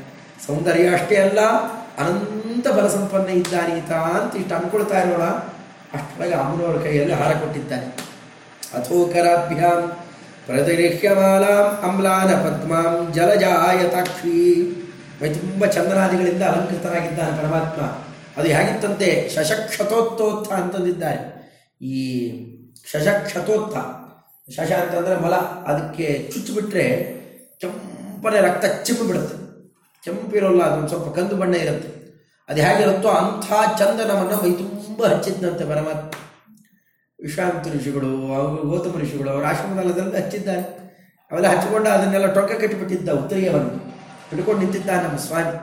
A: ಸೌಂದರ್ಯ ಅಷ್ಟೇ ಅಲ್ಲ, ಅನಂತ ಬಲ ಸಂಪನ್ನ ಇದ್ದಾನೆ ಈತ ಅಂತ ಇಷ್ಟು ಅಂದ್ಕೊಳ್ತಾ ಇರೋಣ. ಅಷ್ಟೊಳಗೆ ಅಮ್ಮನವರ ಕೈಯಲ್ಲಿ ಹಾರ ಕೊಟ್ಟಿದ್ದಾನೆ. ಅಥೋಕರಾಭ್ಯಾಂ ಪ್ರತಿಗೃಹ್ಯಮಾಲಾಂ ಅಮ್ಲಾನ ಪದ್ಮಾಂ ಜಲಜಾಯತಾಕ್ಷಿ. ಮೈ ತುಂಬ ಚಂದನಾದಿಗಳಿಂದ ಅಲಂಕೃತನಾಗಿದ್ದಾನೆ ಪರಮಾತ್ಮ. ಅದು ಹೇಗಿತ್ತಂತೆ? ಶಶಕ್ಷತೋತ್ತೋತ್ಥ ಅಂತಂದಿದ್ದಾರೆ. ಈ ಶಶಕ್ಷತೋತ್ಥ ಶಶ ಅಂತಂದ್ರೆ ಮಲ, ಅದಕ್ಕೆ ಚುಚ್ಚಿಬಿಟ್ರೆ ಕೆಂಪನೆ ರಕ್ತ ಚಿಪ್ಪು ಬಿಡುತ್ತೆ ಕೆಂಪಿರೋಲ್ಲ, ಅದೊಂದು ಸ್ವಲ್ಪ ಕಂದು ಬಣ್ಣ ಇರುತ್ತೆ. ಅದು ಹೇಗಿರುತ್ತೋ ಅಂಥ ಚಂದನವನ್ನು ಮೈ ತುಂಬ ಹಚ್ಚಿದ್ದಂತೆ ಪರಮಾತ್ಮ. ವಿಶ್ರಾಂತ ಋಷಿಗಳು ಅವರು ಗೌತಮ ಋಷಿಗಳು, ಅವರ ಆಶ್ರಮದಲ್ಲದೆಲ್ಲ ಹಚ್ಚಿದ್ದಾರೆ. ಅವೆಲ್ಲ ಹಚ್ಚಿಕೊಂಡು ಅದನ್ನೆಲ್ಲ ಟೊಕ್ಕ ಕಟ್ಟಿಬಿಟ್ಟಿದ್ದ ಉತ್ತರೀಯವನ್ನು ಹಿಡ್ಕೊಂಡು ನಿಂತಿದ್ದ ನಮ್ಮ ಸ್ವಾಮಿ.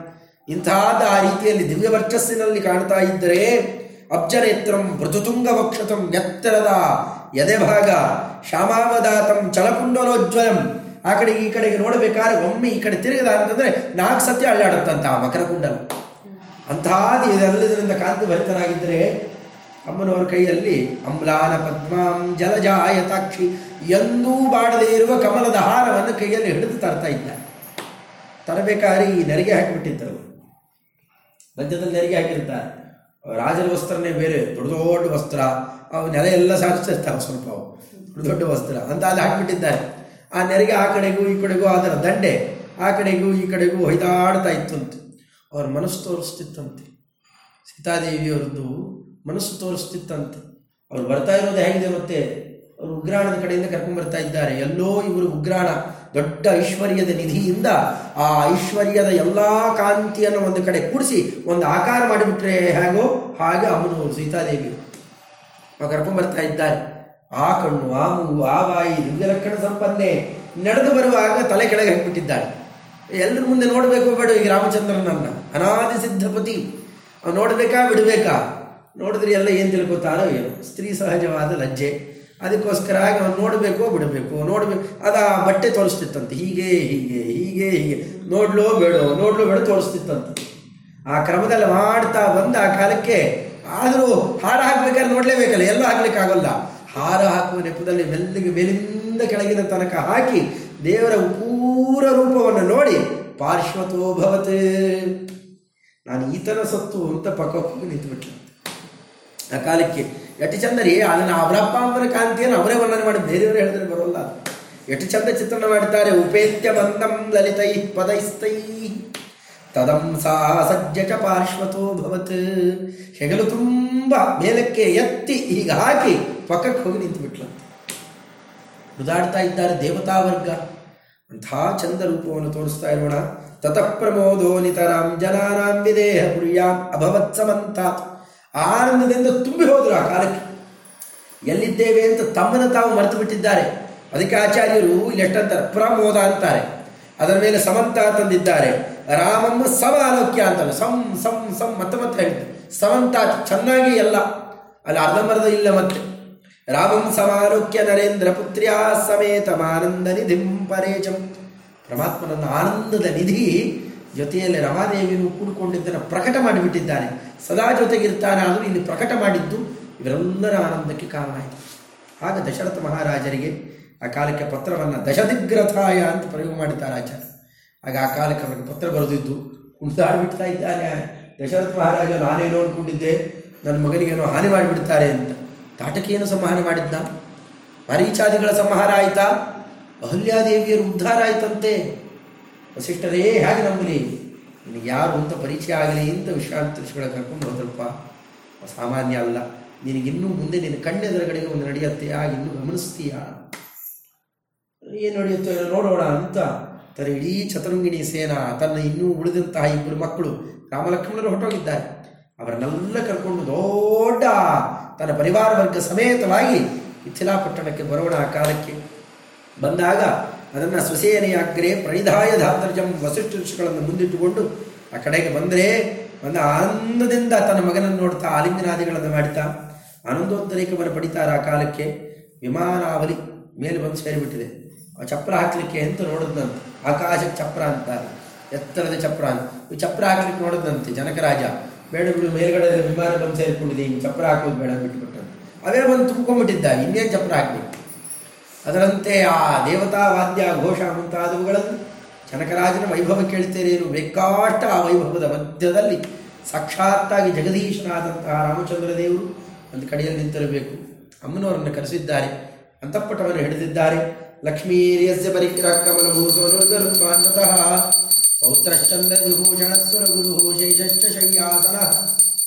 A: ಇಂಥಾದ ಆ ರೀತಿಯಲ್ಲಿ ದಿವ್ಯ ವರ್ಚಸ್ಸಿನಲ್ಲಿ ಕಾಣ್ತಾ ಇದ್ದರೆ ಅಬ್ಜನೇತ್ರಂ ಮೃದುತುಂಗ ವಕ್ಷತಂ ಎತ್ತರದ ಎದೆಭಾಗ ಶ್ಯಾಮಾವದಾತಂ ಚಲಕುಂಡಲೋಜ್ವಲಂ ಆ ಕಡೆಗೆ ಈ ಕಡೆಗೆ ನೋಡಬೇಕಾದ್ರೆ ಒಮ್ಮೆ ಈ ಕಡೆ ತಿರುಗದ ಅಂತಂದ್ರೆ ನಾಲ್ಕು ಸತ್ಯ ಅಳ್ಳಾಡುತ್ತಂತ ಆ ಮಕರಕುಂಡನು ಅಂಥದ್ದು ಇದೆಲ್ಲದರಿಂದ ಕಾಂತಿ ಭರಿತನಾಗಿದ್ದರೆ ಅಮ್ಮನವರ ಕೈಯಲ್ಲಿ ಅಮ್ಲಾನ ಪದ್ಮಾಂ ಜಲಜಾಯತಾಕ್ಷಿ ಎಂದೂ ಬಾಡದೇ ಇರುವ ಕಮಲದ ಹಾರವನ್ನು ಕೈಯಲ್ಲಿ ಹಿಡಿದು ತರ್ತಾ ಇದ್ದ. ತರಬೇಕಾದ್ರೆ ಈ ನೆರಿಗೆ ಹಾಕಿಬಿಟ್ಟಿದ್ದರು. ಮಧ್ಯದಲ್ಲಿ ನೆರಿಗೆ ಹಾಕಿರ್ತಾರೆ ರಾಜರ ವಸ್ತ್ರನೇ ಬೇರೆ, ದೊಡ್ಡ ದೊಡ್ಡ ವಸ್ತ್ರ. ಅವು ನೆಲ ಎಲ್ಲ ಸಾಧಿಸಿರ್ತಾವೆ ಸ್ವಲ್ಪ ದೊಡ್ಡ ದೊಡ್ಡ ವಸ್ತ್ರ. ಅಂತ ಅಲ್ಲಿ ಹಾಕಿಬಿಟ್ಟಿದ್ದಾರೆ. ಆ ನೆರೆಗೆ ಆ ಕಡೆಗೂ ಈ ಕಡೆಗೂ ಅದರ ದಂಡೆ ಆ ಕಡೆಗೂ ಈ ಕಡೆಗೂ ಹೊಯ್ದಾಡ್ತಾ ಇತ್ತಂತೆ. ಅವ್ರ ಮನಸ್ಸು ತೋರಿಸ್ತಿತ್ತಂತೆ. ಸೀತಾದೇವಿಯವ್ರದ್ದು ಮನಸ್ಸು ತೋರಿಸ್ತಿತ್ತಂತೆ. ಅವ್ರು ಬರ್ತಾ ಇರೋದು ಹೇಗಿದೆ ಮತ್ತೆ? ಅವರು ಉಗ್ರಾಣದ ಕಡೆಯಿಂದ ಕರ್ಕೊಂಡು ಬರ್ತಾ ಇದ್ದಾರೆ. ಎಲ್ಲೋ ಇವರು ಉಗ್ರಾಣ ದೊಡ್ಡ ಐಶ್ವರ್ಯದ ನಿಧಿಯಿಂದ ಆ ಐಶ್ವರ್ಯದ ಎಲ್ಲ ಕಾಂತಿಯನ್ನು ಒಂದು ಕಡೆ ಕೂಡಿಸಿ ಒಂದು ಆಕಾರ ಮಾಡಿಬಿಟ್ರೆ ಹೇಗೋ ಹಾಗೆ ಅವನು ಸೀತಾದೇವಿ ಕರ್ಕೊಂಡು ಬರ್ತಾ ಇದ್ದಾರೆ. ಆ ಕಣ್ಣು, ಆ ಮೂಗು, ಆ ಬಾಯಿ ದಿವ್ಯಲಕ್ಷಣ ಸಂಪನ್ನೆ ನಡೆದು ಬರುವಾಗ ತಲೆ ಕೆಳಗೆ ಹಾಕಿಬಿಟ್ಟಿದ್ದಾಳೆ ಎಲ್ಲರ ಮುಂದೆ ನೋಡಬೇಕು ಬೇಡ ಈಗ ರಾಮಚಂದ್ರನನ್ನ ಅನಾದಿ ಸಿದ್ಧಪತಿ. ನೋಡ್ಬೇಕಾ, ಬಿಡಬೇಕಾ? ನೋಡಿದ್ರೆ ಎಲ್ಲ ಏನು ತಿಳ್ಕೊತಾರೋ ಏನು. ಸ್ತ್ರೀ ಸಹಜವಾದ ಲಜ್ಜೆ. ಅದಕ್ಕೋಸ್ಕರ ಅವ್ನು ನೋಡಬೇಕೋ, ಬಿಡಬೇಕು ನೋಡ್ಬೇಕು ಅದ ಆ ಬಟ್ಟೆ ತೋರಿಸ್ತಿತ್ತಂತೆ. ಹೀಗೆ ಹೀಗೆ ಹೀಗೆ ಹೀಗೆ. ನೋಡ್ಲೋ ಬೇಡೋ, ನೋಡ್ಲೋ ಬೇಡ ತೋರಿಸ್ತಿತ್ತಂತೆ. ಆ ಕ್ರಮದಲ್ಲಿ ಮಾಡ್ತಾ ಬಂದ ಆ ಕಾಲಕ್ಕೆ ಆದರೂ ಹಾಡು ಹಾಕ್ಬೇಕಾದ್ರೆ ನೋಡಲೇಬೇಕಲ್ಲ. ಎಲ್ಲೂ ಹಾಕ್ಲಿಕ್ಕಾಗಲ್ಲ. ಹಾರ ಹಾಕುವ ನೆಪದಲ್ಲಿ ಮೆಲ್ಲಿಗೆ ಮೇಲಿಂದ ಕೆಳಗಿನ ತನಕ ಹಾಕಿ ದೇವರ ಪೂರ ರೂಪವನ್ನು ನೋಡಿ ಪಾರ್ಶ್ವತೋ ಭವತ್. ನಾನು ಈತನ ಸತ್ತು ಅಂತ ಪಕ್ಕಕ್ಕೆ ನಿಂತುಬಿಟ್ಲೆ. ಆ ಕಾಲಕ್ಕೆ ಎಟ್ಟು ಚಂದ ರೀ ಅದನ್ನು ಅವರಪ್ಪ ಅಮ್ಮನ ಕಾಂತಿಯನ್ನು ಅವರೇ ವರ್ಣನೆ ಮಾಡಿ ಬೇರೆಯವರು ಹೇಳಿದ್ರೆ ಬರೋಲ್ಲ ಎಷ್ಟು ಚಂದ ಚಿತ್ರಣ ಮಾಡ್ತಾರೆ ಉಪೇತ್ಯ ಬಂದಂ ಲಲಿತೈ ಪದೈಸ್ತೈ. ತದಂ ಸಾ ಸಜ್ಜ ಚ ಪಾರ್ಶ್ವತೋ ಭವತ್. ಹೆಗಲು ತುಂಬ ಮೇಲಕ್ಕೆ ಎತ್ತಿ ಈಗ ಹಾಕಿ ಪಕ್ಕಕ್ಕೆ ಹೋಗಿ ನಿಂತು ಬಿಟ್ಲಂತೆ. ಮುದಾಡ್ತಾ ಇದ್ದಾರೆ ದೇವತಾ ವರ್ಗ. ಅಂಥ ಚಂದ ರೂಪವನ್ನು ತೋರಿಸ್ತಾ ಇರೋಣ. ತತಃ ಪ್ರಮೋದೋ ನಿತರಾಂ ಜನಾನಾಂ ವಿದೇಹ ಪುರ್ಯಾಂ ಅಭವತ್ ಸಮಂತಾತ್ ಆನಂದದಿಂದ ತುಂಬಿ ಹೋದ್ರು ಆ ಕಾಲಕ್ಕೆ. ಎಲ್ಲಿದ್ದೇವೆ ಅಂತ ತಮ್ಮನ್ನು ತಾವು ಮರೆತು ಬಿಟ್ಟಿದ್ದಾರೆ. ಅದಕ್ಕೆ ಆಚಾರ್ಯರು ಇಲ್ಲಿ ಎಷ್ಟಂತಾರೆ ಪ್ರಮೋದ ಅಂತಾರೆ. ಅದರ ಮೇಲೆ ಸಮಂತ ತಂದಿದ್ದಾರೆ. ರಾಮಮ್ಮ ಸಮಾರೋಕ್ಯ ಅಂತ ಸಂ ಸಂ ಸಂ ಮತ್ತೆ ಮತ್ತೆ ಹೇಳಿದ್ದು ಸಮಂತ ಚೆನ್ನಾಗಿ ಎಲ್ಲ, ಅಲ್ಲಿ ಅರ್ಧಂಬರ್ಧ ಇಲ್ಲ ಮತ್ತೆ. ರಾಮಂ ಸಮಾರೋಕ್ಯ ನರೇಂದ್ರ ಪುತ್ರ್ಯಾ ಸಮೇತ ಆನಂದ ನಿಧಿಂ ಪರೇಚಂ ಪರಮಾತ್ಮನನ್ನು ಆನಂದದ ನಿಧಿ ಜೊತೆಯಲ್ಲಿ ರಮಾದೇವಿಯನ್ನು ಕೂಡಿಕೊಂಡಿದ್ದನ್ನು ಪ್ರಕಟ ಮಾಡಿಬಿಟ್ಟಿದ್ದಾನೆ ಸದಾ ಜೊತೆಗಿರ್ತಾನೆ, ಆದರೂ ಇಲ್ಲಿ ಪ್ರಕಟ ಮಾಡಿದ್ದು ಇವರೆಲ್ಲರ ಆನಂದಕ್ಕೆ ಕಾರಣ ಆಯಿತು ಆಗ ದಶರಥ ಮಹಾರಾಜರಿಗೆ ಆ ಕಾಲಕ್ಕೆ ಪತ್ರವನ್ನು ದಶದಿಗ್ರಥಾಯ ಅಂತ ಪ್ರಯೋಗ ಮಾಡಿದ್ದಾರೆ ಆಚಾರ್ಯ. ಆಗ ಆ ಕಾಲಕ್ಕೆ ಅವರಿಗೆ ಪತ್ರ ಬರೆದಿದ್ದು ಕುಣಿದಾಡ್ಬಿಡ್ತಾ ಇದ್ದಾನೆ. ದಶರಥ ಮಹಾರಾಜ ನಾನೇನೋ ಅಂದ್ಕೊಂಡಿದ್ದೆ ನನ್ನ ಮಗನಿಗೇನೋ ಹಾನಿ ಮಾಡಿಬಿಡ್ತಾರೆ ಅಂತ. ತಾಟಕಿಯನ್ನು ಸಂಹಾರ ಮಾಡಿದ್ದ? ಮರೀಚಾದಿಗಳ ಸಂಹಾರ ಆಯಿತಾ? ಅಹಲ್ಯಾದೇವಿಯರು ಉದ್ಧಾರ ಆಯ್ತಂತೆ? ವಸಿಷ್ಠರೇ, ಹೇಗೆ ನಂಬಲಿ? ನಿನಗೆ ಯಾರು ಅಂತ ಪರಿಚಯ ಆಗಲಿ ಅಂತ ವಿಶ್ರಾಂತಿ ಋಷಿಗಳ ಕರ್ಕೊಂಡು ಹೋದ್ರಪ್ಪ. ಸಾಮಾನ್ಯ ಅಲ್ಲ. ನಿನಗಿನ್ನೂ ಮುಂದೆ ನಿನ್ನ ಕಣ್ಣೆದುರುಗಡೆಗೆ ಒಂದು ನಡೆಯುತ್ತೆ. ಆಗ ಇನ್ನೂ ಗಮನಿಸ್ತೀಯ? ಏನು ನಡೆಯುತ್ತೋ ನೋಡೋಣ ಅಂತ. ತನ್ನ ಇಡೀ ಚತುರಂಗಿಣಿ ಸೇನಾ ತನ್ನ ಇನ್ನೂ ಉಳಿದಂತಹ ಇಬ್ಬರು ಮಕ್ಕಳು ರಾಮಲಕ್ಷ್ಮಣರು ಹೊರಟೋಗಿದ್ದಾರೆ. ಅವರನ್ನೆಲ್ಲ ಕರ್ಕೊಂಡು ದೊಡ್ಡ ತನ್ನ ಪರಿವಾರ ವರ್ಗ ಸಮೇತವಾಗಿ ಮಿಥಿಲಾಪಟ್ಟಣಕ್ಕೆ ಬರೋಣ ಆ ಕಾಲಕ್ಕೆ. ಬಂದಾಗ ಅದನ್ನು ಸ್ವಸೇನೆಯಾಗ್ರೆ ಪ್ರಣಿಧಾಯ ಧಾತರ್ಜಂ ವಸಿಷ್ಠ ಋಷಿಗಳನ್ನು ಮುಂದಿಟ್ಟುಕೊಂಡು ಆ ಕಡೆಗೆ ಬಂದರೆ ಒಂದು ಆನಂದದಿಂದ ತನ್ನ ಮಗನನ್ನು ನೋಡ್ತಾ ಆಲಿಂಗನಾದಿಗಳನ್ನು ಮಾಡ್ತಾ ಆನಂದೋತ್ತರೇಕವನ್ನು ಪಡಿತಾರೆ ಆ ಕಾಲಕ್ಕೆ. ವಿಮಾನಾವಲಿ ಮೇಲೆ ಬಂದು ಸೇರಿಬಿಟ್ಟಿದೆ. ಚಪ್ರ ಹಾಕ್ಲಿಕ್ಕೆ ಅಂತ ನೋಡಿದ್ನಂತೆ? ಆಕಾಶಕ್ಕೆ ಚಪ್ರ ಅಂತಾರೆ. ಎತ್ತರದ ಚಪ್ರ ಅಂತ ಈ ಚಪ್ರ ಹಾಕ್ಲಿಕ್ಕೆ ನೋಡಿದ್ನಂತೆ ಜನಕರಾಜ ಬೇಡ ಬಿಡು, ಮೇಲ್ಗಡೆ ವಿಮಾನ ಬಂದು ಹಿಂಗೆ ಚಪ್ರ ಹಾಕೋದು ಬೇಡ ಬಿಟ್ಟುಬಿಟ್ಟಂತೆ. ಅವೇ ಬಂದು ತುಂಬ್ಕೊಂಡ್ಬಿಟ್ಟಿದ್ದಾರೆ ಇನ್ನೇನು ಚಪ್ರ ಹಾಕ್ಬೇಕು? ಅದರಂತೆ ಆ ದೇವತಾ ವಾದ್ಯ ಘೋಷ ಮುಂತಾದವುಗಳನ್ನು ಜನಕರಾಜನ ವೈಭವ ಕೇಳ್ತೇನೇನು ಬೇಕಾಷ್ಟ ಆ ವೈಭವದ ಮಧ್ಯದಲ್ಲಿ ಸಾಕ್ಷಾತ್ತಾಗಿ ಜಗದೀಶನಾದಂತಹ ರಾಮಚಂದ್ರ ದೇವರು ಒಂದು ಕಡೆಯಲ್ಲಿ ನಿಂತಿರಬೇಕು. ಅಮ್ಮನವರನ್ನು ಕರೆಸಿದ್ದಾರೆ. ಅಂತಃಪಟವನ್ನು ಹಿಡಿದಿದ್ದಾರೆ. ಲಕ್ಷ್ಮೀರ್ಯಸ್ಯ ಪರಿಗ್ರಹ ಕಮಲ ಭೂಸೋನುರ್ಗರುತ್ಮಾನ್ನತಃ ಪೌತ್ರಶ್ಚಂದ್ರ ವಿಭೂಷಣ ಸುರ ಗುರು ಶೈಶ್ಚ ಶಯ್ಯಾಸನ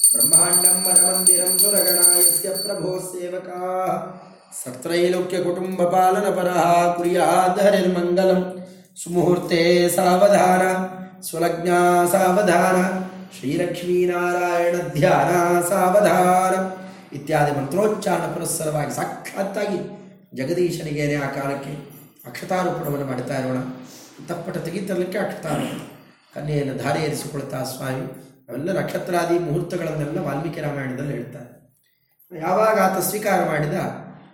A: ಬ್ರಹ್ಮಾಂಡಂ ವರಮಂದಿರಂ ಸುರಗಣಾಯಸ್ಯ ಪ್ರಭೋ ಸೇವಕಾ ಸತ್ರೈಲೋಕ್ಯ ಕುಟುಂಬ ಪಾಲನ ಪರಃ ಕುರ್ಯಾದ್ ಹರಿರ್ಮಂಗಲಂ ಸುಮುಹೂರ್ತೆ ಸಾವಧಾನ ಸ್ವಲಗ್ನ ಸಾವಧಾನ ಶ್ರೀಲಕ್ಷ್ಮೀನಾರಾಯಣ ಧ್ಯಾನ ಸಾವಧಾನ ಇತ್ಯಾದಿ ಮಂತ್ರೋಚ್ಚಾರಣ ಪುರಸ್ಸರವಾಗಿ ಸಾಕ್ಷಾತ್ತಾಗಿ ಜಗದೀಶನಿಗೇನೆ ಆ ಕಾಲಕ್ಕೆ ಅಕ್ಷತಾರೋಪಣವನ್ನು ಮಾಡ್ತಾ ಇರೋಣ. ತಪ್ಪಟ ತೆಗೀತರಲಿಕ್ಕೆ ಅಕ್ಷತಾರೋಪಣ. ಕನ್ಯೆಯನ್ನು ಧಾರೆ ಏರಿಸಿಕೊಳ್ತಾ ಸ್ವಾಮಿ ಅವೆಲ್ಲ ನಕ್ಷತ್ರಾದಿ ಮುಹೂರ್ತಗಳನ್ನೆಲ್ಲ ವಾಲ್ಮೀಕಿ ರಾಮಾಯಣದಲ್ಲಿ ಹೇಳ್ತಾರೆ. ಯಾವಾಗ ಆತ ಸ್ವೀಕಾರ ಮಾಡಿದ?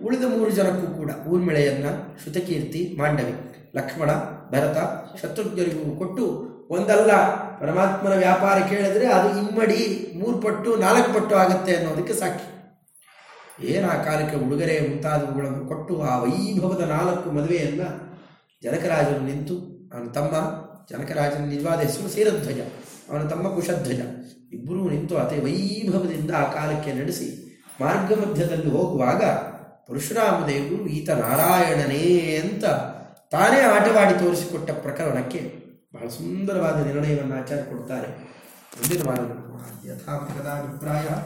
A: ಉಳಿದ ಮೂರು ಜನಕ್ಕೂ ಕೂಡ. ಊರ್ಮಿಳೆಯನ್ನು, ಶ್ರುತಕೀರ್ತಿ, ಮಾಂಡವಿ, ಲಕ್ಷ್ಮಣ, ಭರತ ಶತ್ರುಘ್ನರಿಗೂ ಕೊಟ್ಟು ಒಂದಲ್ಲ, ಪರಮಾತ್ಮನ ವ್ಯಾಪಾರ ಕೇಳಿದ್ರೆ ಅದು ಇಮ್ಮಡಿ ಮೂರು ಪಟ್ಟು, ನಾಲ್ಕು ಪಟ್ಟು ಆಗುತ್ತೆ ಅನ್ನೋದಕ್ಕೆ ಸಾಕ್ಷಿ. ಏನು ಆ ಕಾಲಕ್ಕೆ ಉಡುಗೊರೆ ಮುಂತಾದವುಗಳನ್ನು ಕೊಟ್ಟು ಆ ವೈಭವದ ನಾಲ್ಕು ಮದುವೆಯನ್ನು ಜನಕರಾಜನು ನಿಂತು ಅವನ ತಮ್ಮ ಜನಕರಾಜನ ನಿಜವಾದ ಹೆಸರು ಸೇರಧ್ವಜ, ಅವನ ತಮ್ಮ ಕುಶಧ್ವಜ, ಇಬ್ಬರೂ ನಿಂತು ಅತಿ ವೈಭವದಿಂದ ಆ ಕಾಲಕ್ಕೆ ನಡೆಸಿ ಮಾರ್ಗ ಮಧ್ಯದಲ್ಲಿ ಹೋಗುವಾಗ ಪರಶುರಾಮ ದೇವರು ಈತ ನಾರಾಯಣನೇ ಅಂತ ತಾನೇ ಆಟವಾಡಿ ತೋರಿಸಿಕೊಟ್ಟ ಪ್ರಕರಣಕ್ಕೆ ಬಹಳ ಸುಂದರವಾದ ನಿರ್ಣಯವನ್ನು ಆಚಾರ ಕೊಡ್ತಾರೆ. ಮುಂದಿನ ವಾರ ಅಭಿಪ್ರಾಯ.